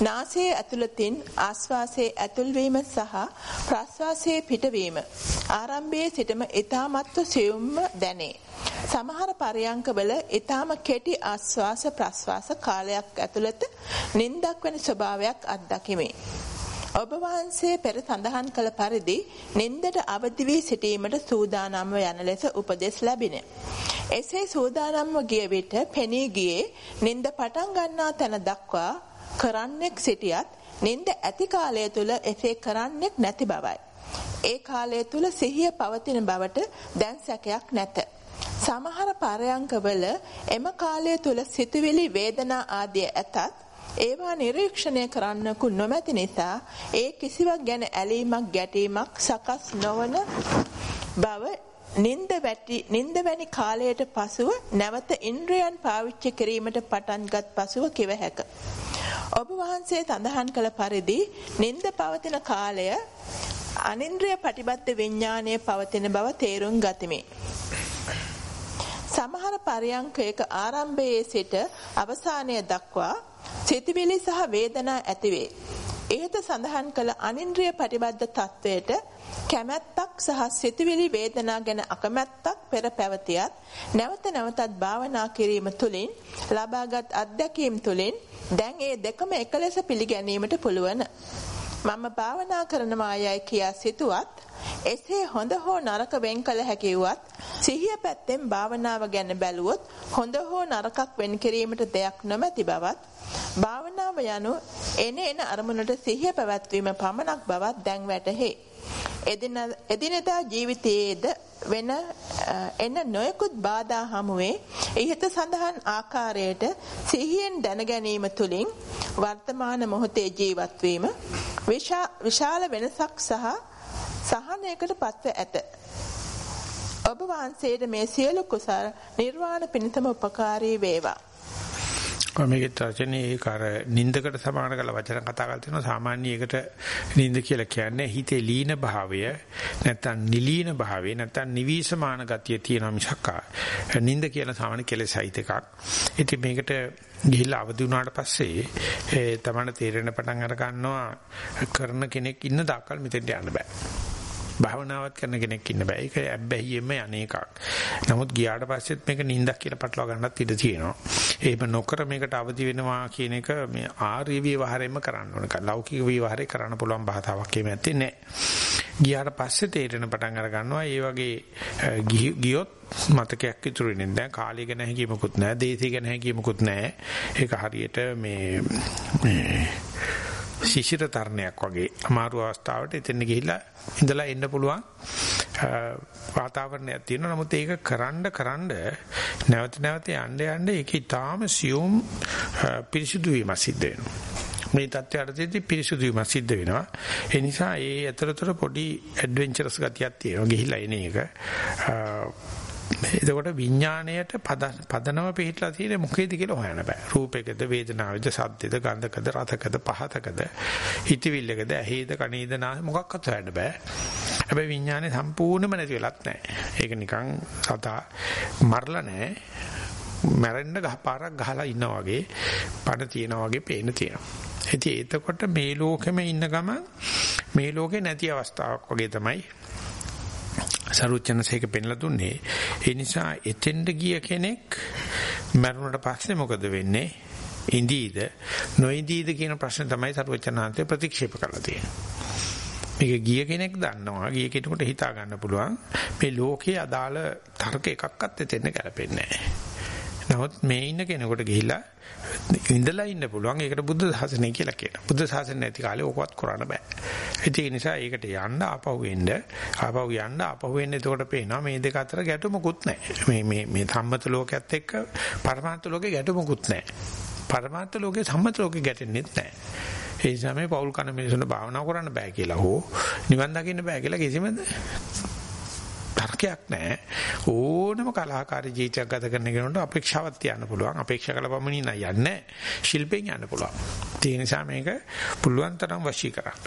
නාසයේ ඇතුළතින් ආස්වාසයේ ඇතුල්වීම සහ ප්‍රස්වාසයේ පිටවීම ආරම්භයේ සිටම ඊ타මත්ව සියුම්ව දැනේ. සමහර පරයන්කවල ඊ타ම කෙටි ආස්වාස ප්‍රස්වාස කාලයක් ඇතුළත නිින්දක් වැනි ස්වභාවයක් අත්දකිමි. ඔබ වහන්සේ පෙර සඳහන් කළ පරිදි නින්දට අවදි වී සිටීමට සූදානම්ව යන ලෙස උපදෙස් ලැබින. එසේ සූදානම්ව ගිය විට පෙනී ගියේ නින්ද පටන් ගන්නා තැන දක්වා කරන්නෙක් සිටියත් නින්ද ඇති කාලය තුල එසේ කරන්නෙක් නැති බවයි. ඒ කාලය තුල සිහිය පවතින බවට දැන් සැකයක් නැත. සමහර පරයන්කවල එම කාලය තුල සිතුවිලි වේදනා ආදිය ඇතත් ඒවා නිරීක්ෂණය කරන්නකු නොමැති නිසා ඒ කිසිවක් ගැන ඇලීමක් ගැටීමක් සකස් නොවන බව නින්ද වැටි නින්ද වැනි කාලයට පසුව නැවත ඉන්ද්‍රයන් පාවිච්චි කිරීමට පටන්ගත් පසුව කිව හැක. ඔබ වහන්සේ සඳහන් කළ පරිදි නින්ද පවතින කාලය අනින්ද්‍රිය ප්‍රතිබද්ධ විඥානයේ පවතින බව තේරුම් ගතිමි. සමහර පරයන්කයක ආරම්භයේ සිට අවසානය දක්වා සිතවිලි සහ වේදනා ඇතිවේ. ඉහත සඳහන් කළ අනින්ද්‍රිය ප්‍රතිබද්ධ තත්වයට කැමැත්තක් සහ සිතවිලි වේදනා ගැන අකමැත්තක් පෙර පැවතියත් නැවත නැවතත් භාවනා කිරීම තුළින් ලබාගත් අත්දැකීම් තුළින් දැන් ඒ දෙකම එක ලෙස පිළිගැනීමට පුළුවන්. මම භාවනා කරනවා යයි කියා සිතුවත් එසේ හොඳ හෝ නරක වෙන් කළ හැකි වුවත් සිහිය පැත්තෙන් භාවනාව ගැන බැලුවොත් හොඳ හෝ නරකක් වෙන් කිරීමට දෙයක් නොමැති බවත් භාවනාව යනු එන එන අරමුණට සිහිය පැවැත්වීම පමණක් බවත් දැන් වැටහේ. එදිනෙදා ජීවිතයේද වෙන එන නොයෙකුත් බාධා හමුවේ ඉහත සඳහන් ආකාරයට සිහියෙන් දැන ගැනීම තුළින් වර්තමාන මොහොතේ ජීවත් වීම විශාල වෙනසක් සහ සහනයකට පත්ව ඇත. ඔබ වහන්සේට මේ සියලු කුසල නිර්වාණ පිණිසම උපකාරී වේවා. මේකේ රචනයේ ඒක අර නින්දකට සමාන කරලා වචන කතා කරලා තියෙනවා සාමාන්‍ය එකට නින්ද කියලා කියන්නේ හිතේ ලීන භාවය නැත්නම් නිලීන භාවය නැත්නම් නිවිසමාන ගතිය තියෙනවා මිසක් නින්ද කියන සාමාන්‍ය කෙලෙසයිත එකක්. ඉතින් මේකට ගිහිල්ලා අවදි වුණාට පස්සේ ඒ තමයි තේරෙන පටන් අර ගන්නවා කරන කෙනෙක් ඉන්න දාකල් මෙතෙන්ට යන්න බෑ. භාවනාවත් කරන කෙනෙක් ඉන්න බෑ. ඒක ඇබ්බැහියෙම අනේකක්. නමුත් ගියාට පස්සෙත් මේක නිින්දක් කියලා පටලවා ගන්නත් ඉඩ තියෙනවා. එහෙම නොකර මේකට අවදි වෙනවා කියන එක මේ ආර්ය විවහාරයෙන්ම කරන්න ඕන. ලෞකික විවහාරේ කරන්න පුළුවන් භාෂාවක් එහෙම නැත්තේ නෑ. ගියාට පස්සේ තේරෙන පටන් අර ගන්නවා. ඒ වගේ ගියොත් මතකයක් ඉතුරු වෙන්නේ නැහැ. කාලය ගැන හැඟීමකුත් නැහැ. දේශය ගැන හැඟීමකුත් නැහැ. ඒක හරියට මේ මේ ශිෂ්‍ර තරණයක් වගේ අමාරු අවස්ථාවට එතෙන් ගිහිල්ලා ඉඳලා එන්න පුළුවන් වාතාවරණයක් තියෙනවා. නමුත් ඒක කරන්න කරන්න නැවත නැවත යන්න යන්න ඒක ඊටාම සියුම් පිරිසුදු වීම සිද්ධ වෙනවා. මේ தත්ත්වයටදී පිරිසුදු වීම සිද්ධ වෙනවා. ඒ නිසා ඒ අතරතර පොඩි ඇඩ්වෙන්චරස් ගතියක් තියෙනවා. ගිහිලා එන එක. එතකොට විඥාණයට පදනම පිටලා තියෙන්නේ මොකේද කියලා හොයන්න බෑ. රූපයකද, වේදනාවේද, සද්දේද, ගන්ධකද, රසකද, පහතකද, හිතවිල්ලකද, ඇහිද, කනේද, නාස මොකක්වත් හොයන්න බෑ. හැබැයි විඥානේ සම්පූර්ණයෙන්ම නැති වෙලත් නැහැ. ඒක නිකන් සතා මරලා නැහැ. මැරෙන්න ගහපාරක් ගහලා ඉන්නා වගේ පණ තියනා වගේ පේන තියෙනවා. ඉතින් එතකොට මේ ලෝකෙම ඉන්න ගම මේ ලෝකේ නැති අවස්ථාවක් වගේ තමයි සරුවචනසේක පෙන්ලා දුන්නේ. ඒ නිසා එතෙන්ට ගිය කෙනෙක් මරුණට පස්සේ මොකද වෙන්නේ? ඉඳීද නොඉඳීද කියන ප්‍රශ්න තමයි සරුවචනාන්තේ ප්‍රතික්ෂේප කරලා තියෙන්නේ. මේක ගිය කෙනෙක් දන්නවා ගිය කෙනෙකුට හිතා ගන්න පුළුවන් මේ ලෝකයේ අදාළ තර්ක එකක්වත් එතෙන්න ගැලපෙන්නේ නැහැ. නමුත් මේ ඉන්න කෙනෙකුට ගිහිල්ලා ඉඳලා ඉන්න පුළුවන්. ඒකට බුද්ධ ශාසනය කියලා කියනවා. බුද්ධ ශාසනය නැති කාලේ ඕකවත් කරන්න බෑ. ඒ නිසා ඒකට යන්න ආපහු වෙන්න, ආපහු යන්න ආපහු වෙන්න එතකොට පේනවා මේ දෙක අතර ගැටුමකුත් නැහැ. මේ මේ මේ සම්මත ලෝකයක් එක්ක පරමාර්ථ ලෝකේ ගැටුමකුත් නැහැ. පරමාර්ථ ලෝකේ සම්මත ලෝකේ ගැටෙන්නෙත් නැහැ. ඒ නිසා මේ පෞල් කන මිනිසුන්ට භාවනා කරන්න බෑ කියලා හෝ නිවන් දකින්න බෑ කියලා කිසිම තර්කයක් නැහැ. ඕනම කලාකාරී ජීවිතයක් ගත කරන කෙනෙකුට අපේක්ෂාවක් තියන්න පුළුවන්. අපේක්ෂා කළ පමණින් යන්නේ ශිල්පෙන් යන්න පුළුවන්. ඒ නිසා මේක පුළුවන් තරම් වශී කරන්න.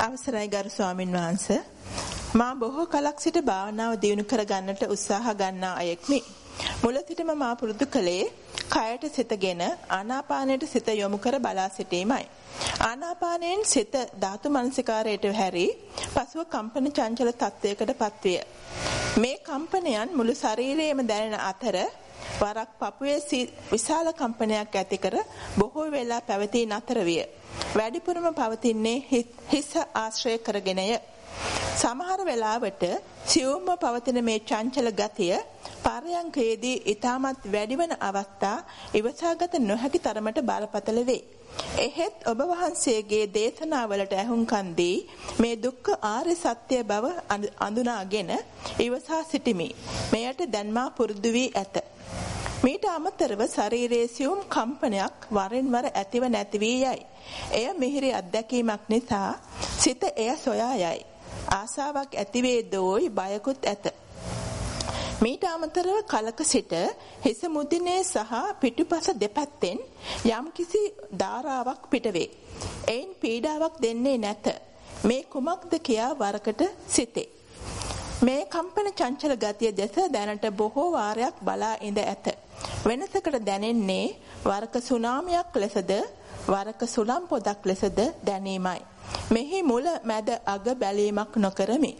අවසරයි ගරු ස්වාමින් වහන්සේ මා බොහෝ කලක් සිට භාවනාව දියුණු කර ගන්නට උත්සාහ ගන්නා අයෙක්මි. මුලසිටම මා පුරුදු කළේ කයට සිතගෙන ආනාපානයට සිත යොමු කර බලා සිටීමයි. ආනාපානයෙන් සිත ධාතු මනසිකාරයට හැරි පසුව කම්පන චංචල තත්වයකට පත්විය. මේ කම්පනයන් මුළු ශරීරයේම දැනෙන අතර වරක් පපුවේ විශාල කම්පනයක් ඇති කර බොහෝ වෙලා පැවතී නතර විය. වැඩිපුරම පවතින්නේ හිස ආශ්‍රය කරගෙනය. සමහර වෙලාවට සියුම්ව පවතින මේ චංචල ගතිය පරයන්කයේදී ඊටමත් වැඩිවන අවස්ථා ඉවසාගත නොහැකි තරමට බරපතල වේ. එහෙත් ඔබ වහන්සේගේ දේශනාවලට ඇහුම්කන් දී මේ දුක්ඛ ආර්ය සත්‍ය බව අඳුනාගෙන ඉවසා සිටිමි. මෙයට දැන් මා පුරුදු වී ඇත. මීට අමතරව ශරීරයේ සියුම් කම්පනයක් වරින් වර ඇතිව නැති වී යයි. එය මිහිරි අත්දැකීමක් නිසා සිත එය සොයා යයි. ආසාවක් ඇතිවේ දෝයි බයකුත් ඇත. මීට අමතරව කලක සිට හිස මුදිනේ සහ පිටුපස දෙපැත්තෙන් යම්කිසි ධාරාවක් පිටවේ. එයින් පීඩාවක් දෙන්නේ නැත. මේ කුමක්ද කියා වරකට සිතේ. මේ කම්පන චංචල ගතිය දෙස දැනට බොහෝ වාරයක් බලා ඉඳ ඇත. වෙනසකට දැනෙන්නේ වරක සුනාමියක් ලෙසද වරක සුළම් පොදක් ලෙසද දැනීමයි. මෙහි මුල මැද අග බැලීමක් නොකරමි.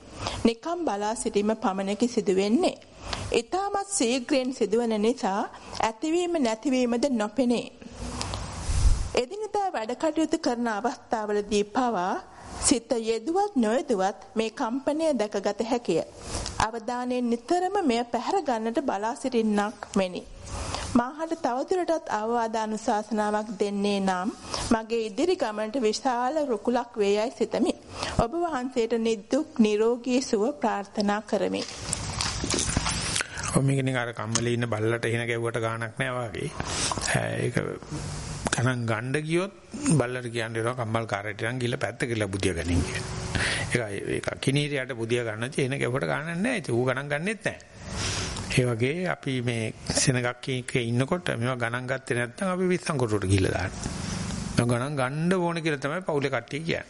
නිකම් බලා සිටීම පමණකි සිදුවෙන්නේ. ඊටමත් ශීඝ්‍රයෙන් සිදුවන නිසා ඇතිවීම නැතිවීමද නොපෙනේ. එදිනදා වැඩ කටයුතු කරන අවස්ථාවලදී පවා සිත යෙදුවත් නොයෙදුවත් මේ කම්පනය දැකගත හැකිය. අවධානයෙන් නිතරම මෙය පැහැර ගන්නට බලා සිටින්නක් මෙනි. මාහට තවදුරටත් අවවාද අනුශාසනාවක් දෙන්නේ නම් මගේ ඉදිරි ගමනට විශාල රුකුලක් වේයයි සිතමි. ඔබ වහන්සේට නිදුක් නිරෝගී සුව ප්‍රාර්ථනා කරමි. ඔ මේක නිකන් අර කම්මලේ ඉන්න බල්ලට එහෙන ගැව්වට ගාණක් නෑ වාගේ. ඒක ගණන් ගන්න ගියොත් බල්ලට කියන්නේ නෝ කම්මල් කාරයට නම් ගිහලා පැත්ත කියලා බුදියා ගනින් කියන. ඒක ඒක කිනීරියට බුදියා ගන්න තියෙන ගැව්වට ගාණක් නෑ. ඒක ඌ ගණන් ගන්නෙත් නෑ. ඒ වගේ අපි මේ සෙනගක් එකේ ඉන්නකොට මේවා ගණන් ගත්තේ නැත්නම් අපි විස්සම් කොටුවට ගිහලා දානවා. ගණන් ගන්න ඕනේ කියලා තමයි පවුලේ කට්ටිය කියන්නේ.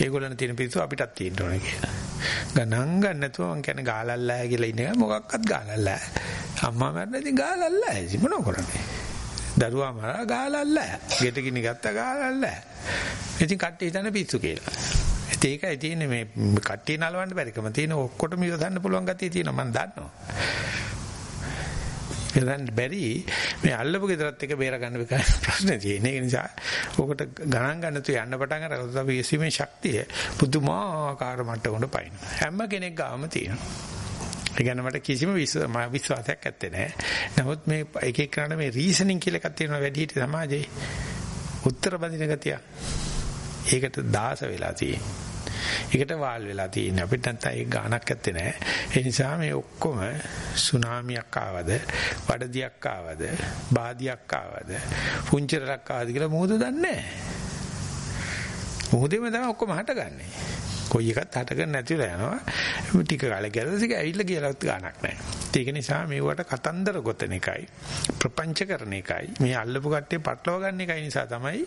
ඒගොල්ලන් තියෙන පිස්සු අපිටත් තියෙන්න ඕනේ කියලා. ගණන් ගන්න නැතුව මං කියන්නේ ගාලල්ලා කියලා ඉන්න එක මොකක්වත් ගාලල්ලා. අම්මා මරන ඉතින් ගාලල්ලා ඉතින් මොනව කරන්නේ? දරුවා මරා ගාලල්ලා. ගෙට ගිනි ගත්ත ගාලල්ලා. ඉතින් කට්ටිය හිතන පිස්සු කියලා. ඒකයි තියෙන්නේ මේ කට්ටිය නලවන්න බැරිකම තියෙන ඔක්කොටම ඉවසන්න පුළුවන් ගතිය තියෙනවා මම දන්නවා. ඉතින් බැරි මේ අල්ලපු ගෙදරත් එක බේර ගන්න ප්‍රශ්නේ තියෙන. ඒ නිසා ඔකට ගණන් ගන්න තු යන්න පටන් අරගත්තා අපි විශ්ීමේ ශක්තිය පුදුමාකාර මට්ටමකට පයින්. හැම කෙනෙක් ගාම තියෙනවා. ඒ කියන්නේ මට කිසිම විශ්වාසයක් ඇත්තේ නැහැ. නමුත් මේ එක එක කරන මේ රීසනින් කියලා එකක් තියෙනවා වැඩි හිටි සමාජයේ. උත්තර බඳින ගතිය. ඒකට දාස වෙලා තියෙන්නේ. ඒකට වාල් වෙලා තියෙන්නේ. අපිට නැත්තම් ඒක ගාණක් ඇත්තේ නැහැ. ඒ නිසා මේ ඔක්කොම සුනාමියක් ආවද, වඩදියක් ආවද, බාදියක් ආවද, පුංචරයක් ආවද කියලා මොහොත දන්නේ නැහැ. මොහොතේම තමයි ඔක්කොම හටගන්නේ. කොයි එකත් හටගන්න නැතිලා යනවා. ටික කාලයක් ගියලා ඒක ඇවිල්ලා කියලාත් ගාණක් නැහැ. ඒක නිසා මේවට කතන්දර ගොතන එකයි ප්‍රපංච කරන එකයි මේ අල්ලපු කට්ටිය පටලවා ගන්න එකයි නිසා තමයි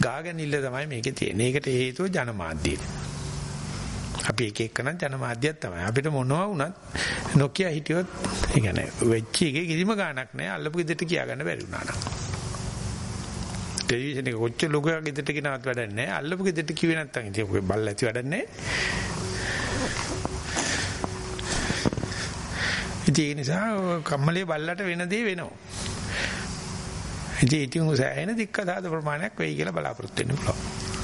ගාගනිල්ල තමයි මේකේ තියෙන්නේ. ඒකට හේතුව ජනමාධ්‍යය. අපි එක එකන ජනමාධ්‍යයක් තමයි. අපිට මොනවා වුණත් නොකිය හිටියොත් ඒ කියන්නේ වෙච්ච එකේ කිසිම ගාණක් නැහැ. අල්ලපු ගෙදරට කියා ගන්න බැරි වුණා නම්. ටෙලිවිෂන් එක කොච්චර ලොකුවක් ගෙදරට ගෙනවත් වැඩක් නැහැ. අල්ලපු ගෙදරට කිව්වේ නැත්තම් ඉතින් ඔය බල්ල ඇති වැඩක් නැහැ. ඉතින් ඒ නිසා කම්මලේ බල්ලට වෙන දේ වෙනවා. ඉතින් ඉතින් උසෑහෙන දික්ක දාද ප්‍රමාණයක් වෙයි කියලා බලාපොරොත්තු වෙන්න පුළුවන්.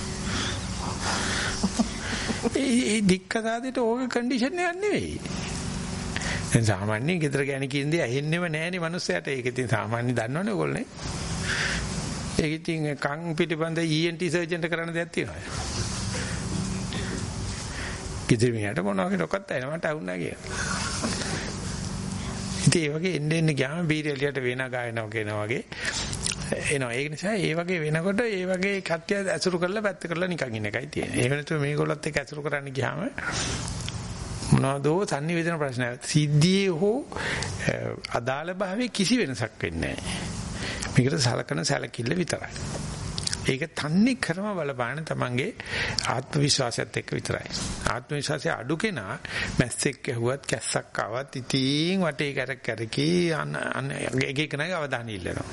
ඒ දික්ක දාදේට ඕක කන්ඩිෂන් එකක් නෙවෙයි. දැන් සාමාන්‍යයෙන් ගෙදර ගෑණි කියන දේ ඇහෙන්නේම නැහැනේ මිනිස්සයාට. ඒක ඉතින් සාමාන්‍ය දන්නවනේ ඔයගොල්ලෝ. ඒක ඉතින් කන් පිටිබඳ ENT සර්ජන්ට කරන්න දෙයක් තියෙනවා. ගෙදර මිනිහට මොනවා කෙනෙක්වත් ඇහෙන මට අහුණා කියලා. ඉතින් ඒ වගේ එන්න එන්න ගියාම බීරෙලියට වෙන ගායනවා කියනවා වගේ එනවා ඒක නිසා ඒ වගේ වෙනකොට ඒ වගේ කට්ටිය ඇසුරු කරලා පැත්ත කරලා නිකන් ඉන්න එකයි තියෙන්නේ. එහෙම නැතුව මේගොල්ලොත් එක්ක ඇසුරු කරන්න ගියාම මොනවදෝ sannivedana ප්‍රශ්න සිද්ධියේ හෝ අදාළ භාවයේ කිසි වෙනසක් වෙන්නේ නැහැ. මේකට සලකන සැලකිල්ල විතරයි. ඒක තන්නේ කරම බලපාන තමන්ගේ ආත්ම විශ්වාසයත් එක්ක විතරයි. ආත්ම විශ්වාසය අඩු කෙනා මැස්සෙක් ඇහුවත් කැස්සක් ආවත් ඉතින් වටේ කරක් කරකී එක එකනගේ අවධානය ඉල්ලනවා.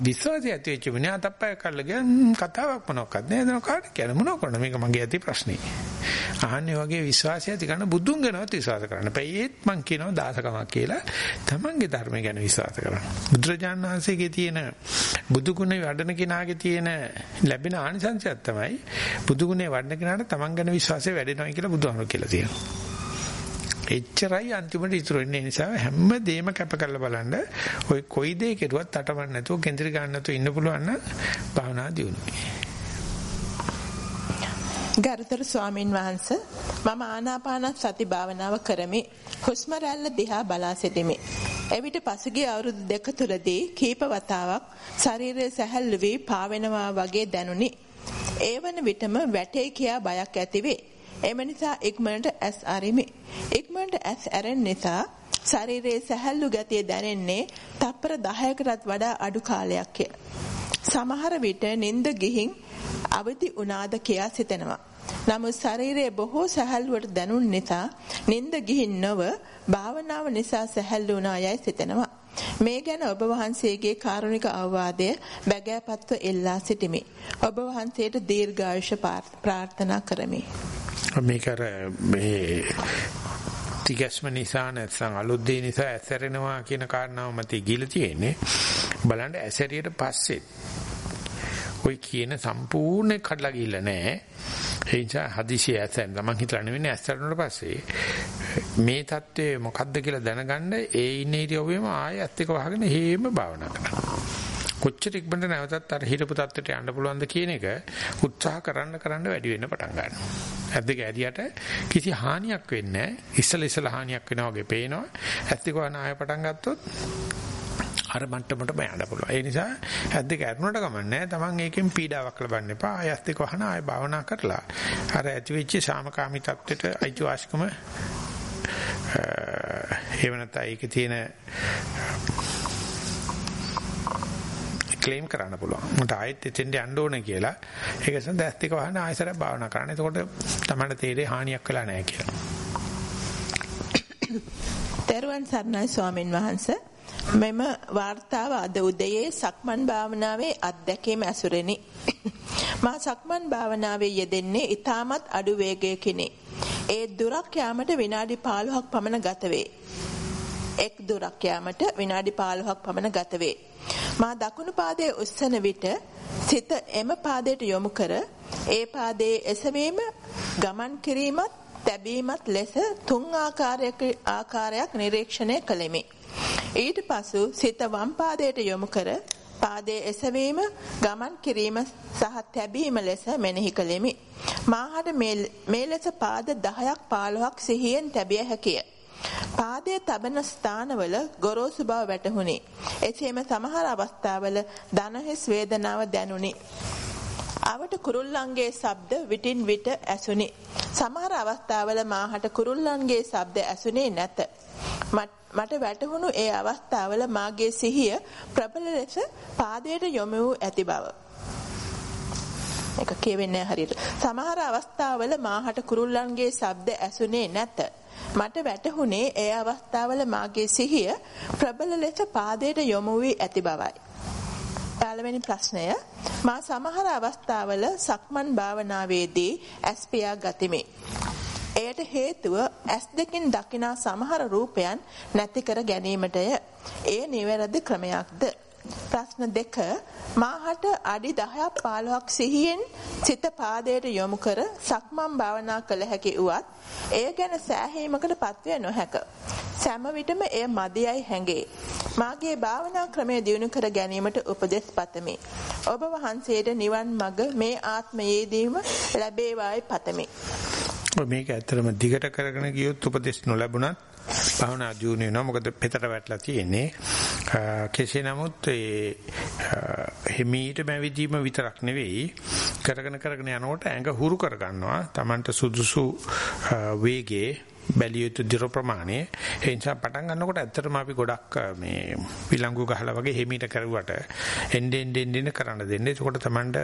විශ්වාසය ඇති වෙච්ච මිනිහ අතප්පය කරලා ගියා කතාවක් මොනවක්වත් නෑ එතන කාට කියන මොනව කරන මේක මගේ ඇති ප්‍රශ්නේ. අහන්නේ වගේ විශ්වාසය ඇති කරන බුදුන් ගැනවත් විශ්වාස කරන්න. පැයේත් මං කියනවා දාසකමක් කියලා තමන්ගේ ධර්මය ගැන විශ්වාස කරන්න. බුදුරජාණන් වහන්සේගේ තියෙන බුදු ගුණේ වඩන කෙනාගේ තියෙන ලැබෙන ආනිසංසයක් තමයි බුදු ගුණේ වඩන කෙනාට තමන් ගැන විශ්වාසය වැඩෙනවා කියලා බුදුහාමුදුරුවෝ කියලා තියෙනවා. එච්චරයි අන්තිමට ඉතුරු වෙන්නේ නිසා හැම දෙයක්ම කැප කරලා බලන්න ඔය කොයි දේ කෙරුවත් අටවන්න නැතුව කේන්ද්‍ර ගන්න නැතුව ඉන්න පුළුවන් නම් භාවනා දියුණුවයි. ගරුතර ස්වාමින් වහන්සේ මම ආනාපාන සති භාවනාව කරමි. හුස්ම රැල්ල දිහා බලා සිටිමි. එවිට පසුගිය අවුරුදු දෙක තුලදී කීප වතාවක් ශරීරය සැහැල්ලු වී පාවෙනවා වගේ දැනුනි. ඒ වන විටම වැටේ කියා බයක් ඇතිවේ. එම නිසා ඉක්මනට ඇස් අරිමි. ඉක්මනට ඇස් ඇරෙන නිසා ශරීරයේ සැහැල්ලු ගතිය දැනෙන්නේ තප්පර 10කටත් වඩා අඩු කාලයක්ය. සමහර විට නිින්ද ගිහින් අවදි වුණාද කියා සිතෙනවා. නමුත් ශරීරයේ බොහෝ සැහැල්ලුවට දැනුන නිසා නිින්ද ගිහින් නොව භාවනාව නිසා සැහැල්ලු වුණා යයි සිතෙනවා. මේ ගැන ඔබ වහන්සේගේ කාරුණික අවවාදය බැගෑපත්ව එල්ලා සිටිමි. ඔබ වහන්සේට දීර්ඝායුෂ ප්‍රාර්ථනා කරමි. මේක අර මේ තිගැස්ම නිසා නැත්නම් අලුත් දේ නිසා ඇසරෙනවා කියන කාරණාව මත ගිල තියෙන්නේ. බලන්න ඇසරියට පස්සේ ඔය කියන සම්පූර්ණ කඩලා ගිහිල්ලා නැහැ. ඒ නිසා හදිසිය ඇසෙන් මම හිතලා නෙවෙයි ඇසරනට පස්සේ. මේ தත්ත්වය මොකද්ද කියලා දැනගන්න ඒ ඉන්නේ ඉරියව්වෙම ආයෙ ඇත්ත එක වහගෙන හේම භාවනා කරනවා. කොච්චර ඉක්මනට නැවතත් අර හිරපු තත්ත්වයට යන්න පුළුවන්ද කියන එක උත්සාහ කරන්න කරන්න වැඩි වෙන්න පටන් ගන්නවා. ඇද්දක ඇරියට කිසි හානියක් වෙන්නේ නැහැ. ඉස්සල ඉස්සල හානියක් වෙනවා වගේ පේනවා. ඇත්තක වහන ආය පටන් ගත්තොත් අර මට්ටමට බයන්න පුළුවන්. ඒ නිසා ඇද්දක ඇරුණට කමන්නේ තමන් ඒකෙන් පීඩාවක් ලබන්න එපා. ආය ඇත්තක වහන ආය භාවනා කරලා අර ඇතිවෙච්ච සාමකාමී තත්ත්වයට අයිතිවාසිකම එහෙම නැත්නම් ඒකේ තියෙන ක්ලේම් කරන්න පුළුවන්. මට ආයෙත් එතෙන්ට යන්න ඕන කියලා. ඒක නිසා දැස් ටික වහන ආයෙසරක් භාවනා කරන්න. එතකොට තමයි තේරෙන්නේ හානියක් වෙලා නැහැ කියලා. තෙරුවන් සරණයි ස්වාමින් වහන්සේ. මෙම වார்த்தාව අද උදයේ සක්මන් භාවනාවේ අත්දැකීම ඇසුරෙනි. මා සක්මන් භාවනාවේ යෙදෙන්නේ ඊටමත් අඩු වේගයකිනි. ඒ දුරක් යාමට විනාඩි 15ක් පමණ ගත වේ. එක් දුරක් යාමට විනාඩි 15ක් පමණ ගත වේ. මා දකුණු පාදයේ උස්සන විට සිත එම පාදයට යොමු කර ඒ පාදයේ එසවීම ගමන් කිරීමත් තැබීමත් ලෙස තුන් ආකාරයක ආකාරයක් නිරීක්ෂණය කළෙමි. ඊට පසු සිත වම් පාදයට යොමු කර පාදයේ එසවීම ගමන් කිරීම සහ තැබීම ලෙස මෙනෙහි කළෙමි. මාහට මේ ලෙස පාද 10ක් 15ක් සිහියෙන් තැබිය හැකිය. පාදයේ තබන ස්ථානවල ගොරෝසු බව වැටහුණි. එසේම සමහර අවස්ථාවල දනහිස් වේදනාව දැනුනි. අවට කුරුල්ලන්ගේ ශබ්ද විටින් විට ඇසුනි. සමහර අවස්ථාවල මාහට කුරුල්ලන්ගේ ශබ්ද ඇසුනේ නැත. මට වැටහුණු ඒ අවස්ථාවල මාගේ සිහිය ප්‍රබල ලෙස පාදයට යොමු වූ ඇති බව. එක කියවෙන්නේ හරියට. සමහර අවස්ථාවල මාහට කුරුල්ලන්ගේ ශබ්ද ඇසුනේ නැත. මට වැටහුණේ ඒ අවස්ථාවල මාගේ සිහිය ප්‍රබල ලෙස පාදයට යොමු වී ඇති බවයි. පළවෙනි ප්‍රශ්නය මා සමහර අවස්ථාවල සක්මන් භාවනාවේදී ඇස් පියා ගතිමි. එයට හේතුව ඇස් දෙකින් දකිනා සමහර රූපයන් නැති කර ගැනීමටය. එය නිවැරදි ක්‍රමයක්ද? ප්‍රශ්න දෙක මාහට අඩි 10ක් 15ක් සිහියෙන් සිත පාදයට යොමු කර සක්මන් භාවනා කළ හැකි උවත් එය ගැන සෑහීමකට පත්විය නොහැක. සෑම විටම එය මදියයි හැඟේ. මාගේ භාවනා ක්‍රමය දියුණු කර ගැනීමට උපදෙස් පතමි. ඔබ වහන්සේට නිවන් මඟ මේ ආත්මයේදීම ලැබේවායි පතමි. මේක ඇත්තටම දිගට කරගෙන ගියොත් උපදෙස් නොලැබුණත් භාවනා ජීුණේ නෝ මොකද පෙතට වැටලා තියෙන්නේ. කෙසේ නමුත් ඒ හිමීට මැවිදීම විතරක් නෙවෙයි. කරගෙන කරගෙන යනකොට ඇඟ හුරු කර ගන්නවා Tamanට සුදුසු වේගයේ බැලිය යුතු දිර ප්‍රමාණය. ඒ නිසා පටන් ගන්නකොට ඇත්තටම අපි ගොඩක් මේ විලංගු ගහලා වගේ හිමීට කරුවට එන්නේ එන්නේ එන්නේ කරන්න දෙන්නේ. එතකොට Tamanට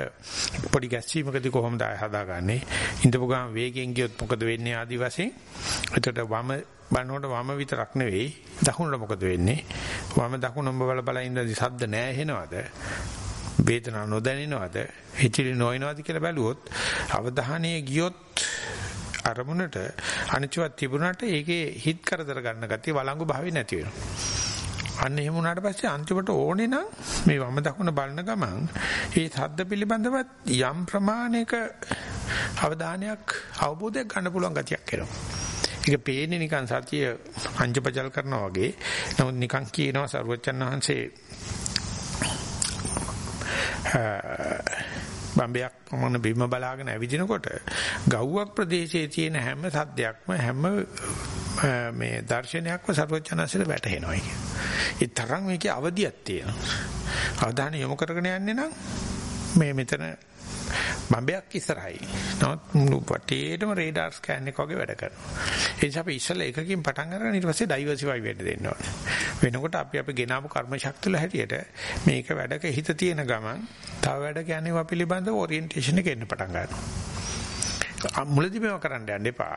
පොඩි ගැස්සීමකදී කොහොමද හදාගන්නේ? ඉඳපු ගමන් වේගෙන් ගියොත් මොකද වෙන්නේ ආදි වශයෙන් එතකොට වම බලනකොට වම විතරක් නෙවෙයි දකුණට මොකද වෙන්නේ? වම දකුණ ඔබ බල බල ඉඳි ශබ්ද නැහැ හෙනවද? වේදනාව නොදැනෙනවද? හිතිලි නොයනවද කියලා බැලුවොත් අවධානයේ ගියොත් අරමුණට අනිච්චවත් තිබුණාට ඒකේ හිත කරදර ගන්න ගතිය වළංගු භාවය නැති වෙනවා. අන්න එහෙම වුණාට පස්සේ අන්තිමට ඕනේ නම් මේ වම දකුණ බලන ගමන් ඒ සද්ද පිළිබඳව යම් ප්‍රමාණයක අවධානයක් අවබෝධයක් ගන්න පුළුවන් ගතියක් එනවා. ඒක පේන්නේ නිකන් සතිය අංජපජල් කරනවා වගේ. නමුත් නිකන් කියනවා සරුවච්චන් වහන්සේ බම්බයක් මොන බිම බලාගෙන ඇවිදිනකොට ගව්වක් ප්‍රදේශයේ තියෙන හැම සද්දයක්ම හැම මේ දර්ශනයක්ම සරුවච්චන්හන්සේට වැටහෙනවා ඒ තරම් මේකේ අවදියක් තියෙනවා. අවධානය යොමු කරගෙන යන්නේ නම් මේ මෙතන බම්බයක් ඉස්සරහයි. නමුත් මුළු වටේටම රේඩාර් ස්කෑන් එක වගේ වැඩ කරනවා. ඒ නිසා අපි ඉස්සෙල්ලා එකකින් පටන් අරගෙන ඊට පස්සේ ඩයිවර්සිෆයි වෙන්න දෙන්න ඕනේ. වෙනකොට අපි අපි ගෙනාවු කර්ම ශක්තිය හැටියට මේක වැඩක හිත තියෙන ගමන් තව වැඩ කියන්නේ පිළිබඳව ඔරියන්ටේෂන් එක එන්න පටන් ගන්නවා. මුලදී මේව කරන්න යන්න එපා.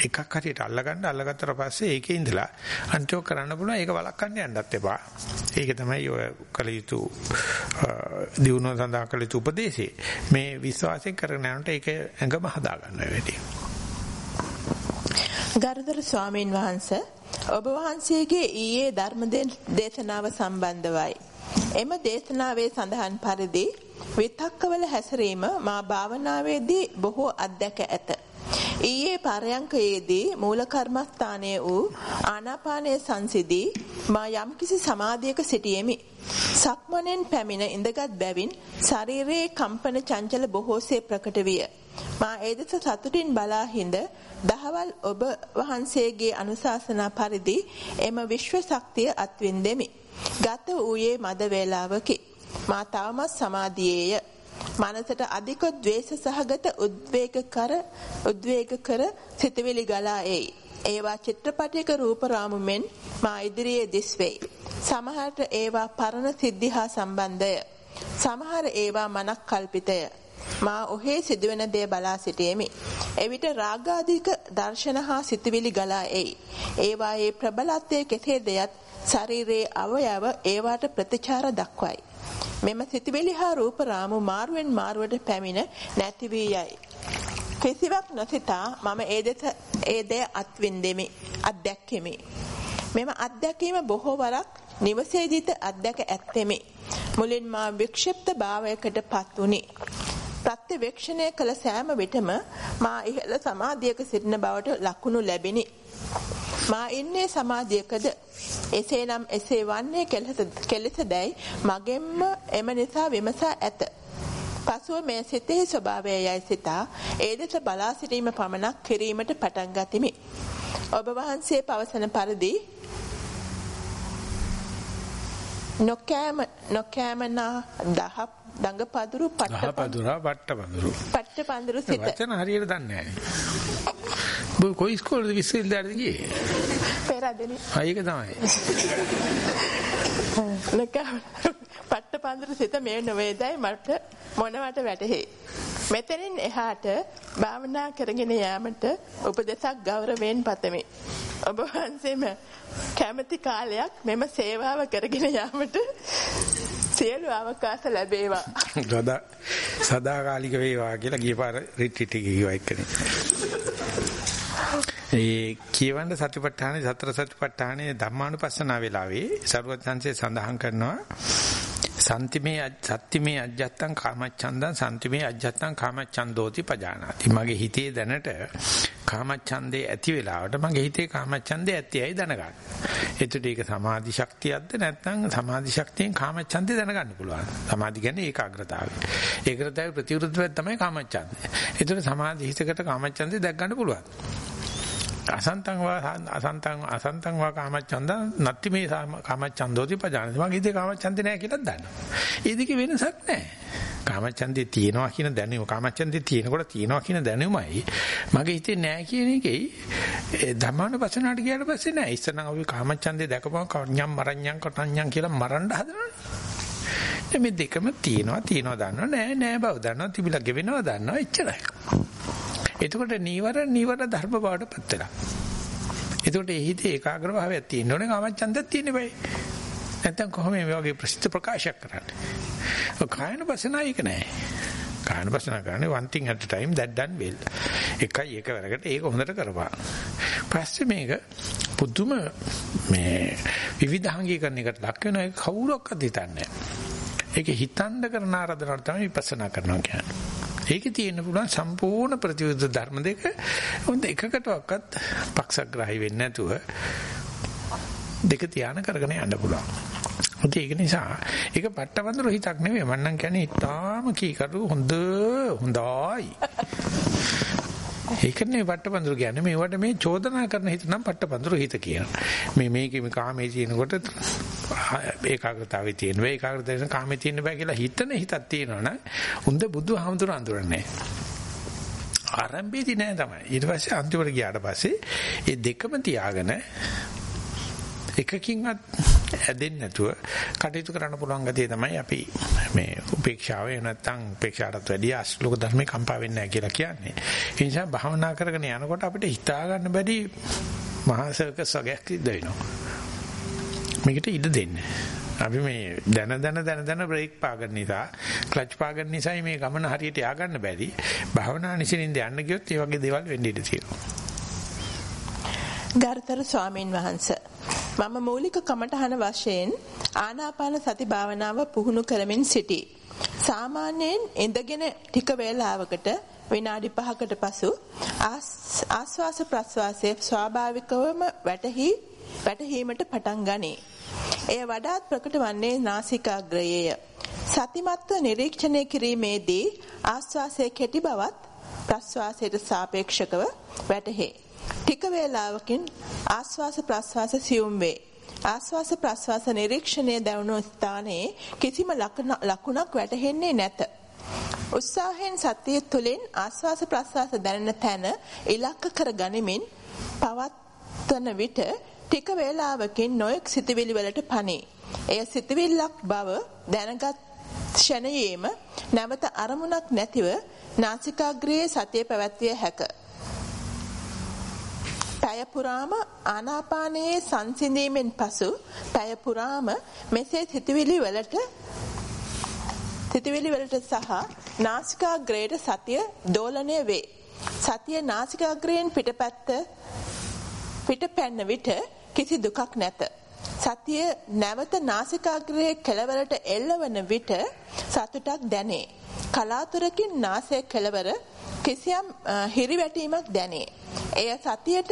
එකක් හරියට අල්ලගන්න අල්ලගත්තට පස්සේ ඒකේ ඉඳලා අන්තිම කරන්න පුළුවන් ඒක වළක්වන්න යන්නත් එපා. ඒක තමයි ඔය කල යුතු දිනුන සඳහා කළ යුතු උපදේශය. මේ විශ්වාසයෙන් කරගෙන යනකොට ඒක ඇඟම හදා ගන්න වෙදී. ගරුතර ස්වාමීන් වහන්සේ ඔබ වහන්සේගේ ඊයේ ධර්ම දේශනාව සම්බන්ධවයි. එම දේශනාවේ සඳහන් පරිදි විතක්කවල හැසිරීම මා භාවනාවේදී බොහෝ අත්දැක ඇත. ඊයේ පරයන්කයේදී මූල කර්මස්ථානයේ වූ ආනාපානයේ සංසිදී මා යම්කිසි සමාධියක සිටියෙමි. සක්මණෙන් පැමිණ ඉඳගත් බැවින් ශරීරයේ කම්පන චංචල බොහෝසේ ප්‍රකට විය. මා ඒ දෙස සතුටින් බලා හිඳ දහවල් ඔබ වහන්සේගේ අනුශාසනා පරිදි එම විශ්ව ශක්තිය අත්විඳෙමි. ගත වූයේ මද වේලාවකි. මා තවමත් සමාධියේය. මනසට අධික ද්වේෂ සහගත උද්වේග කර උද්වේග කර සිතවිලි ගලා එයි. ඒවා චිත්‍රපටයක රූප රාමු මෙන් මා ඉදිරියේ දිස්වෙයි. සමහරට ඒවා පරණ සිද්ධි හා සම්බන්ධය. සමහර ඒවා මනක් කල්පිතය. මා ඔහේ සිදුවෙන දේ බලා සිටියෙමි. එවිට රාගාධික දර්ශන හා සිතවිලි ගලා එයි. ඒවායේ ප්‍රබලත්වය කෙසේද යත් ශරීරයේ අවයව ඒවාට ප්‍රතිචාර දක්වයි. මෙම සිතවිලි හා රූප රාමු මාරුවෙන් මාරුවට පැමිණ නැති වී යයි. කිසිවක් නොසිතා මම ඒ දෙස ඒ දේ අත්විඳෙමි අත්දැක්කෙමි. මෙම අත්දැකීම බොහෝ වරක් නිවසේදීත අත්දැක ඇත්තෙමි. මුලින් මා වික්ෂිප්ත භාවයකට පත් වුනි. ප්‍රත්‍යවේක්ෂණය කළ සෑම විටම මා ඉහළ සමාධියක සිටින බවට ලකුණු ලැබිනි. මා ඉන්නේ සමාධියකද? එසේනම් එසේ වන්නේ කෙලෙසදැයි මගෙන්ම එම නිසා විමසා ඇත. පසුව මේ සිතෙහි ස්වභාවය යයි සිතා ඒ දෙස බලා සිටීම පමණක් කිරීමට පටන් ගතිමි. ඔබ වහන්සේ පවසන පරිදි නොකෑම නොකෑමනා දහප් දඟපදුරු පට්ට පදුරා පට්ට පදුරු. පට්ට පඳුරු සිත. වචන හරියට දන්නේ නැහැ. බෝ කොයි ස්කෝලේද විශ්වවිද්‍යාලෙද ගියේ? පෙරදෙනි. ආ ඒක තමයි. නොකෑම පට්ට පඳුරු සිත මේ නොවේදයි මට මොනවට වැටහේ. මෙතනින් එහාට භාවනා කරගෙන යාමට උපදේශක් ගෞරවයෙන් පතමි. ඔබ වහන්සේම කැමැති කාලයක් මෙම සේවාව කරගෙන යාමට සියලු අවකාශ ලැබේවා. සදා සදාකාලික වේවා කියලා ගියපාර රිට්‍රීට් එකේ කිව්වා එක්කනේ. ඒ කියවන්න සතිපට්ඨානේ සතර සතිපට්ඨානේ ධම්මානුපස්සනා වෙලාවේ සරුවත් සංසේ සඳහන් කරනවා සන්තිමේ සත්‍තිමේ අජ්ජත්තං කාමච්ඡන්දං සන්තිමේ අජ්ජත්තං කාමච්ඡන්දෝති පජානාති. මගේ හිතේ දැනට කාමච්ඡන්දේ ඇති වෙලාවට මගේ හිතේ කාමච්ඡන්දේ ඇතියි දැනගන්න. එතකොට ඒක සමාධි ශක්තියක්ද නැත්නම් සමාධි ශක්තියෙන් කාමච්ඡන්දේ දැනගන්න පුළුවන්. සමාධි කියන්නේ ඒකාග්‍රතාවය. ඒකාග්‍රතාවේ ප්‍රතිවිරුද්ධව තමයි කාමච්ඡන්දේ. එතකොට සමාධි හිතකට කාමච්ඡන්දේ දැක් ගන්න පුළුවන්. අසන්තං වා අසන්තං අසන්තං වා කාමච්ඡන්ද නත්ති මේ කාමච්ඡන්දෝති පජානති මගේ ඉතේ කාමච්ඡන්දේ නැහැ කියලා දන්නවා. ඒ දෙකේ වෙනසක් නැහැ. කාමච්ඡන්දේ තියෙනවා කියන දැනුම කාමච්ඡන්දේ තියෙනකොට තියෙනවා කියන දැනුමයි මගේ හිතේ නැහැ කියන එකයි ධර්මානුපස්සනාට ගියාට පස්සේ නැහැ. ඉස්සනම් අපි කාමච්ඡන්දේ දැකපුවම කඤ්ඤම් මරඤ්ඤම් කටඤ්ඤම් කියලා මරන්න හදනවනේ. මේ දෙකම තියෙනවා තියෙනවා දන්නවා නෑ නෑ බව දන්නවා තිබිලා ගෙවෙනවා දන්නවා එච්චරයි. එතකොට නීවර නීවර ධර්ම බවට පත් වෙනවා. එතකොට ඒ හිතේ ඒකාග්‍ර භාවයක් තියෙන්න ඕනේ කාමච්ඡන්දයක් තියෙන්න බෑ. නැත්තම් කොහොම මේ වගේ ප්‍රසිද්ධ ප්‍රකාශයක් කරන්නේ? කායන පසනා ඒක නෑ. කායන පසනා කරන්නේ one thing at a time that done well. එකයි එක වැඩකට ඒක හොඳට කරපන්. පස්සේ මේක පුදුම මේ විවිධාංගීකරණයකට ලක් වෙන එක කවුරක්වත් හිතන්නේ නෑ. ඒක හිතන්න කරන ආරාධනාවට තමයි විපස්සනා කරනවා කියන්නේ. ඒකේ තියෙන්න පුළුවන් සම්පූර්ණ ප්‍රතිවිරුද්ධ ධර්ම දෙක හොඳ එකකටවත් පක්ෂග්‍රාහී වෙන්නේ නැතුව දෙක තියාන කරගෙන යන්න පුළුවන්. ඒක නිසා ඒක පට්ටවඳුර හිතක් නෙවෙයි මම නම් කියන්නේ ඊටාම කීකරු හොඳ හොඳයි. ඒකනේ පට්ටපඳුරු කියන්නේ මේවට මේ චෝදනා කරන හිත නම් පට්ටපඳුරු හිත කියනවා. මේ මේකේ මේ කාමේ තියෙනකොට ඒකාග්‍රතාවේ තියෙන වේ ඒකාග්‍රතාවේ කාමේ තියෙන බෑ කියලා හිතන හිතක් තියෙනවනේ. උන්ද බුදුහාමුදුර අඳුරන්නේ. ආරම්භයේදී නෑ තමයි. ඊට පස්සේ අන්තිමට ගියාට පස්සේ මේ දෙකම තියාගෙන එකකින්වත් ඇදෙන්නේ නැතුව කටයුතු කරන්න පුළුවන් ගතිය තමයි අපි මේ උපේක්ෂාව එහෙම නැත්නම් උපේක්ෂාටත් වැඩිය අශ්ලෝක ධර්මේ කම්පා වෙන්නේ නැහැ කියලා කියන්නේ. ඒ නිසා භාවනා කරගෙන යනකොට අපිට හිතා ගන්න බැරි මහා සර්කස් වගේක් සිද්ධ වෙනවා. මේකට ඉඩ දෙන්න. අපි මේ දන දන දන දන බ්‍රේක් පාගන්න නිසා ක්ලච් පාගන්න නිසා මේ ගමන හරියට ය아가න්න බැරි. භාවනා නිසින්ින්ද යන්න ගියොත් ඒ වගේ දේවල් වෙන්න ඉඩ තියෙනවා. ගරුතර ස්වාමීන් වහන්සේ මම මූලික කමඨහන වශයෙන් ආනාපාන සති භාවනාව පුහුණු කරමින් සිටී. සාමාන්‍යයෙන් ඉඳගෙන ටික වේලාවකට විනාඩි 5කට පසු ආස්වාස ප්‍රස්වාසයේ ස්වාභාවිකවම වැටහි වැටහීමට පටන් ගනී. එය වඩාත් ප්‍රකට වන්නේ නාසිකාග්‍රයේය. සතිමත්ව නිරීක්ෂණය කිරීමේදී ආස්වාසයේ කෙටි බවත් ප්‍රස්වාසයට සාපේක්ෂකව වැටහේ. ටික වේලාවකින් ආස්වාස ප්‍රස්වාස සියුම් වේ. ආස්වාස ප්‍රස්වාස නිරීක්ෂණය දැනුණු ස්ථානයේ කිසිම ලකුණක් වැටහෙන්නේ නැත. උත්සාහයෙන් සතිය තුළින් ආස්වාස ප්‍රස්වාස දැනෙන තැන ඉලක්ක කර ගනිමින් පවත්වන විට ටික වේලාවකින් නොයෙක් සිතවිලි වලට පණේ. එය සිතවිල්ලක් බව දැනගත් ක්ෂණයේම නැවත අරමුණක් නැතිව නාසිකාග්‍රයේ සතිය පැවැත්විය හැකිය. පැය පුරාම ආනාපානයේ සංසිඳීමෙන් පසු පැය පුරාම මෙසේ සිතුවිලි වලට සිතුවිලි වලට සහ නාසිකාග්‍රේට සතිය දෝලණය වේ. සතිය නාසිකාග්‍රයෙන් පිටපැත්ත පිටපැන්න විට කිසි දුකක් නැත. සතිය නැවත නාසිකාග්‍රයේ කෙළවරට එල්ලවන විට සතුටක් දැනේ. කලාතුරකින් නාසයේ කෙළවර කිසියම් හිරිවැටීමක් දැනේ. එය සතියට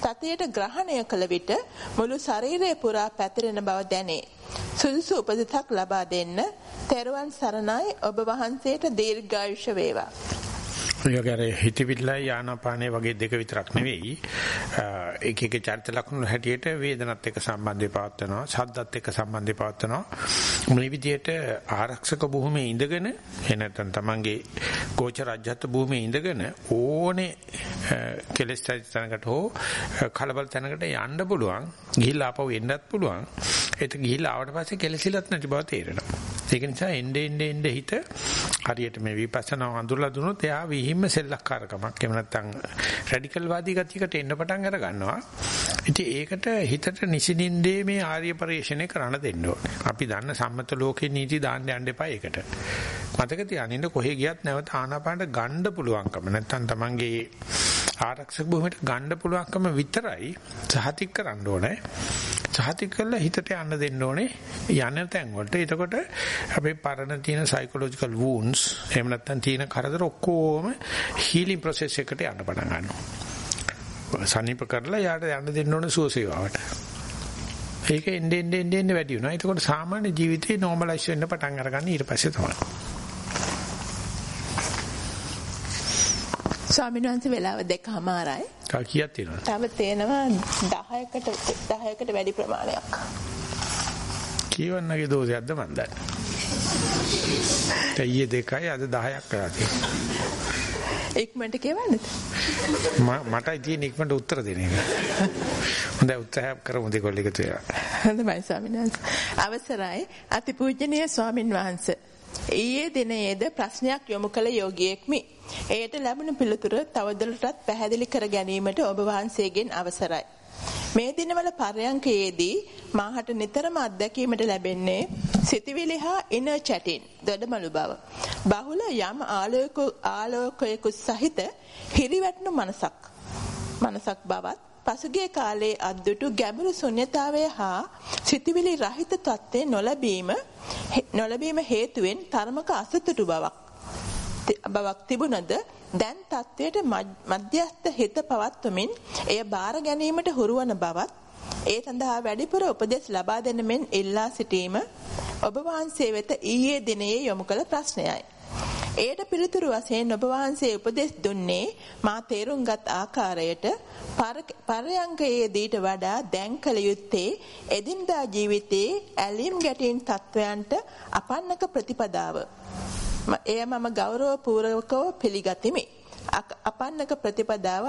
තතියට ග්‍රහණය කළ විට මුළු ශරීරය පුරා පැතිරෙන බව දැනේ. සුදුසු උපදෙසක් ලබා දෙන්න තෙරුවන් සරණයි ඔබ වහන්සේට දීර්ඝායුෂ වේවා. ඔයගර හිතවිල්ලයි ආනාපානේ වගේ දෙක විතරක් නෙවෙයි. එක එක චරිත ලක්ෂණ හැටියට වේදනත් එක්ක සම්බන්ධය පවත්වනවා ශබ්දත් එක්ක සම්බන්ධය පවත්වනවා. මේ විදිහට ආරක්ෂක භූමියේ ඉඳගෙන එනතන් තමන්ගේ ගෝච රාජ්‍යත් භූමියේ ඉඳගෙන ඕනේ කෙලස් තැනකට හෝ කලබල තැනකට යන්න පුළුවන්. ගිහිල්ලා ආපහු එන්නත් පුළුවන්. ඒක ගිහිල්ලා ආවට පස්සේ කෙලසිලත් නැති බව තේරෙනවා. ඒක නිසා එnde ende ende හිත හරියට මේ විපස්සනා අඳුරලා දුනොත් එයා විහිම්ම සෙල්ලක්කාරකමක් එහෙම නැත්නම් රැඩිකල් වාදී ගතියකට එන්න පටන් අර ගන්නවා. ඉතින් ඒකට හිතට නිසින්ින්දේ මේ ආර්ය පරිශ්‍රණය කරන්න දෙන්න ඕනේ. අපි දන්න සම්මත ලෝකේ නීති දාන්න යන්න එපා ඒකට. මතක තියාගන්න කොහෙ ගියත් නැවත ආනාපානට ගන්න පුළුවන්කම නැත්නම් Tamange ආරක්ෂක භූමියට ගන්න පුළුවන්කම විතරයි සහතික කරන්න ඕනේ. සහතික කරලා හිතට යන්න දෙන්න ඕනේ යන තැන් වලට. එතකොට අපේ පරණ තියෙන psychological wounds එහෙම නැත්නම් තියෙන කරදර ඔක්කොම healing process එකට යන්න පටන් ගන්නවා. සනීප කරලා යාට යන්න දෙන්න ඕනේ සුවසේවාවට. ඒක එන්නේ එන්නේ එන්නේ වැඩි වෙනවා. එතකොට සාමාන්‍ය ජීවිතේ normalize වෙන්න පටන් අරගන්න ඊට පස්සේ තමයි. ස්වාමීන් වහන්සේ වෙලාව දෙකමාරයි. කීයක් තියෙනවද? තව තේනවා 10කට 10කට වැඩි ප්‍රමාණයක්. කියවන්නගේ දෝෂයක්ද මන් දන්නේ. ඊයේ දෙකයි අද 10ක් කරා තියෙනවා. ඉක්මනට කියවන්නද? මටයි තියෙන ඉක්මනට උත්තර දෙන එක. හොඳයි උත්සාහ කරමු දෙකොල්ල එකතු වෙලා. හොඳයි ස්වාමීන් වහන්සේ. අවසරයි අතිපූජනීය ස්වාමින් වහන්සේ. ඊයේ දිනයේද ප්‍රශ්නයක් යොමු කළ යෝගියෙක්මි. එයට ලැබුණු පිළිතුර තවදුරටත් පැහැදිලි කර ගැනීමට ඔබ වහන්සේගෙන් අවසරයි. මේ දිනවල පර්යංකයේදී මාහට නිතරම අත්දැකීමට ලැබෙන්නේ සිතවිලි හා ඉනර් චැටින් දඩමලු බව. බහුල යම් ආලෝක ආලෝකයක සහිත හිරිවැටුණු මනසක්. මනසක් බවත් පසුගිය කාලයේ අද්දුටු ගැඹුරු ශුන්්‍යතාවය හා සිතවිලි රහිත තත්ත්වය නොලැබීම නොලැබීම හේතුවෙන් තරමක අසතුටු බවක් බවක් තිබුණද දැන් තත්වයට මධ්‍යස්ත හිත පවත්වමින් එය බාර ගැනීමට හුරුවන බවත් ඒ සඳහා වැඩිපුර උපදෙස් ලබා දෙන මෙන් ඉල්ලා සිටීම ඔබ වහන්සේ වෙත ඊයේ දිනයේ යොමු කළ ප්‍රශ්නයයි. එයට පිළිතුරු වශයෙන් ඔබ වහන්සේ උපදෙස් දුන්නේ මා තේරුම්ගත් ආකාරයට පරයන්කයේදීට වඩා දැන් කළ යුත්තේ එදිනදා ජීවිතයේ ඇලීම් ගැටීම් තත්වයන්ට අපන්නක ප්‍රතිපදාව. එය මම ගෞරවපූර්වකව පිළිගතිමි. අපන්නක ප්‍රතිපදාව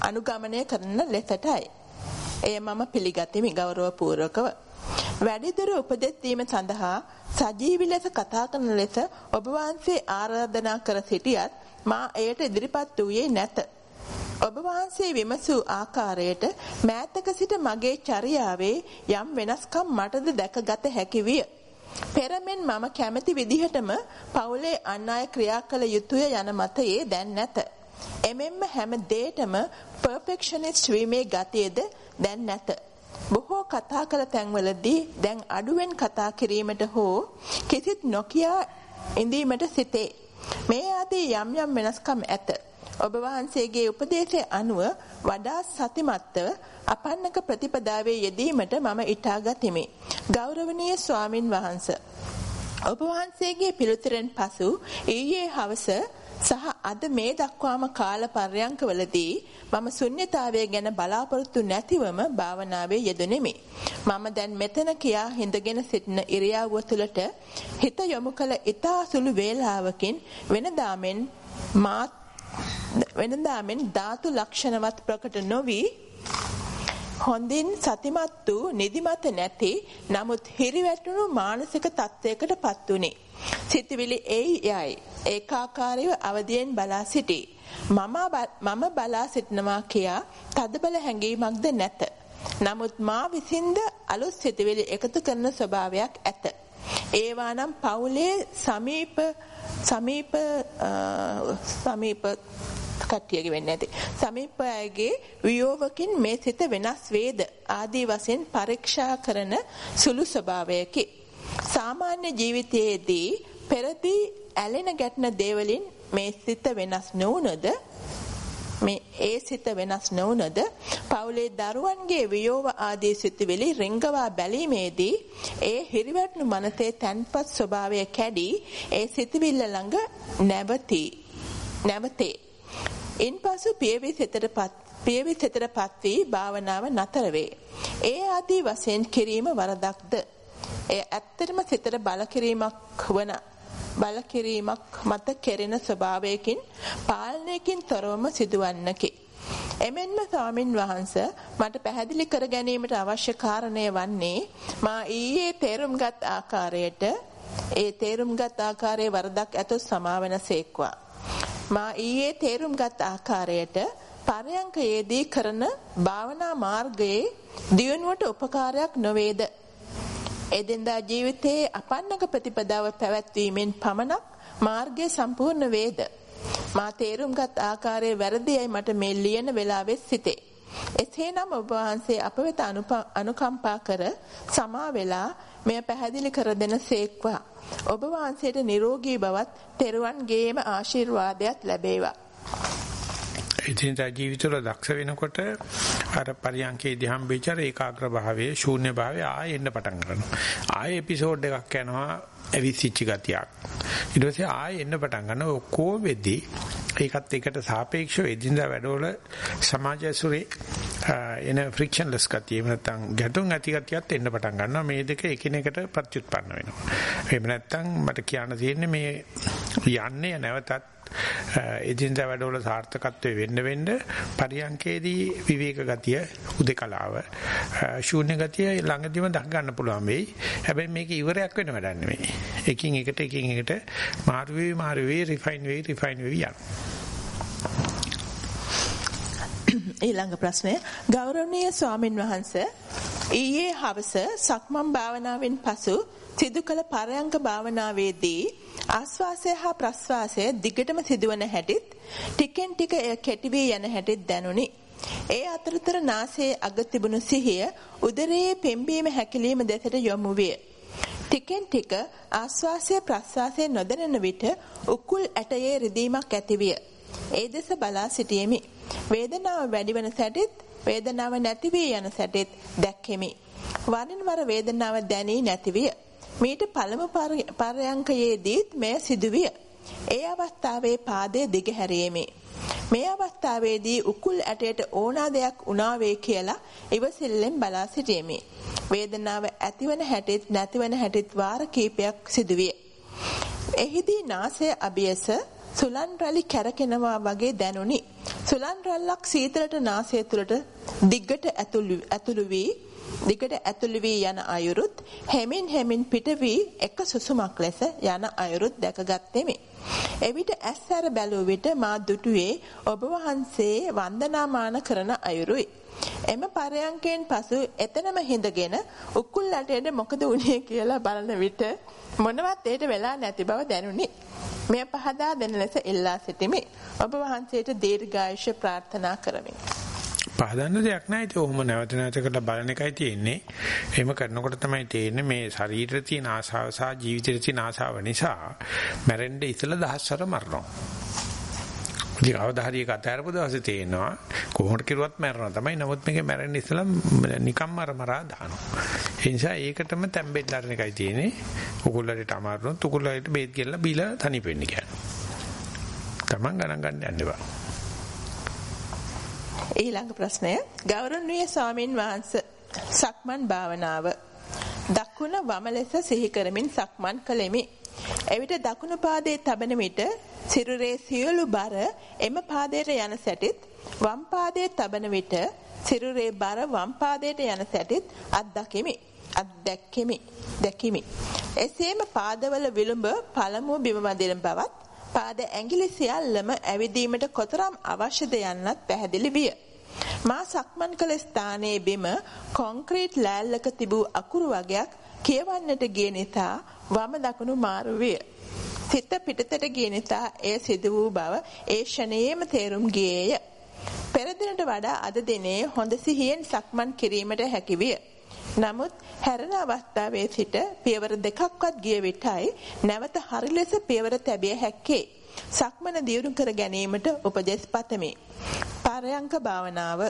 අනුගමනය කරන ලෙසටයි. එය මම පිළිගතිමි ගෞරවපූර්වකව. වැඩිදුර උපදෙස් දීම සඳහා සජීවී ලෙස කතා කරන ලෙස ඔබ වහන්සේ ආරාධනා කර සිටියත් මා එයට ඉදිරිපත් වූයේ නැත. ඔබ වහන්සේ විමසූ ආකාරයට මෑතක සිට මගේ චර්යාවේ යම් වෙනස්කම් මටද දැකගත හැකි විය. පෙරමෙන් මම කැමති විදිහටම පවුලේ අන් අය ක්‍රියා කළ යුතුය යන මතයේ දැන් නැත. එමෙන්ම හැම දෙයකම පර්ෆෙක්ෂනිස්ට් වීමේ ගතියද දැන් නැත. බොහෝ කතා කළ තැන්වලදී දැන් අඩුවෙන් කතා කිරීමට හෝ කිසිත් නොකියා ඉඳීමට සිටේ. මේ ආදී යම් යම් වෙනස්කම් ඇත. ඔබ වහන්සේගේ උපදේශය අනුව වඩා සතිමත්ව අපන්නක ප්‍රතිපදාවේ යෙදීමට මම ඉටා ගතිමි. ගෞරවනීය ස්වාමින් වහන්සේ ඔබ වහන්සේගේ පිළිතුරෙන් පසු ඊයේ හවස සහ අද මේ දක්වාම කාල පර්යංකවලදී මම ශුන්්‍යතාවය ගැන බලාපොරොත්තු නැතිවම භාවනාවේ යෙදුණෙමි. මම දැන් මෙතන කියා හිඳගෙන සිටින ඉරියව්ව තුළට හිත යොමු කළ ඊතා සුළු වේලාවකින් වෙනදාමෙන් මාත් වෙනදාමෙන් ධාතු ලක්ෂණවත් ප්‍රකට නොවි හොඳින් සතිමත් වූ නිදිමත නැති නමුත් හිරිවැටුණු මානසික තත්වයකට පත් වුණේ. සිතවිලි එයි යයි ඒකාකාරීව අවදියෙන් බලා සිටී. මම මම බලා සිටනවා කියා තදබල හැඟීමක්ද නැත. නමුත් මා විසින්ද අලුත් සිතවිලි එකතු කරන ස්වභාවයක් ඇත. ඒවා නම් පවුලේ සමීප සමීප සමීප කට්ටියගේ වෙන්නේ නැති. සමීප අයගේ වියෝවකින් මේ සිත වෙනස් වේද? ආදී වශයෙන් පරීක්ෂා කරන සුළු ස්වභාවයකි. සාමාන්‍ය මේ ඒ සිත වෙනස් නොවුනද? පවුලේ දරුවන්ගේ වියෝව ආදී සිතුවිලි රිංගවා බැලීමේදී ඒ හිරිවැටුණු මනසේ තන්පත් ස්වභාවය කැඩී ඒ සිතුවිල්ල ළඟ නැවතී. නැවතේ. ඉන්පසු පියවි සිතටපත් පියවි සිතටපත් වී භාවනාව නතර වේ. ඒ ආදී වශයෙන් කිරීම වරදක්ද? එය ඇත්තටම සිතට බල කිරීමක් වන බල කිරීමක් මත කෙරෙන ස්වභාවයකින් පාලනයකින් තොරවම සිදුවන්නකි. එමෙන්ම ස්වාමින් වහන්ස මට පැහැදිලි කර ගැනීමට අවශ්‍ය කාරණය වන්නේ මා ඊයේ තේරුම්ගත් ආකාරයට ඒ තේරුම්ගත් ආකාරයේ වරදක් ඇතොත් සමාවන සේක්වා. මා ඊයේ තේරුම්ගත් ආකාරයට පරයන්කයේදී කරන භාවනා මාර්ගයේ දියුණුවට උපකාරයක් නොවේද? එදින්දා ජීවිතයේ අපන්නක ප්‍රතිපදාව පැවැත්වීමෙන් පමණක් මාර්ගය සම්පූර්ණ වේද? මා තේරුම්ගත් ආකාරයේ වැරදියයි මට මේ ලියන වෙලාවෙත් සිතේ. එසේනම් ඔබ වහන්සේ අප වෙත අනුකම්පා කර සමා වෙලා මෙය පැහැදිලි කර දෙන සේක්වා. ඔබ වහන්සේට නිරෝගී බවත් තෙරුවන්ගේම ආශිර්වාදයක් ලැබේවා. ඉතින්දා ජීවිතවල දක්ෂ වෙනකොට අර පරියන්කේදී හම්බෙච්ච ඒකාග්‍ර භාවයේ ශූන්‍ය භාවයේ ආයෙ එන්න පටන් ගන්නවා. ආයෙ එපිසෝඩ් එකක් යනවා ඇවිසිච්ච ගතියක්. ඊට පස්සේ ආයෙ එන්න පටන් ගන්නවා ඔක්කොම වෙද්දී ඒකත් එකට සාපේක්ෂව එදිනදා වැඩවල සමාජ ඇසුරේ එන ෆ්‍රික්ෂන්ලස් ගතිය නැත්නම් ගැටුම් ඇති ගතියත් එන්න පටන් ගන්නවා මේ දෙක එකිනෙකට ප්‍රත්‍යুৎපන්න වෙනවා. එහෙම නැත්නම් මට කියන්න තියෙන්නේ මේ යන්නේ නැවතත් එදිනදා වැඩවල සාර්ථකත්වයේ වෙන්න වෙන්න පරියන්කේදී විවේක ගතිය උදේකලාව ශූන්‍ය ගතිය ළඟදිම දක් ගන්න පුළුවන් වෙයි. හැබැයි මේක ඉවරයක් වෙන වැඩක් නෙමෙයි. එකින් එකට එකින් එකට මාරු වෙවි මාරු වෙවි රිෆයින් වෙවි රිෆයින් වෙවි යන. ඊළඟ ප්‍රශ්නය ගෞරවනීය ස්වාමින් වහන්සේ ඊයේ හවස සක්මන් භාවනාවෙන් පසු සිදු කළ පරයන්ක භාවනාවේදී ආස්වාසය හා ප්‍රස්වාසය දිගටම සිදුවන හැටිත් ටිකෙන් ටික එය කෙටි වී යන හැටිත් දැනුනි. ඒ අතරතර නාසයේ අග තිබුණු සිහිය උදරයේ පෙම්බීම හැකිලිම දෙසට යොමු විය. ටිකෙන් ටික ආස්වාසය ප්‍රස්වාසය නොදැනෙන විට උකුල් ඇටයේ රිදීමක් ඇතිවිය. ඒ දෙස බලා සිටියෙමි. වේදනාව වැඩි වන සැටිත් වේදනාව නැති වී යන සැටිත් දැක්කෙමි. වරින් වර වේදනාව දැනී නැතිවිය. මීට පළමු පරයන්කයේදීත් මෙය සිදුවිය. ඒ අවස්ථාවේ පාදයේ දිග හැරීමේ. මේ අවස්ථාවේදී උකුල් ඇටයට ඕනා දෙයක් උනා වේ කියලා ඉවසිල්ලෙන් බලා සිටීමේ. වේදනාව ඇතිවන හැටිත් නැතිවන හැටිත් වාර කීපයක් සිදුවිය. එහිදී නාසය අභියස සුලන් රැලි කැරකෙනවා වගේ දැනුනි. සුලන් රැල්ලක් සීතලට නාසය තුළට දිගට ඇතුළු වී දිගට ඇතුළු වී යන අයුරුත් හැමින් හැමින් පිට වී එක සුසුමක් ලෙස යන අයුරුත් දැකගත්ෙමි. එවිට ඇස් ඇර බැලුව විට මා දුටුවේ ඔබ වහන්සේ වන්දනාමාන කරන අයුරුයි. එම පරයන්කෙන් පසු එතනම හිඳගෙන උකුල් ඇටයට මොකද වුනේ කියලා බලන විට මොනවත් ඒට වෙලා නැති බව දැනුනි. මෙය පහදා දෙන ලෙස ඉල්ලා සිටිමි. ඔබ වහන්සේට දීර්ඝායුෂ ප්‍රාර්ථනා කරමි. පහදන්න දෙයක් නැහැ. ඒක ඔහොම නැවත නැවත කරලා බලන එකයි තියෙන්නේ. එහෙම කරනකොට තමයි තේරෙන්නේ මේ ශරීරයේ තියෙන ආශාව සහ ජීවිතයේ තියෙන ආශාව නිසා මැරෙන්න ඉතලා දහස්වර මරනවා. ඉතින් අවදාහරිය කතාරපු දවසේ තේනවා කොහොමද කිරුවත් මැරෙනවා තමයි. නමුත් මේකේ මැරෙන්න ඉතලා නිකම් මර මරා දානවා. ඒ නිසා ඒකටම තැම්බෙන්න ගන්න එකයි තියෙන්නේ. උකුල්ලට අමාරුනොත් උකුල්ලට බේත් කියලා බීලා තනිප වෙන්න කියන්නේ. Taman ගණන් ගන්න යන්න එපා. ඊළඟ ප්‍රශ්නය ගෞරවනීය ස්වාමින් වහන්සේ සක්මන් භාවනාව දකුණ වම ලෙස සිහි කරමින් සක්මන් කළෙමි. එවිට දකුණු පාදයේ තබන විට සිරුරේ සියලු බර එම පාදයට යන සැටිත් වම් පාදයේ තබන විට සිරුරේ බර වම් පාදයට යන සැටිත් අත්දැකෙමි. අත්දැක්කෙමි. දැකිමි. එසේම පාදවල විලුඹ පළමුව බිම වදින බවත් පාද ඇඟිලි සියල්ලම ඇවිදීමට කොතරම් අවශ්‍යද යන්නත් පැහැදිලි විය. මා සක්මන් කළ ස්ථානයේ බිම කොන්ක්‍රීට් ලෑල්ලක තිබූ අකුරු වගයක් කියවන්නට ගිය නිසා වම දකුණු මාරු විය. සිත පිටතට ගිය නිසා එය සිදු වූ බව ඒ ෂණයේම තේරුම් ගියේය. පෙර දිනට වඩා අද දිනේ හොඳ සිහියෙන් සක්මන් කිරීමට හැකි විය. නමුත් හැරෙන අවස්ථාවේ සිට පියවර දෙකක්වත් ගිය විටයි නැවත හරි ලෙස පියවර තැබිය හැක්කේ. සක්මන දියුණු කර ගැනීමට උපදෙස් පතමි. පරයන්ක භාවනාව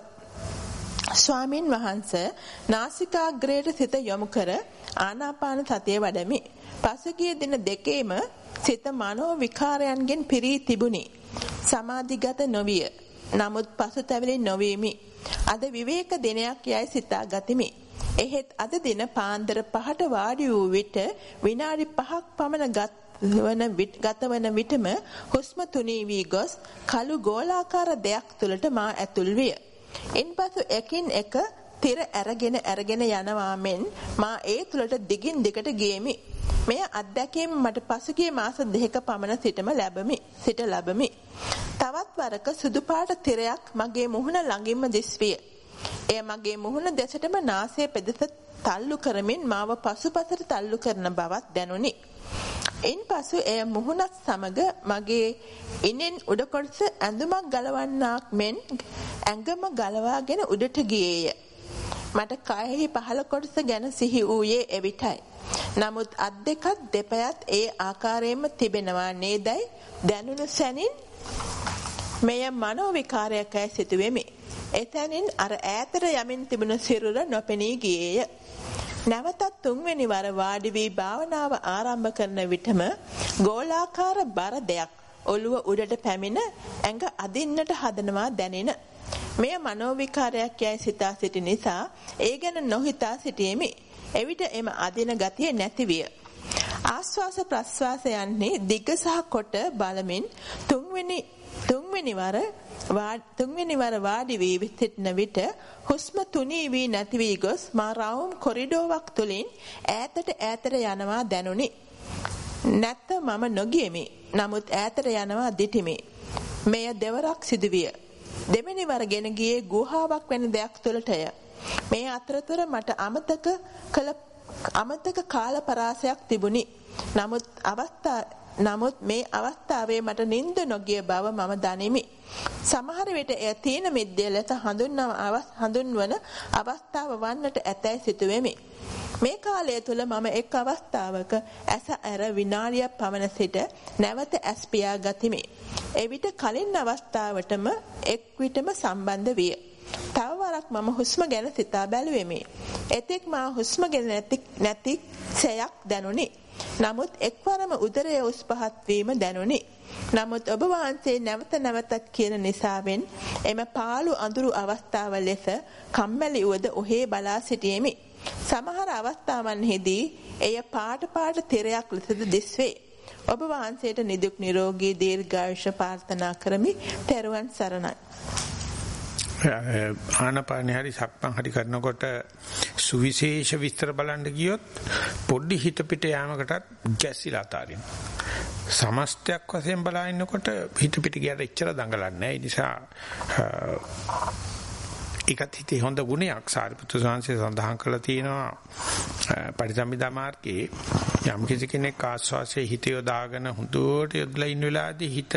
ස්වාමින් වහන්ස නාසිකාග්‍රයට සිත යොමු කර ආනාපාන සතිය වඩමි. පසුගිය දින දෙකේම සිත මනෝ විකාරයන්ගෙන් පිරී තිබුණි. සමාධිගත නොවිය. නමුත් පසුතැවිලි නොවීමි. අද විවේක දිනයක් යයි සිතා ගතිමි. එහෙත් අද දින පාන්දර පහට වාඩි වූ විට විනාඩි 5ක් පමණ ගත වන විට ගතවන විටම හුස්ම තුනී වී ගොස් කළු ගෝලාකාර දෙයක් තුළට මා ඇතුල් විය. ඉන්පසු එකින් එක තිර ඇරගෙන ඇරගෙන යනවා මෙන් මා ඒ තුළට දිගින් දිගට ගියෙමි. මෙය අත්දැකීම මට පසුගිය මාස දෙකක පමණ සිටම ලැබමි. සිට ලැබමි. තවත් වරක සුදු පාට තිරයක් මගේ මුහුණ ළඟින්ම දිස්විය. එය මගේ මුහුණ දෙසටම නාසයේ පෙදෙස තල්ලු කරමින් මාව පසුපසට තල්ලු කරන බවක් දැනුනි. ඉන්පසු එය මුහුණත් සමග මගේ ඉනෙන් උඩ කොටස ඇඳුමක් ගලවන්නාක් මෙන් ඇඟම ගලවාගෙන උඩට ගියේය. මට කයෙහි පහළ කොටස ගැන සිහි වූයේ එවිටයි. නමුත් අත් දෙකත් දෙපයත් ඒ ආකාරයෙන්ම තිබෙනවා නේදයි දැනුණු සැනින් මෙය මනෝ විකාරයකයි සිටුවෙමි. එතැනින් අර ඈතට යමින් තිබුණු සිරුර නොපෙනී ගියේය. නැවතත් තුන්වෙනි වර වාඩි වී භාවනාව ආරම්භ කරන විටම ගෝලාකාර බර දෙයක් ඔළුව උඩට පැමිණ ඇඟ අදින්නට හදනවා දැනෙන. මෙය මනෝවිකාරයක් යයි සිතා සිටි නිසා ඒ ගැන නොහිතා සිටියෙමි. එවිට එම අදින ගතිය නැති විය. ආස්වාස ප්‍රස්වාස යන්නේ දිග සහ කොට බලමින් තුන්වෙනි තුන්වෙනි වර තුන්වෙනි වර වාඩි වී සිටින විට හුස්ම තුනී වී නැති වී ගොස් මා රවුම් කොරිඩෝවක් තුලින් ඈතට ඈතට යනවා දැනුනි. නැත්ත මම නොගියෙමි. නමුත් ඈතට යනවා දිටිමි. මෙය දෙවරක් සිදුවිය. දෙවෙනි වර ගෙන ගියේ ගුහාවක් වෙන දෙයක් තුළටය. මේ අතරතුර මට අමතක කළ අමතක කාල පරාසයක් තිබුණි. නමුත් අවස්ථා නමුත් මේ අවස්ථාවේ මට නිින්ද නොගිය බව මම දනිමි. සමහර විට එය තීන මිද්දේ ලෙස හඳුන්වන අවස්ථාව වන්නට ඇතැයි සිතුවෙමි. මේ කාලය තුල මම එක් අවස්ථාවක ඇස ඇර විනාඩියක් පමණ සිට නැවත ඇස් පියා ගතිමි. එවිට කලින් අවස්ථාවටම එක් විටම සම්බන්ධ විය. තව වරක් මම හුස්ම ගැන සිතා බැලුවෙමි. එතෙක් මා හුස්ම ගැන නැති නැති සයක් දැනුනි. නමුත් එක්වරම උදරය උස් පහත් වීම දැනුනි. නමුත් ඔබ වහන්සේ නැවත නැවතත් කියන නිසාවෙන් එම පාළු අඳුරු අවස්ථාව ලෙස කම්මැලි වුවද ඔහේ බලා සිටියෙමි. සමහර අවස්ථාවන්හිදී එය පාට පාට තිරයක් ලෙසද දිස්වේ. ඔබ වහන්සේට නිදුක් නිරෝගී දීර්ඝායුෂ ප්‍රාර්ථනා කරමි. තෙරුවන් සරණයි. Eh, ආනපානේ හරි සක්මන් හරි කරනකොට සුවිශේෂ විස්තර බලන්න ගියොත් පොඩි හිත පිට යාමකටත් ගැසිලා අතාරින්න. සමස්තයක් වශයෙන් බලනකොට හිත පිට ගියට එච්චර දඟලන්නේ නැහැ. ඒ නිසා ඒකත් හිතේ හොඳ ගුණයක් සාරිපුත්‍ර සාංශය සඳහන් කරලා තියෙනවා පරිසම්මිදා මාර්ගයේ යම් කිසි කෙනෙක් ආස්වාසේ හිත යොදාගෙන හුදුවට යොදලා ඉන්න වෙලාවේදී හිත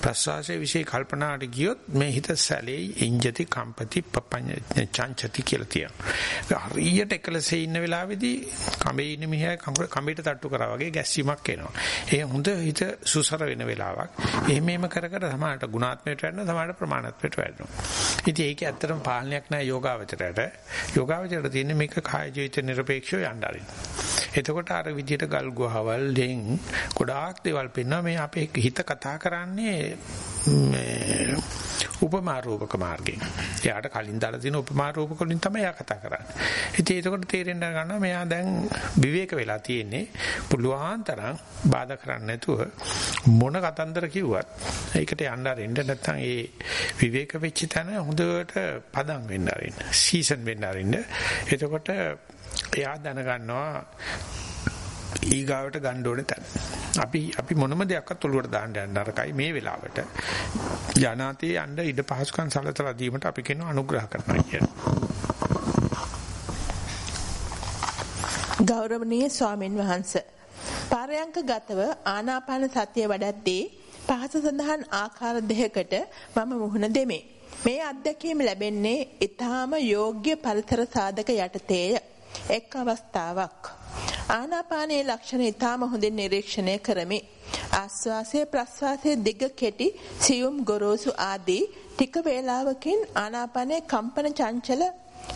ප්‍රසවාසයේ વિશે කල්පනාට ගියොත් මේ හිත සැලේ ඉංජති කම්පති පපඤ්ඤ චංචති කියලා තියෙනවා. හරියට එකලසේ ඉන්න වෙලාවේදී කඹේ ඉන්න මිනිහා කඹේට තට්ටු කරා වගේ ගැස්සීමක් එනවා. ඒ හොඳ හිත සුසර වෙන වෙලාවක්. එහෙම එහෙම කර කර සමානට ගුණාත්මයට වැඩනවා සමානට ප්‍රමාණත්වයට වැඩනවා. ඉතින් ඒක ඇත්තටම පාලනයක් නැහැ යෝගාවචරයට. යෝගාවචරයට තියෙන්නේ මේක කාය ජීවිත නිර්පේක්ෂව යන්න ආරින්න. එතකොට අර විදිහට ගල් ගුහාවල් දෙන් ගොඩාක් දේවල් පෙන්වනවා මේ අපේ හිත කතා කරන්නේ මේ උපමා රූපක මාර්ගයෙන්. එයාට කලින් දාලා තියෙන උපමා රූපක වලින් තමයි එයා කතා කරන්නේ. ඉතින් ඒකට තේරෙන්න ගන්නවා මෙයා දැන් විවේක වෙලා තියෙන්නේ. පුළුවන් තරම් බාධා කරන්නේ නැතුව මොන කතන්දර කිව්වත් ඒකට යන්න අරින්න නැත්නම් ඒ විවේක වෙච්ච තැන හොඳට පදම් වෙන්න අරින්න. සීසන් වෙන්න අරින්න. එතකොට එයා දැනගන්නවා ඊගාවට ගන්න ඕනේ තැන. අපි අපි මොනම දෙයක්වත් ඔලුවට දාන්න යන්න නරකයි මේ වෙලාවට. ජනාතේ යන්න ඉඩ පහසුකම් සලසලා දීමට අපි කියන අනුග්‍රහ කරනවා කියන්නේ. ගෞරවනීය ස්වාමින් වහන්සේ පාරයන්ක ගතව ආනාපාන සතිය වඩද්දී පහස සඳහන් ආකාර දෙකකට මම මුහුණ දෙමි. මේ අත්දැකීම ලැබෙන්නේ ඊටාම යෝග්‍ය පරිසර සාධක යටතේය. එක් අවස්ථාවක් ආනාපානයේ ලක්ෂණ ඊටාම හොඳින් නිරීක්ෂණය කරමි. ආස්වාසය ප්‍රස්වාසයේ දිග කෙටි සියුම් ගොරෝසු ආදී ටික වේලාවකින් ආනාපානයේ කම්පන චංචල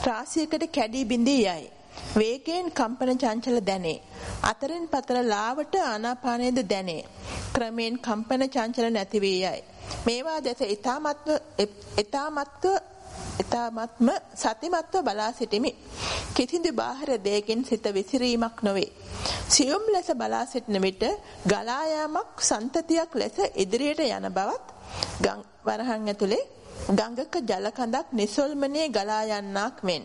රාශියකට කැඩී බිඳී යයි. වේගයෙන් කම්පන චංචල දැනේ. අතරින් පතර ලාවට ආනාපානයේද දැනේ. ක්‍රමෙන් කම්පන චංචල නැති වී යයි. මේවා දැස ඊ타මත්ව ඊ타මත්ව ඊ타මත්ම සතිමත්ව බලා සිටිමි. කිසිදු බාහිර දෙයකින් සිත විසිරීමක් නොවේ. සියුම් ලෙස බලා සිටින විට ගලා යාමක් සන්තතියක් ලෙස ඉදිරියට යන බවත් වරහන් ඇතුලේ ගඟක ජල කඳක් නිසල්මනේ ගලා යන්නක් මෙන්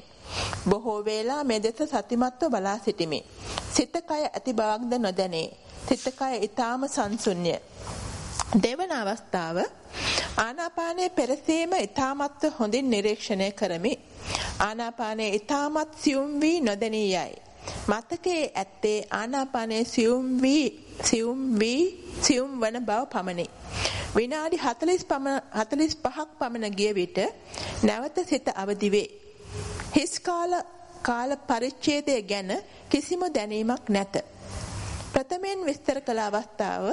බොහෝ වේලා මේ දෙස සතිමත්ව බලා සිටිමි. සිත කය ඇති බවක්ද නොදැනේ. සිත කය ඊටාම සංසුන්්‍ය. දෙවන අවස්ථාව ආනාපානයේ පෙරසීම ඊටාමත් හොඳින් නිරීක්ෂණය කරමි. ආනාපානයේ ඊටාමත් සියුම් වී නොදැනී යයි. මතකයේ ඇත්තේ ආනාපානයේ සියුම් වී සියුම් වී සියුම් වන බව පමණි. විනාඩි 40 පමණ 45ක් පමණ ගිය විට නැවත සිත අවදි වේ. හිස් කාල කාල පරිච්ඡේදය ගැන කිසිම දැනීමක් නැත. ප්‍රථමයෙන් විස්තර කළ අවස්ථාව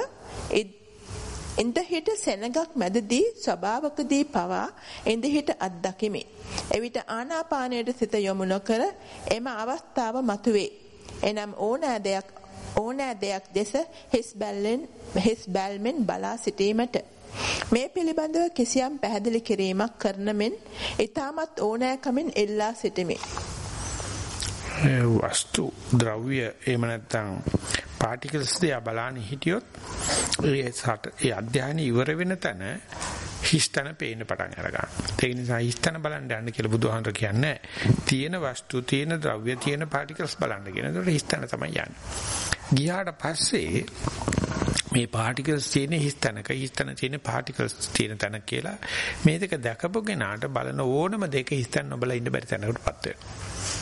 ඉන්දහිට සෙනගක් මැදදී ස්වභාවකදී පවා ඉන්දහිට අත්දකිමි. එවිට ආනාපානයට සිත යොමු නොකර එම අවස්ථාව මතුවේ. එනම් ඕනෑ දෙයක් ඕනෑ දෙයක් දෙස හිස් බැල්ලෙන් හිස් බැල්මෙන් බලා සිටීමට මේ පිළිබඳව කිසියම් පැහැදිලි කිරීමක් කරන මෙන් ඊටමත් ඕනෑකමින් එල්ලා සිටිමි. වස්තු ද්‍රව්‍ය එහෙම නැත්නම් පාටිකල්ස් දිහා බලන්න හිටියොත් ඒ සට ඒ අධ්‍යයනය ඉවර වෙන තැන හිස්තන පේන්න පටන් අරගන්නවා. ඒ නිසා හිස්තන බලන්න යන්න කියලා බුදුහාමර කියන්නේ තියෙන වස්තු, තියෙන ද්‍රව්‍ය, තියෙන පාටිකල්ස් බලන්න කියන. ඒකට හිස්තන තමයි යන්නේ. ගියාට පස්සේ මේ පාටිකල්ස් තියෙන හිස්තනක හිස්තන තියෙන පාටිකල්ස් තියෙන තැන කියලා මේ දෙක දැකපු කෙනාට බලන ඕනම දෙක හිස්තන නොබල ඉන්න බැරි තැනකටපත් වෙනවා.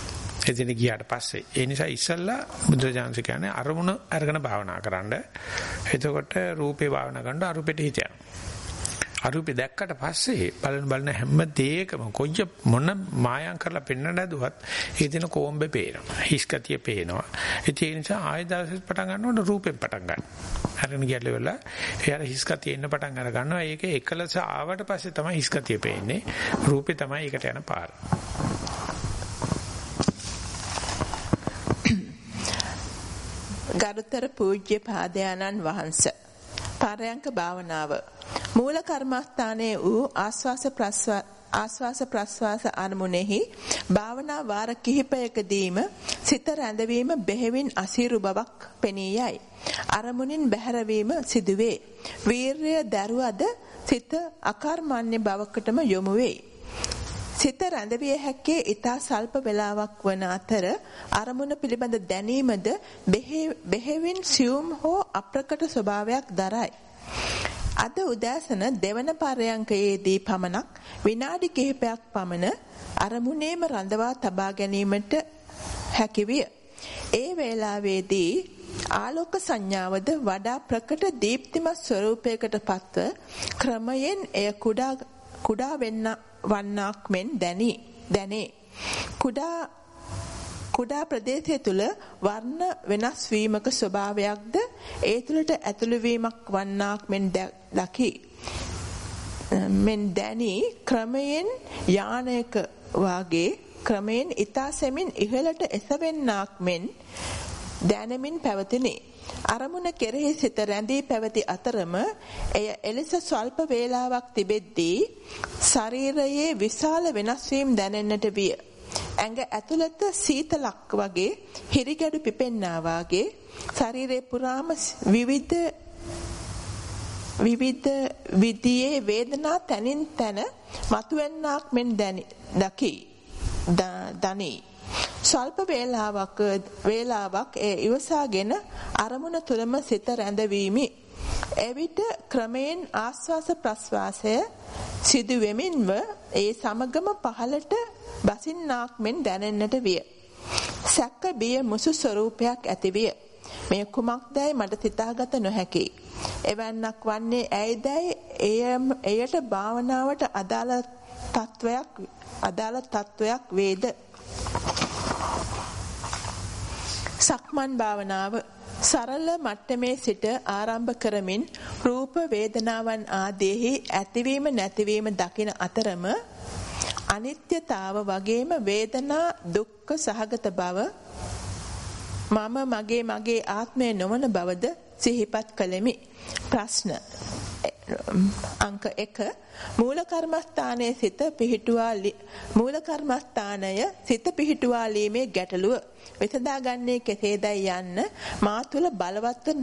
එදින ගියාට පස්සේ ඒ නිසා ඉස්සල්ලා බුදුරජාණන් කියන්නේ අරමුණ අරගෙන භාවනා කරන්න. එතකොට රූපේ භාවනා කරනකොට අරූපෙට හිත යනවා. අරූපේ දැක්කට පස්සේ බලන බලන හැම දෙයකම කොච්ච මොන මායම් කරලා පෙන්වන්න ඇදුවත් ඒ දින කොම්බේ පේනවා. හිස්කතිය පේනවා. ඒ නිසා ආය දවසෙත් පටන් ගන්නකොට රූපෙන් පටන් ගන්න. අරගෙන ගියලා වෙලා එයාට හිස්කතිය එන්න පටන් අර ගන්නවා. ඒක එකලස ආවට පස්සේ තමයි හිස්කතිය පේන්නේ. රූපේ තමයි ඒකට යන පාර. ගරුතර පූජ්‍ය පාදයාණන් වහන්ස පරයන්ක භාවනාව මූල කර්මස්ථානයේ වූ ආස්වාස ප්‍රස්වාස ආස්වාස ප්‍රස්වාස අරමුණෙහි භාවනා වාර කිහිපයකදීම සිත රැඳවීම බෙහෙවින් අසීරු බවක් පෙනී යයි. අරමුණින් බැහැරවීම සිදුවේ. වීරය දරුවද සිත අකර්මණ්‍ය බවකටම යොමු වේ. සිත රැඳවිය හැක්කේ ඊතා සල්ප වේලාවක් වන අතර අරමුණ පිළිබඳ දැනීමද බෙහෙවින් සියුම් හෝ අප්‍රකට ස්වභාවයක් දරයි. අද උදෑසන දෙවන පරයන්කයේදී පමණක් විනාඩි කිහිපයක් පමණ අරමුණේම රඳවා තබා ගැනීමට හැකිවිය. ඒ වේලාවේදී ආලෝක සංඥාවද වඩා ප්‍රකට දීප්තිමත් ස්වරූපයකට පත්ව ක්‍රමයෙන් එය කුඩා කුඩා වෙන්න වන්නක් මෙන් දැනි දැනේ. කුඩා කුඩා ප්‍රදේශය තුල වර්ණ වෙනස් වීමක ස්වභාවයක්ද ඒ තුලට ඇතුළු වීමක් වන්නක් මෙන් දකි. මෙන් දැනි ක්‍රමයෙන් යානයක වාගේ ක්‍රමයෙන් ඊතා සෙමින් ඉහළට එසවෙන්නක් මෙන් දැනමින් පැවතිනි. අරමුණ කෙරෙහි සිත රැඳී පැවති අතරම එය එලෙස ස්වල්ප වේලාවක් තිබෙද්දී ශරීරයේ විශාල වෙනස් වීම දැනෙන්නට විය. ඇඟ ඇතුළත සීතලක් වගේ හිරිගැඩු පිපෙන්නා වාගේ ශරීරේ පුරාම විවිධ විවිධ විදියේ වේදනා තනින් තන මතුවෙන්නක් මෙන් දැනි දකි දනි ස්වල්ප වේලාවක් වේලාවක් ඒ ඉවසාගෙන අරමුණ තුළම සිත රැඳවීමි. එවිට ක්‍රමයෙන් ආස්වාස ප්‍රස්වාසය සිදු වෙමින්ම ඒ සමගම පහළට බසින්නාක් මෙන් දැනෙන්නට විය. සැක බිය මුසු ස්වરૂපයක් ඇතිවිය. මේ කුමක්දයි මට සිතාගත නොහැකි. එවන්නක් වන්නේ ඇයිදයි එයට භාවනාවට අදාළ තත්වයක් අදාළ තත්වයක් වේද සක්මන් භාවනාව සරල මට්ටමේ සිට ආරම්භ කරමින් රූප වේදනාවන් ආදීෙහි ඇතිවීම නැතිවීම දකින අතරම අනිත්‍යතාව වගේම වේදනා දුක්ඛ සහගත බව මම මගේ මගේ ආත්මය නොවන බවද සිහිපත් කළෙමි. ප්‍රශ්න අංක 1 මූල කර්මස්ථානයේ සිත පිහිටුවා මූල කර්මස්ථානය සිත පිහිටුවාලීමේ ගැටලුව විසඳාගන්නේ කෙසේදයි යන්න මා තුල බලවත්ව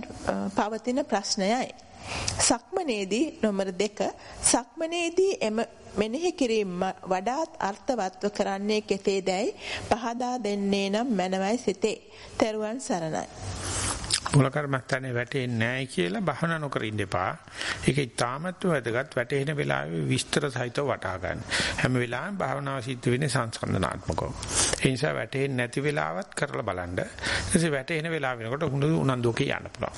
පවතින ප්‍රශ්නයයි. සක්මනේදී නොමර 2 සක්මනේදී එම මෙනෙහි කිරීම වඩාත් අර්ථවත්ව කරන්නේ කෙසේදයි පහදා දෙන්නේ නම් මනවයි සිතේ. තෙරුවන් සරණයි. මූල කර්මස්ථානේ වැටෙන්නේ නැහැ කියලා බහන නොකර ඉන්න එපා. ඒක ඉතාමත් වැදගත් වැටෙන වෙලාවේ විස්තර සහිතව වටහා ගන්න. හැම වෙලාවෙම භාවනාව සිද්ධ වෙන්නේ සංස්කන්ධනාත්මකව. ඒ නිසා වැටෙන්නේ නැති වෙලාවත් කරලා බලන්න. ඊටසේ වැටෙන වෙලාව වෙනකොට හුඟ උනන්දුවක යන්න පුළුවන්.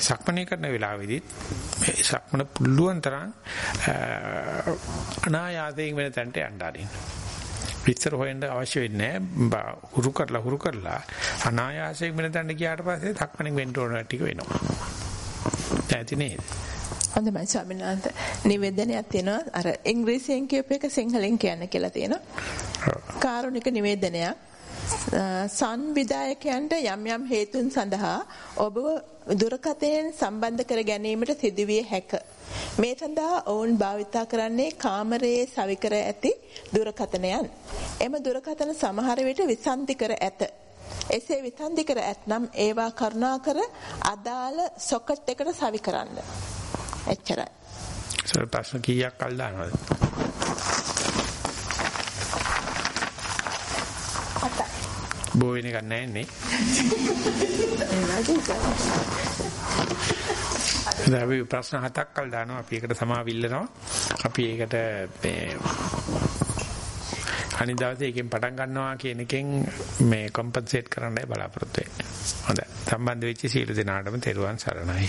සක්මනේ කරන වෙලාවෙදිත් සක්මන පුළුවන් තරම් අනායාසයෙන් වෙන තැනට යන්න ආරින්න. විස්තර හොයන්න අවශ්‍ය වෙන්නේ නැහැ. හුරු කරලා හුරු කරලා අනායාසයෙන් වෙන තැනට ගියාට පස්සේ තක්මණෙන් වෙන්න ඕන ටික වෙනවා. ඇති නේද? හොඳයි ස්වාමීන් වහන්සේ. නිවේදනයක් තියෙනවා අර ඉංග්‍රීසියෙන් කියප එක සිංහලෙන් කියන්න කියලා තියෙනවා. කාරුණික නිවේදනයක්. සංවිධායකයන්ට යම් යම් හේතුන් සඳහා ඔබව දුරකථනයෙන් සම්බන්ධ කර ගැනීමට සිදුවිය හැක. මේ සඳහා ඔවුන් භාවිතා කරන්නේ කාමරයේ සවිකර ඇති දුරකථනයන්. එම දුරකථන සමහර විට විසන්ධි කර ඇත. එසේ විසන්ධි කර ඇතනම් ඒවා කරුණාකර අදාළ සොකට් එකට සවි කරන්න. එච්චරයි. සර් ප්‍රශ්න කීයක් කල් දානවද? බෝ වෙන එකක් නැහැ නේ. අපි ප්‍රශ්න හතක් කල් දානවා අපි ඒකට සමාවිල්ලනවා. අපි ඒකට මේ අනිත් දවසේ එකෙන් පටන් ගන්නවා කියන එකෙන් මේ කොම්පන්සේට් කරන්නයි බලාපොරොත්තු වෙන්නේ. හොඳයි. සම්බන්ධ වෙච්ච සීල දෙනාටම තෙරුවන් සරණයි.